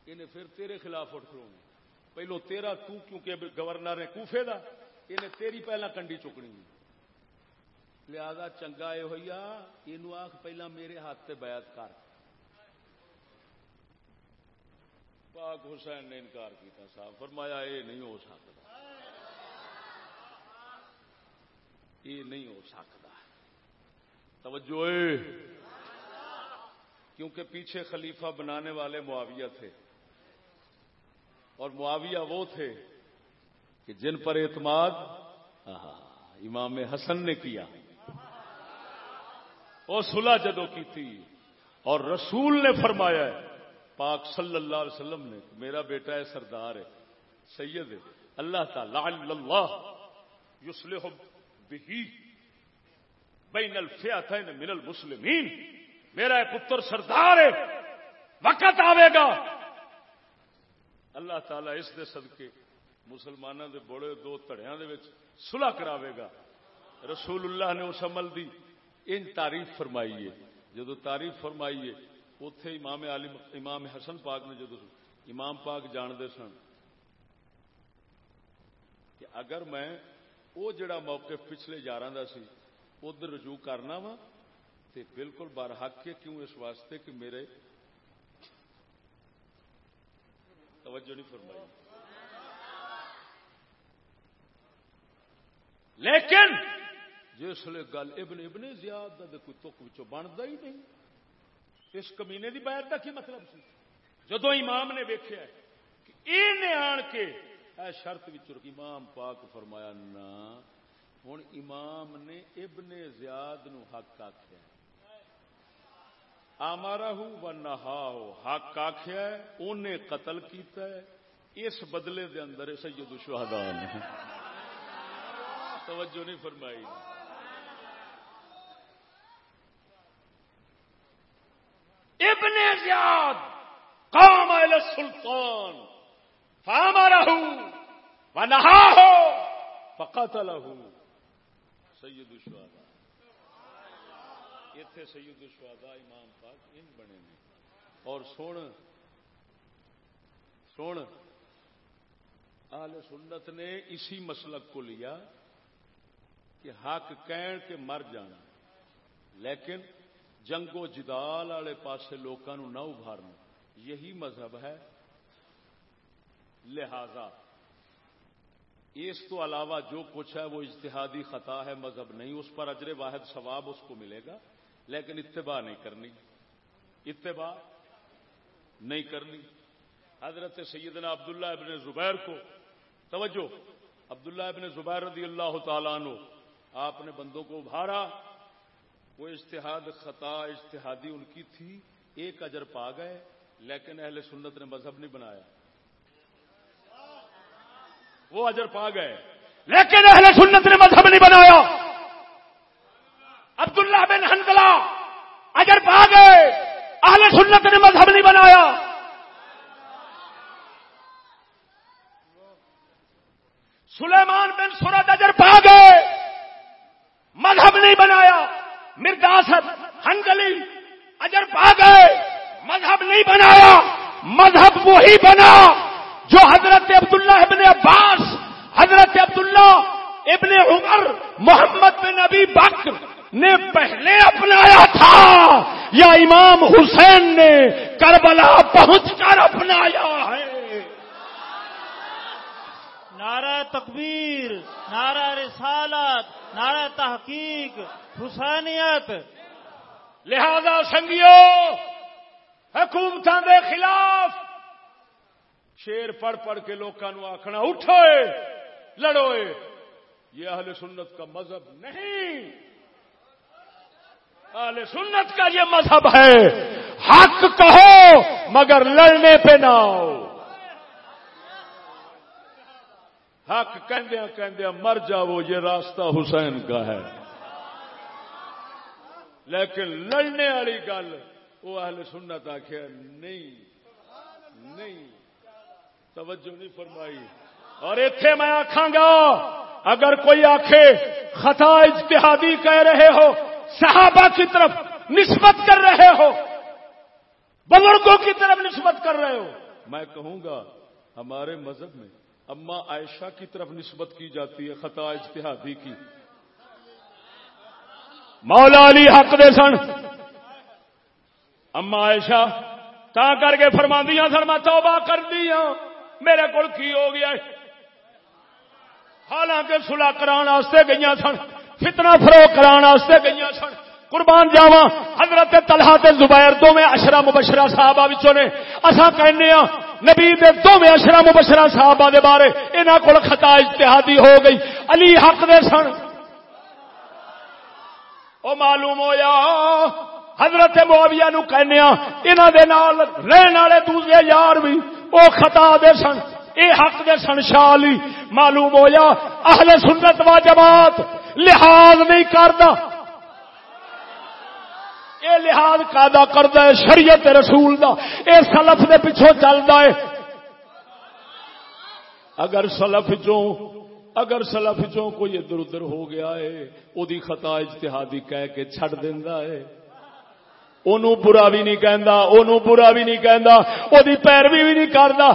[SPEAKER 1] انہیں پھر تیرے خلاف اٹھ کرو پہلو تیرا تو کیونکہ گورنر ہے کوفے دا انہیں تیری پہلا کنڈی چکنی۔ لہذا چنگا یہ ہوئی یہ آخ پہلا میرے ہاتھ سے بیعت کر۔ پاک حسین نے انکار کیتا صاحب، فرمایا یہ نہیں ہو سکتا۔ یہ نہیں ہو سکتا۔ توجہ کیونکہ پیچھے خلیفہ بنانے والے معاویہ تھے۔ اور معاویہ وہ تھے کہ جن پر اعتماد امام حسن نے کیا۔ اور سلا جدو کی تھی۔ اور رسول نے فرمایا ہے، پاک صلی اللہ علیہ وسلم نے میرا بیٹا ہے سردار ہے، سید ہے، اللہ تعالی، اللہ یسلح بہی بین الفیاتین من المسلمین۔ میرا پتر سردار ہے۔ وقت آئے گا۔ اللہ تعالی اس دے صدقے مسلمانوں دے بڑے دو تڑیا سلح کراوے گا۔ رسول اللہ نے اس عمل دی۔ ان تعریف فرمائی ہے جدو تعریف فرمائی ہے اتے امام علی، امام حسن پاک نے جدو امام پاک جانتے سن کہ اگر میں وہ جڑا موقع پچھلے یار کا سی، ادھر رجوع کرنا وا تو بالکل برحق کے کیوں اس واسطے کہ میرے توجہ نہیں فرمائی۔ لیکن جس گل ابن ابن زیاد دا کوئی تک بچوں بنتا ہی نہیں، اس کمینے دی بیعت کا کی مطلب سی؟ جدو امام نے ویکیا کہ یہ آن کے اے شرط امام پاک فرمایا نا ہوں امام نے ابن زیاد نو حق آخیا آمارا ہو و نہا ہو حق آخیا انہیں قتل کیتا ہے۔ اس بدلے دے اندر سید الشہداء نے۔ توجہ نہیں فرمائی۔ ابن زیاد قام الى السلطان فامره ونهاه. فقتله سید الشهداء ایتھے سید الشهداء امام پاک ان بنے نے. اور سن سن، اہل سنت نے اسی مسلک کو لیا کہ حق کہن کے مر جانا. لیکن جنگ و جدال والے پاس لوگوں نہ ابھارنا. یہی مذہب ہے۔ لہذا اس تو علاوہ جو کچھ ہے وہ اجتہادی خطا ہے، مذہب نہیں، اس پر اجر واحد ثواب اس کو ملے گا، لیکن اتباع نہیں کرنی، اتباع نہیں کرنی۔ حضرت سیدنا عبداللہ ابن زبیر کو، توجہ، عبداللہ ابن زبیر رضی اللہ تعالیٰ عنہ، آپ نے بندوں کو ابھارا، وہ اشتہاد خطا اشتہادی ان کی تھی، ایک اجر پا گئے، لیکن اہل سنت نے مذہب نہیں بنایا۔ وہ اجر پا گئے۔ لیکن اہل سنت نے مذہب نہیں بنایا۔ عبداللہ بن ہنگلا اجر پا گئے۔ اہل سنت نے مذہب نہیں بنایا۔ سلیمان بن سورت اجر پا گئے۔ مذہب نہیں بنایا۔ مرداسد ہنگلی اجر پا گئے۔ مذہب نہیں بنایا۔ مذہب وہی بنا۔ جو حضرت عبداللہ ابن عباس، حضرت عبداللہ ابن عمر محمد بن نبی بکر نے پہلے اپنایا تھا، یا امام حسین نے کربلا پہنچ کر اپنایا ہے۔
[SPEAKER 2] نعرہ تکبیر، نعرہ رسالت، نعرہ تحقیق، حسینیت۔
[SPEAKER 1] لہذا سنگیو حکومت دے خلاف شیر پڑھ پڑھ کے لوگوں آخنا اٹھوئے، لڑوئے۔ یہ اہل سنت کا مذہب نہیں۔ اہل سنت کا یہ مذہب ہے، حق کہو مگر لڑنے پہ نہ آؤ۔ حق کہندیا کہندیا مر جاؤ، یہ راستہ حسین کا ہے۔ لیکن لڑنے والی گل، وہ اہل سنت آخیا نہیں نہیں۔ توجہ نہیں فرمائی۔ اور اتے میں آخا گا اگر کوئی آخے خطا اجتہادی کہہ رہے ہو، صحابہ کی طرف نسبت کر رہے ہو، بزرگوں کی طرف نسبت کر رہے ہو، میں کہوں گا، ہمارے مذہب میں اما عائشہ کی طرف نسبت کی جاتی ہے، خطا اجتہادی کی۔ مولا علی حق دے سن۔ اما عائشہ، تا کر کے فرماندیاں سن، میں توبہ کر دیا ہاں۔ میرے کو کی ہو گیا حالانکہ سلا کران گئی سن، فتنہ فرو کران گئی سن۔ قربان جاوا حضرت طلحہ تے زبیر دو میں اشرا مبشرہ صحابہ وچوں نے۔ اساں کہنے ہاں نبی دے دو میں اشرا مبشرہ صحابہ دے بارے انہاں کول خطا اجتہادی ہو گئی۔ علی حق دے سن۔ او معلوم ہویا، حضرت معاویہ نو کہنے ہاں انہاں دے نال رہن والے دوسرے یار بھی او خطا دے سن، اے حق دے سن شالی، معلوم ہویا اہل سنت و جماعت لحاظ نہیں کردا اے لحاظ کا کرتا ہے شریعت رسول دا، اے سلف دے پیچھوں چلتا ہے اگر سلف چوں، اگر سلف چوں کوئی ادھر ادھر ہو گیا ہے وہ خطا اجتہادی کہہ کے چھڑ دینا ہے اونوں برا بھی نہیں کہندا، اونوں برا بھی نہیں کہندا، اودی پیروی بھی نہیں کردا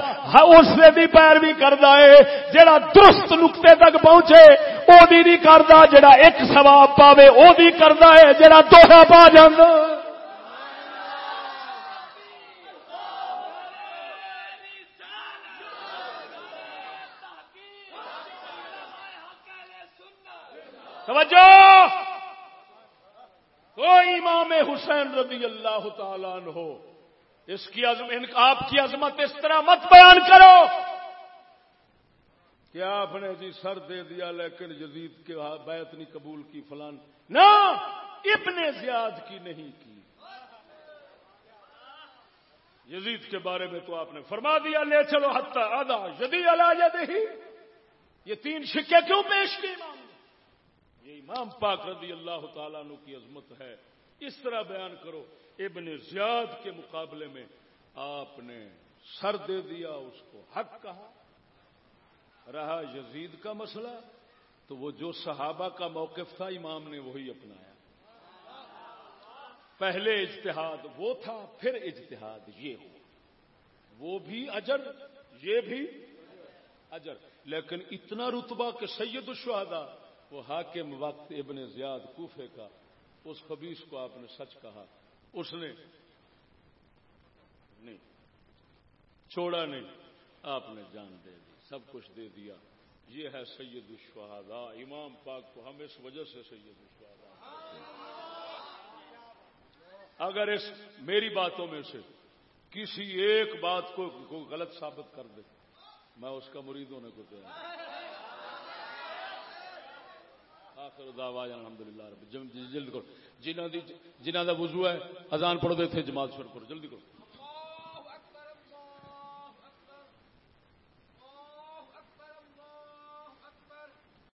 [SPEAKER 1] اس نے دی پیروی کردا اے، جڑا درست نقطے تک پہنچے، اودی نہیں کردا، جڑا ایک ثواب پاوے، اودی کردا اے، جڑا دوہرا پا جاندا۔ امام حسین رضی اللہ تعالیٰ ہو اس کی عظم آپ کی عظمت اس طرح مت بیان کرو کیا آپ نے جی سر دے دیا لیکن یزید کے بیعت نہیں قبول کی، فلان۔ نہ، ابن زیاد کی نہیں کی۔ یزید کے بارے میں تو آپ نے فرما دیا، لے چلو حتہ آدھا یدی اللہ ہی یہ تین شکے کیوں پیش کی؟ امام پاک رضی اللہ تعالیٰ کی عظمت ہے، اس طرح بیان کرو، ابن زیاد کے مقابلے میں آپ نے سر دے دیا، اس کو حق کہا۔ رہا یزید کا مسئلہ، تو وہ جو صحابہ کا موقف تھا، امام نے وہی اپنایا۔ پہلے اجتہاد وہ تھا، پھر اجتہاد یہ ہو وہ بھی اجر، یہ بھی اجر۔ لیکن اتنا رتبہ کہ سید الشہداء وہ حاکم وقت ابن زیاد کوفے کا، اس خبیص کو آپ نے سچ کہا۔ اس نے نہیں، چھوڑا نہیں، آپ نے جان دے دی، سب کچھ دے دیا۔ یہ ہے سید الشہداء، امام پاک کو ہم اس وجہ سے سید الشہداء۔ اگر اس میری باتوں میں سے کسی ایک بات کو غلط ثابت کر دے، میں اس کا مرید ہونے کو تیار آخر دعوانا الحمدللہ رب جلد کرو۔ جنہ دی جنہ دا وضو ہے، اذان پڑھو دے تھے جماعت شروع کرو۔ جلدی کرو۔